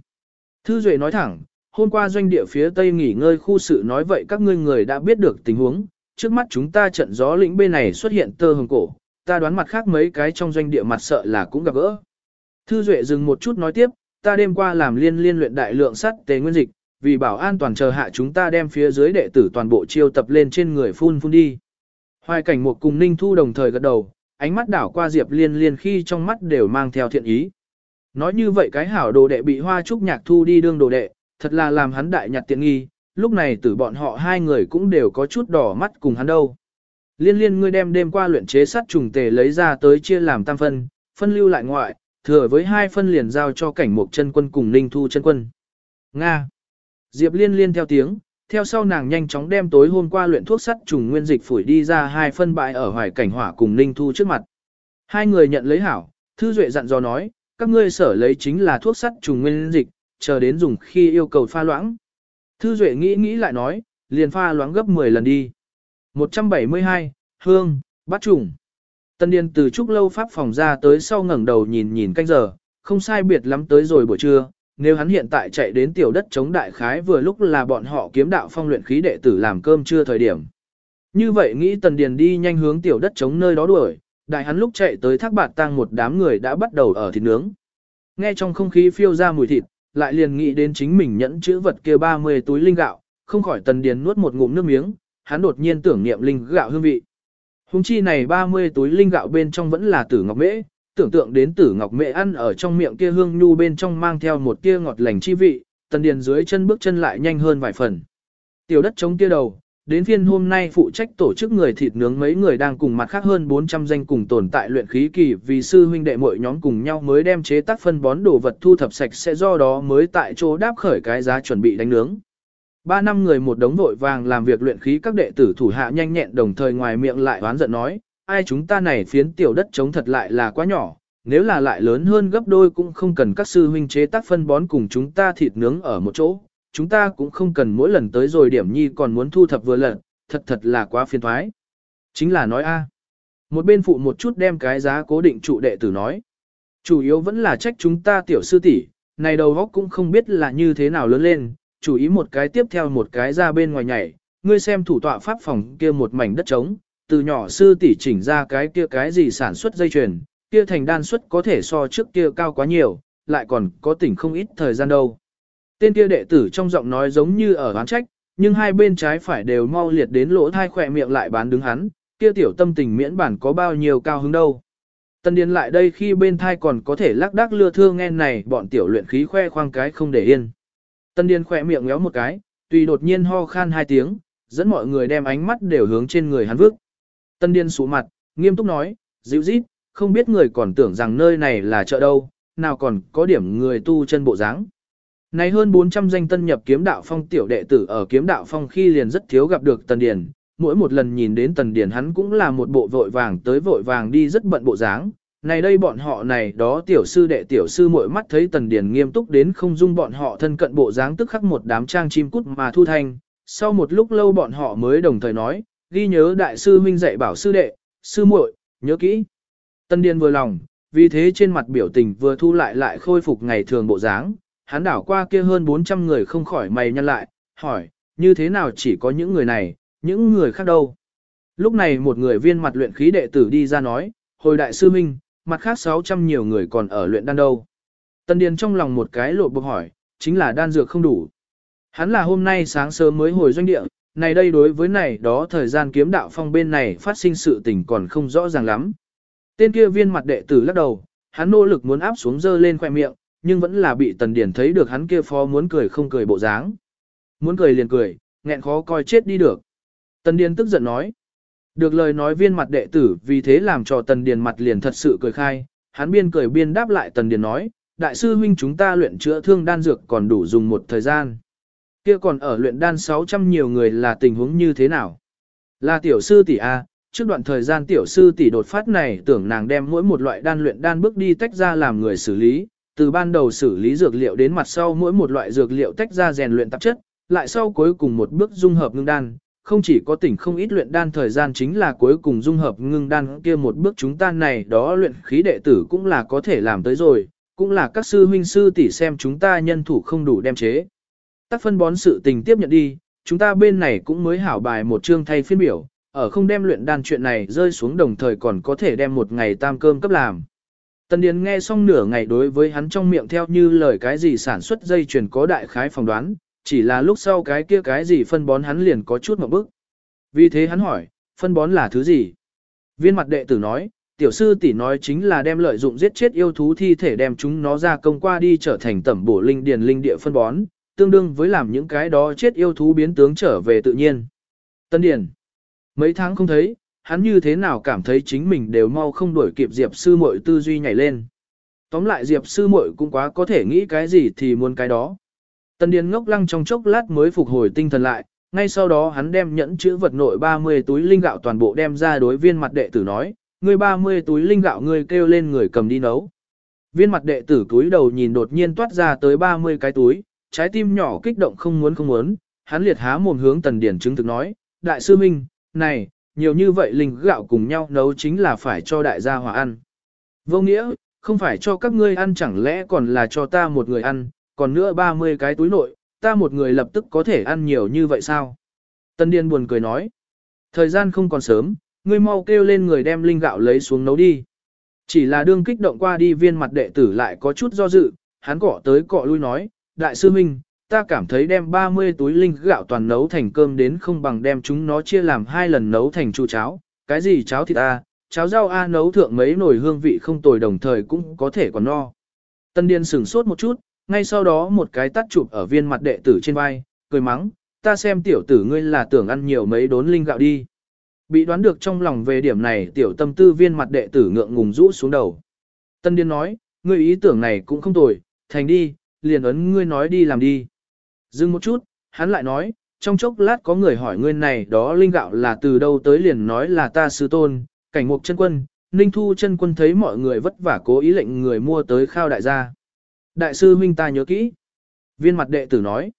Thư Duệ nói thẳng, hôm qua doanh địa phía tây nghỉ ngơi khu sự nói vậy các ngươi người đã biết được tình huống, trước mắt chúng ta trận gió lĩnh bên này xuất hiện tơ hồng cổ, ta đoán mặt khác mấy cái trong doanh địa mặt sợ là cũng gặp gỡ. Thư Duệ dừng một chút nói tiếp, ta đêm qua làm liên liên luyện đại lượng sắt tế nguyên dịch, vì bảo an toàn chờ hạ chúng ta đem phía dưới đệ tử toàn bộ chiêu tập lên trên người phun phun đi. Hoài cảnh một cùng Ninh Thu đồng thời gật đầu, ánh mắt đảo qua Diệp Liên Liên khi trong mắt đều mang theo thiện ý. Nói như vậy cái hảo đồ đệ bị hoa trúc nhạc thu đi đương đồ đệ, thật là làm hắn đại nhặt tiện nghi, lúc này tử bọn họ hai người cũng đều có chút đỏ mắt cùng hắn đâu. Liên liên ngươi đem đêm qua luyện chế sắt trùng tề lấy ra tới chia làm tam phân, phân lưu lại ngoại, thừa với hai phân liền giao cho cảnh mục chân quân cùng ninh thu chân quân. Nga. Diệp liên liên theo tiếng, theo sau nàng nhanh chóng đem tối hôm qua luyện thuốc sắt trùng nguyên dịch phủi đi ra hai phân bại ở hoài cảnh hỏa cùng ninh thu trước mặt. Hai người nhận lấy hảo, thư duệ dặn dò nói, các ngươi sở lấy chính là thuốc sắt trùng nguyên dịch, chờ đến dùng khi yêu cầu pha loãng. Thư duệ nghĩ nghĩ lại nói, liền pha loãng gấp 10 lần đi. 172, Hương, bắt Trùng. Tân Điền từ trúc lâu pháp phòng ra tới sau ngẩng đầu nhìn nhìn canh giờ, không sai biệt lắm tới rồi buổi trưa, nếu hắn hiện tại chạy đến tiểu đất chống đại khái vừa lúc là bọn họ kiếm đạo phong luyện khí đệ tử làm cơm trưa thời điểm. Như vậy nghĩ Tần Điền đi nhanh hướng tiểu đất chống nơi đó đuổi, đại hắn lúc chạy tới thác bạt tang một đám người đã bắt đầu ở thịt nướng. Nghe trong không khí phiêu ra mùi thịt, lại liền nghĩ đến chính mình nhẫn chữ vật kia 30 túi linh gạo, không khỏi Tần Điền nuốt một ngụm nước miếng, hắn đột nhiên tưởng niệm linh gạo hương vị. Hùng chi này 30 túi linh gạo bên trong vẫn là tử ngọc mễ, tưởng tượng đến tử ngọc mẹ ăn ở trong miệng kia hương nhu bên trong mang theo một tia ngọt lành chi vị, tần điền dưới chân bước chân lại nhanh hơn vài phần. Tiểu đất chống kia đầu, đến phiên hôm nay phụ trách tổ chức người thịt nướng mấy người đang cùng mặt khác hơn 400 danh cùng tồn tại luyện khí kỳ vì sư huynh đệ mỗi nhóm cùng nhau mới đem chế tác phân bón đồ vật thu thập sạch sẽ do đó mới tại chỗ đáp khởi cái giá chuẩn bị đánh nướng. Ba năm người một đống vội vàng làm việc luyện khí các đệ tử thủ hạ nhanh nhẹn đồng thời ngoài miệng lại oán giận nói, ai chúng ta này phiến tiểu đất chống thật lại là quá nhỏ, nếu là lại lớn hơn gấp đôi cũng không cần các sư huynh chế tác phân bón cùng chúng ta thịt nướng ở một chỗ, chúng ta cũng không cần mỗi lần tới rồi điểm nhi còn muốn thu thập vừa lần, thật thật là quá phiền thoái. Chính là nói a. Một bên phụ một chút đem cái giá cố định trụ đệ tử nói. Chủ yếu vẫn là trách chúng ta tiểu sư tỷ, này đầu góc cũng không biết là như thế nào lớn lên, chủ ý một cái tiếp theo một cái ra bên ngoài nhảy, ngươi xem thủ tọa pháp phòng kia một mảnh đất trống, từ nhỏ sư tỷ chỉnh ra cái kia cái gì sản xuất dây chuyền, kia thành đan suất có thể so trước kia cao quá nhiều, lại còn có tỉnh không ít thời gian đâu. Tên kia đệ tử trong giọng nói giống như ở oán trách, nhưng hai bên trái phải đều mau liệt đến lỗ thai khỏe miệng lại bán đứng hắn, kia tiểu tâm tình miễn bản có bao nhiêu cao hứng đâu. Tân điên lại đây khi bên thai còn có thể lắc đắc lưa thương nghe này bọn tiểu luyện khí khoe khoang cái không để yên. Tân điên khỏe miệng ngéo một cái, tùy đột nhiên ho khan hai tiếng, dẫn mọi người đem ánh mắt đều hướng trên người hắn vước. Tân điền sụ mặt, nghiêm túc nói, dịu dít, không biết người còn tưởng rằng nơi này là chợ đâu, nào còn có điểm người tu chân bộ dáng. Này hơn 400 danh tân nhập kiếm đạo phong tiểu đệ tử ở kiếm đạo phong khi liền rất thiếu gặp được Tần Điền, mỗi một lần nhìn đến Tần Điền hắn cũng là một bộ vội vàng tới vội vàng đi rất bận bộ dáng. Này đây bọn họ này đó tiểu sư đệ tiểu sư mỗi mắt thấy Tần Điền nghiêm túc đến không dung bọn họ thân cận bộ dáng tức khắc một đám trang chim cút mà thu thanh. Sau một lúc lâu bọn họ mới đồng thời nói, ghi nhớ đại sư huynh dạy bảo sư đệ, sư muội, nhớ kỹ. tân Điền vừa lòng, vì thế trên mặt biểu tình vừa thu lại lại khôi phục ngày thường bộ dáng, hắn đảo qua kia hơn 400 người không khỏi mày nhăn lại, hỏi, như thế nào chỉ có những người này, những người khác đâu. Lúc này một người viên mặt luyện khí đệ tử đi ra nói, hồi đại sư minh, mặt khác 600 nhiều người còn ở luyện đan đâu. Tân Điền trong lòng một cái lộ bộc hỏi, chính là đan dược không đủ. Hắn là hôm nay sáng sớm mới hồi doanh địa, này đây đối với này đó thời gian kiếm đạo phong bên này phát sinh sự tình còn không rõ ràng lắm. Tên kia viên mặt đệ tử lắc đầu, hắn nỗ lực muốn áp xuống dơ lên khoe miệng, nhưng vẫn là bị Tần Điển thấy được hắn kia phó muốn cười không cười bộ dáng. Muốn cười liền cười, nghẹn khó coi chết đi được. Tần Điền tức giận nói. Được lời nói viên mặt đệ tử vì thế làm cho Tần Điền mặt liền thật sự cười khai, hắn biên cười biên đáp lại Tần Điền nói, đại sư huynh chúng ta luyện chữa thương đan dược còn đủ dùng một thời gian. Kia còn ở luyện đan 600 nhiều người là tình huống như thế nào? Là tiểu sư tỷ A, trước đoạn thời gian tiểu sư tỷ đột phát này tưởng nàng đem mỗi một loại đan luyện đan bước đi tách ra làm người xử lý, từ ban đầu xử lý dược liệu đến mặt sau mỗi một loại dược liệu tách ra rèn luyện tạp chất, lại sau cuối cùng một bước dung hợp ngưng đan, không chỉ có tỉnh không ít luyện đan thời gian chính là cuối cùng dung hợp ngưng đan kia một bước chúng ta này đó luyện khí đệ tử cũng là có thể làm tới rồi, cũng là các sư huynh sư tỷ xem chúng ta nhân thủ không đủ đem chế. Tác phân bón sự tình tiếp nhận đi, chúng ta bên này cũng mới hảo bài một chương thay phiên biểu, ở không đem luyện đan chuyện này rơi xuống đồng thời còn có thể đem một ngày tam cơm cấp làm. Tần Điền nghe xong nửa ngày đối với hắn trong miệng theo như lời cái gì sản xuất dây chuyền có đại khái phỏng đoán, chỉ là lúc sau cái kia cái gì phân bón hắn liền có chút một bức. Vì thế hắn hỏi, phân bón là thứ gì? Viên mặt đệ tử nói, tiểu sư tỷ nói chính là đem lợi dụng giết chết yêu thú thi thể đem chúng nó ra công qua đi trở thành tẩm bổ linh điền linh địa phân bón, tương đương với làm những cái đó chết yêu thú biến tướng trở về tự nhiên. Tân Điền, mấy tháng không thấy, hắn như thế nào cảm thấy chính mình đều mau không đuổi kịp Diệp sư muội tư duy nhảy lên. Tóm lại Diệp sư muội cũng quá có thể nghĩ cái gì thì muốn cái đó. tân Điền ngốc lăng trong chốc lát mới phục hồi tinh thần lại, ngay sau đó hắn đem nhẫn chữ vật nội 30 túi linh gạo toàn bộ đem ra đối viên mặt đệ tử nói, ngươi 30 túi linh gạo ngươi kêu lên người cầm đi nấu. Viên mặt đệ tử túi đầu nhìn đột nhiên toát ra tới 30 cái túi, trái tim nhỏ kích động không muốn không muốn, hắn liệt há mồm hướng Tần Điền chứng thực nói, đại sư minh, này, nhiều như vậy linh gạo cùng nhau nấu chính là phải cho đại gia hòa ăn. Vô nghĩa, không phải cho các ngươi ăn chẳng lẽ còn là cho ta một người ăn, còn nữa 30 cái túi nội, ta một người lập tức có thể ăn nhiều như vậy sao? Tân Điên buồn cười nói, thời gian không còn sớm, ngươi mau kêu lên người đem linh gạo lấy xuống nấu đi. Chỉ là đương kích động qua đi viên mặt đệ tử lại có chút do dự, hắn cọ tới cọ lui nói, đại sư minh, ta cảm thấy đem 30 túi linh gạo toàn nấu thành cơm đến không bằng đem chúng nó chia làm hai lần nấu thành chu cháo. Cái gì cháo thịt A, cháo rau A nấu thượng mấy nồi hương vị không tồi đồng thời cũng có thể còn no. Tân Điền sửng sốt một chút, ngay sau đó một cái tắt chụp ở viên mặt đệ tử trên vai, cười mắng, ta xem tiểu tử ngươi là tưởng ăn nhiều mấy đốn linh gạo đi. Bị đoán được trong lòng về điểm này tiểu tâm tư viên mặt đệ tử ngượng ngùng rũ xuống đầu. Tân Điên nói, ngươi ý tưởng này cũng không tồi, thành đi, liền ấn ngươi nói đi làm đi. Dừng một chút, hắn lại nói, trong chốc lát có người hỏi ngươi này đó linh gạo là từ đâu tới liền nói là ta sư tôn, cảnh mục chân quân, ninh thu chân quân thấy mọi người vất vả cố ý lệnh người mua tới khao đại gia. Đại sư huynh ta nhớ kỹ. Viên mặt đệ tử nói,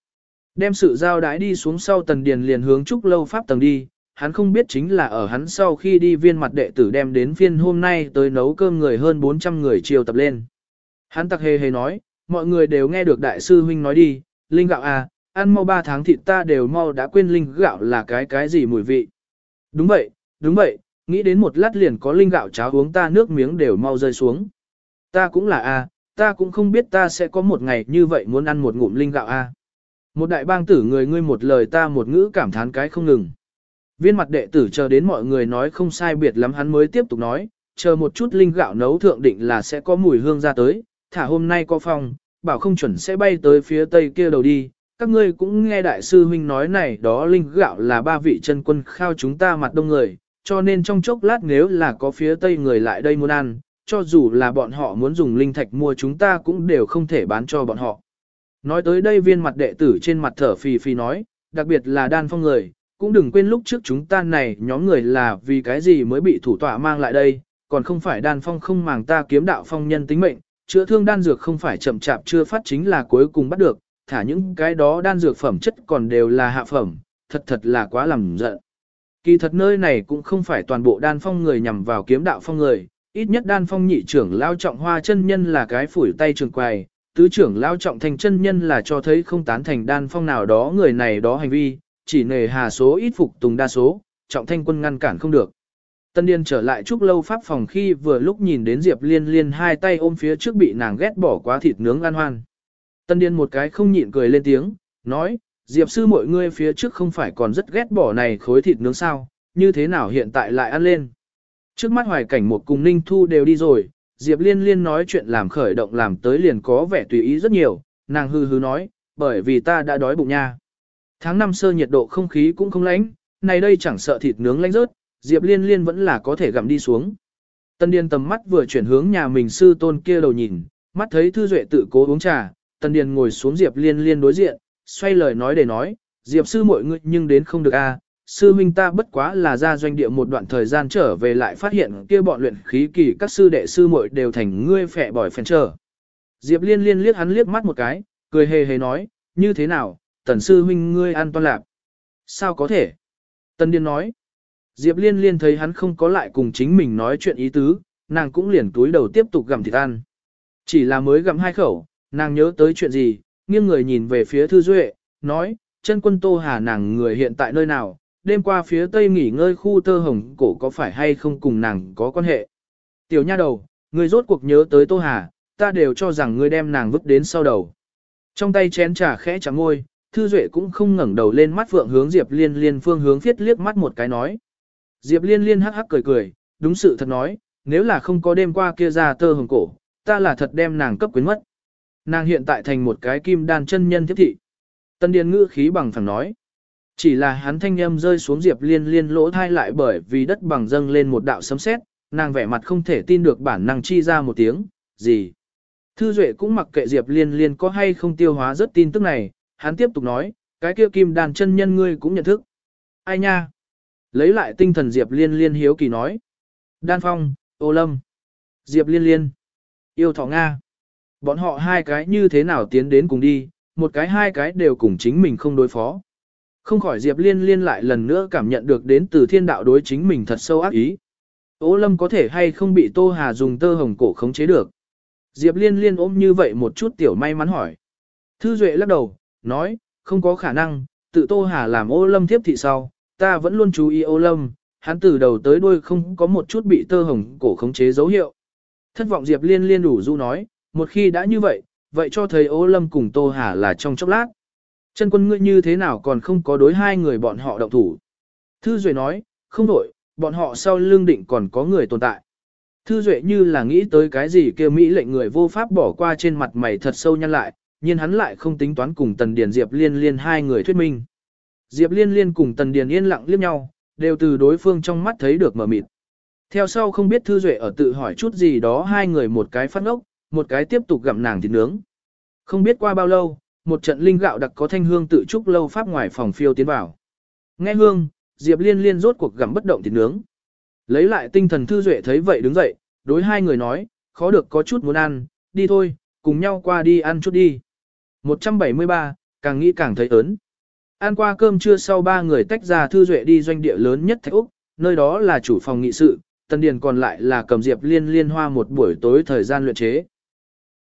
đem sự giao đái đi xuống sau tần điền liền hướng trúc lâu pháp tầng đi, hắn không biết chính là ở hắn sau khi đi viên mặt đệ tử đem đến phiên hôm nay tới nấu cơm người hơn 400 người chiều tập lên. Hắn tặc hề hề nói, mọi người đều nghe được đại sư huynh nói đi, linh gạo à, ăn mau 3 tháng thịt ta đều mau đã quên linh gạo là cái cái gì mùi vị. Đúng vậy, đúng vậy, nghĩ đến một lát liền có linh gạo cháo uống ta nước miếng đều mau rơi xuống. Ta cũng là a, à, ta cũng không biết ta sẽ có một ngày như vậy muốn ăn một ngụm linh gạo a. À. Một đại bang tử người ngươi một lời ta một ngữ cảm thán cái không ngừng. Viên mặt đệ tử chờ đến mọi người nói không sai biệt lắm hắn mới tiếp tục nói, chờ một chút linh gạo nấu thượng định là sẽ có mùi hương ra tới, thả hôm nay có phòng, bảo không chuẩn sẽ bay tới phía tây kia đầu đi. Các ngươi cũng nghe đại sư huynh nói này đó linh gạo là ba vị chân quân khao chúng ta mặt đông người, cho nên trong chốc lát nếu là có phía tây người lại đây muốn ăn, cho dù là bọn họ muốn dùng linh thạch mua chúng ta cũng đều không thể bán cho bọn họ. Nói tới đây viên mặt đệ tử trên mặt thở phì phì nói, đặc biệt là đan phong người, cũng đừng quên lúc trước chúng ta này nhóm người là vì cái gì mới bị thủ tọa mang lại đây, còn không phải đan phong không màng ta kiếm đạo phong nhân tính mệnh, chữa thương đan dược không phải chậm chạp chưa phát chính là cuối cùng bắt được, thả những cái đó đan dược phẩm chất còn đều là hạ phẩm, thật thật là quá làm giận. Kỳ thật nơi này cũng không phải toàn bộ đan phong người nhằm vào kiếm đạo phong người, ít nhất đan phong nhị trưởng lao trọng hoa chân nhân là cái phủi tay trường quài, tứ trưởng lao trọng thành chân nhân là cho thấy không tán thành đan phong nào đó người này đó hành vi, chỉ nề hà số ít phục tùng đa số, trọng thanh quân ngăn cản không được. Tân Điền trở lại chúc lâu pháp phòng khi vừa lúc nhìn đến Diệp Liên Liên hai tay ôm phía trước bị nàng ghét bỏ quá thịt nướng ăn hoan. Tân Điền một cái không nhịn cười lên tiếng, nói, Diệp sư mọi người phía trước không phải còn rất ghét bỏ này khối thịt nướng sao, như thế nào hiện tại lại ăn lên. Trước mắt hoài cảnh một cùng Ninh Thu đều đi rồi, Diệp Liên Liên nói chuyện làm khởi động làm tới liền có vẻ tùy ý rất nhiều, nàng hư hư nói, bởi vì ta đã đói bụng nha. Tháng năm sơ nhiệt độ không khí cũng không lạnh, này đây chẳng sợ thịt nướng lạnh rớt, Diệp Liên Liên vẫn là có thể gặm đi xuống. Tân Điền tầm mắt vừa chuyển hướng nhà mình sư tôn kia đầu nhìn, mắt thấy Thư Duệ tự cố uống trà, Tân Điền ngồi xuống Diệp Liên Liên đối diện, xoay lời nói để nói, Diệp sư mọi người nhưng đến không được a. Sư huynh ta bất quá là ra doanh địa một đoạn thời gian trở về lại phát hiện kia bọn luyện khí kỳ các sư đệ sư muội đều thành ngươi phệ bỏi phèn trở. Diệp liên liên liếc hắn liếc mắt một cái, cười hề hề nói, như thế nào, tần sư huynh ngươi ăn toan lạc. Sao có thể? Tần điên nói. Diệp liên liên thấy hắn không có lại cùng chính mình nói chuyện ý tứ, nàng cũng liền túi đầu tiếp tục gặm thịt ăn. Chỉ là mới gặm hai khẩu, nàng nhớ tới chuyện gì, nghiêng người nhìn về phía Thư Duệ, nói, chân quân Tô Hà nàng người hiện tại nơi nào, đêm qua phía tây nghỉ ngơi khu tơ hồng cổ có phải hay không cùng nàng có quan hệ. Tiểu nha đầu, người rốt cuộc nhớ tới Tô Hà, ta đều cho rằng ngươi đem nàng vứt đến sau đầu. Trong tay chén trà khẽ chạm ngôi, Thư Duệ cũng không ngẩng đầu lên mắt vượng hướng Diệp Liên Liên phương hướng thiết liếc mắt một cái nói. Diệp Liên Liên hắc hắc cười cười, đúng sự thật nói, nếu là không có đêm qua kia ra tơ hồng cổ, ta là thật đem nàng cấp quyến mất. Nàng hiện tại thành một cái kim đan chân nhân thiết thị. Tân Điền ngữ khí bằng phẳng nói. Chỉ là hắn thanh âm rơi xuống Diệp Liên Liên lỗ thai lại bởi vì đất bằng dâng lên một đạo sấm sét, nàng vẻ mặt không thể tin được bản năng chi ra một tiếng, gì. Thư Duệ cũng mặc kệ Diệp Liên Liên có hay không tiêu hóa rất tin tức này, hắn tiếp tục nói, cái kia kim đàn chân nhân ngươi cũng nhận thức. Ai nha? Lấy lại tinh thần Diệp Liên Liên hiếu kỳ nói. Đan Phong, Ô Lâm, Diệp Liên Liên, yêu thọ Nga. Bọn họ hai cái như thế nào tiến đến cùng đi, một cái hai cái đều cùng chính mình không đối phó. Không khỏi Diệp Liên Liên lại lần nữa cảm nhận được đến từ thiên đạo đối chính mình thật sâu ác ý. Ô lâm có thể hay không bị Tô Hà dùng tơ hồng cổ khống chế được. Diệp Liên Liên ôm như vậy một chút tiểu may mắn hỏi. Thư Duệ lắc đầu, nói, không có khả năng, tự Tô Hà làm ô lâm tiếp thị sau, ta vẫn luôn chú ý ô lâm, hắn từ đầu tới đuôi không có một chút bị tơ hồng cổ khống chế dấu hiệu. Thất vọng Diệp Liên Liên đủ du nói, một khi đã như vậy, vậy cho thấy ô lâm cùng Tô Hà là trong chốc lát. Chân quân ngươi như thế nào còn không có đối hai người bọn họ động thủ. Thư Duệ nói, không đổi, bọn họ sau lương định còn có người tồn tại. Thư Duệ như là nghĩ tới cái gì kêu Mỹ lệnh người vô pháp bỏ qua trên mặt mày thật sâu nhăn lại, nhưng hắn lại không tính toán cùng Tần Điền Diệp liên liên hai người thuyết minh. Diệp Liên Liên cùng Tần Điền yên lặng liếc nhau, đều từ đối phương trong mắt thấy được mở mịt. Theo sau không biết Thư Duệ ở tự hỏi chút gì đó hai người một cái phát ngốc, một cái tiếp tục gặm nàng thịt nướng. Không biết qua bao lâu, một trận linh gạo đặc có thanh hương tự trúc lâu pháp ngoài phòng phiêu tiến vào. Nghe hương, Diệp Liên Liên rốt cuộc gặm bất động thịt nướng. Lấy lại tinh thần Thư Duệ thấy vậy đứng dậy, đối hai người nói, khó được có chút muốn ăn, đi thôi, cùng nhau qua đi ăn chút đi. 173, càng nghĩ càng thấy ớn. Ăn qua cơm trưa sau ba người tách ra Thư Duệ đi doanh địa lớn nhất Thạch Úc, nơi đó là chủ phòng nghị sự, Tần Điền còn lại là cầm Diệp Liên Liên hoa một buổi tối thời gian luyện chế.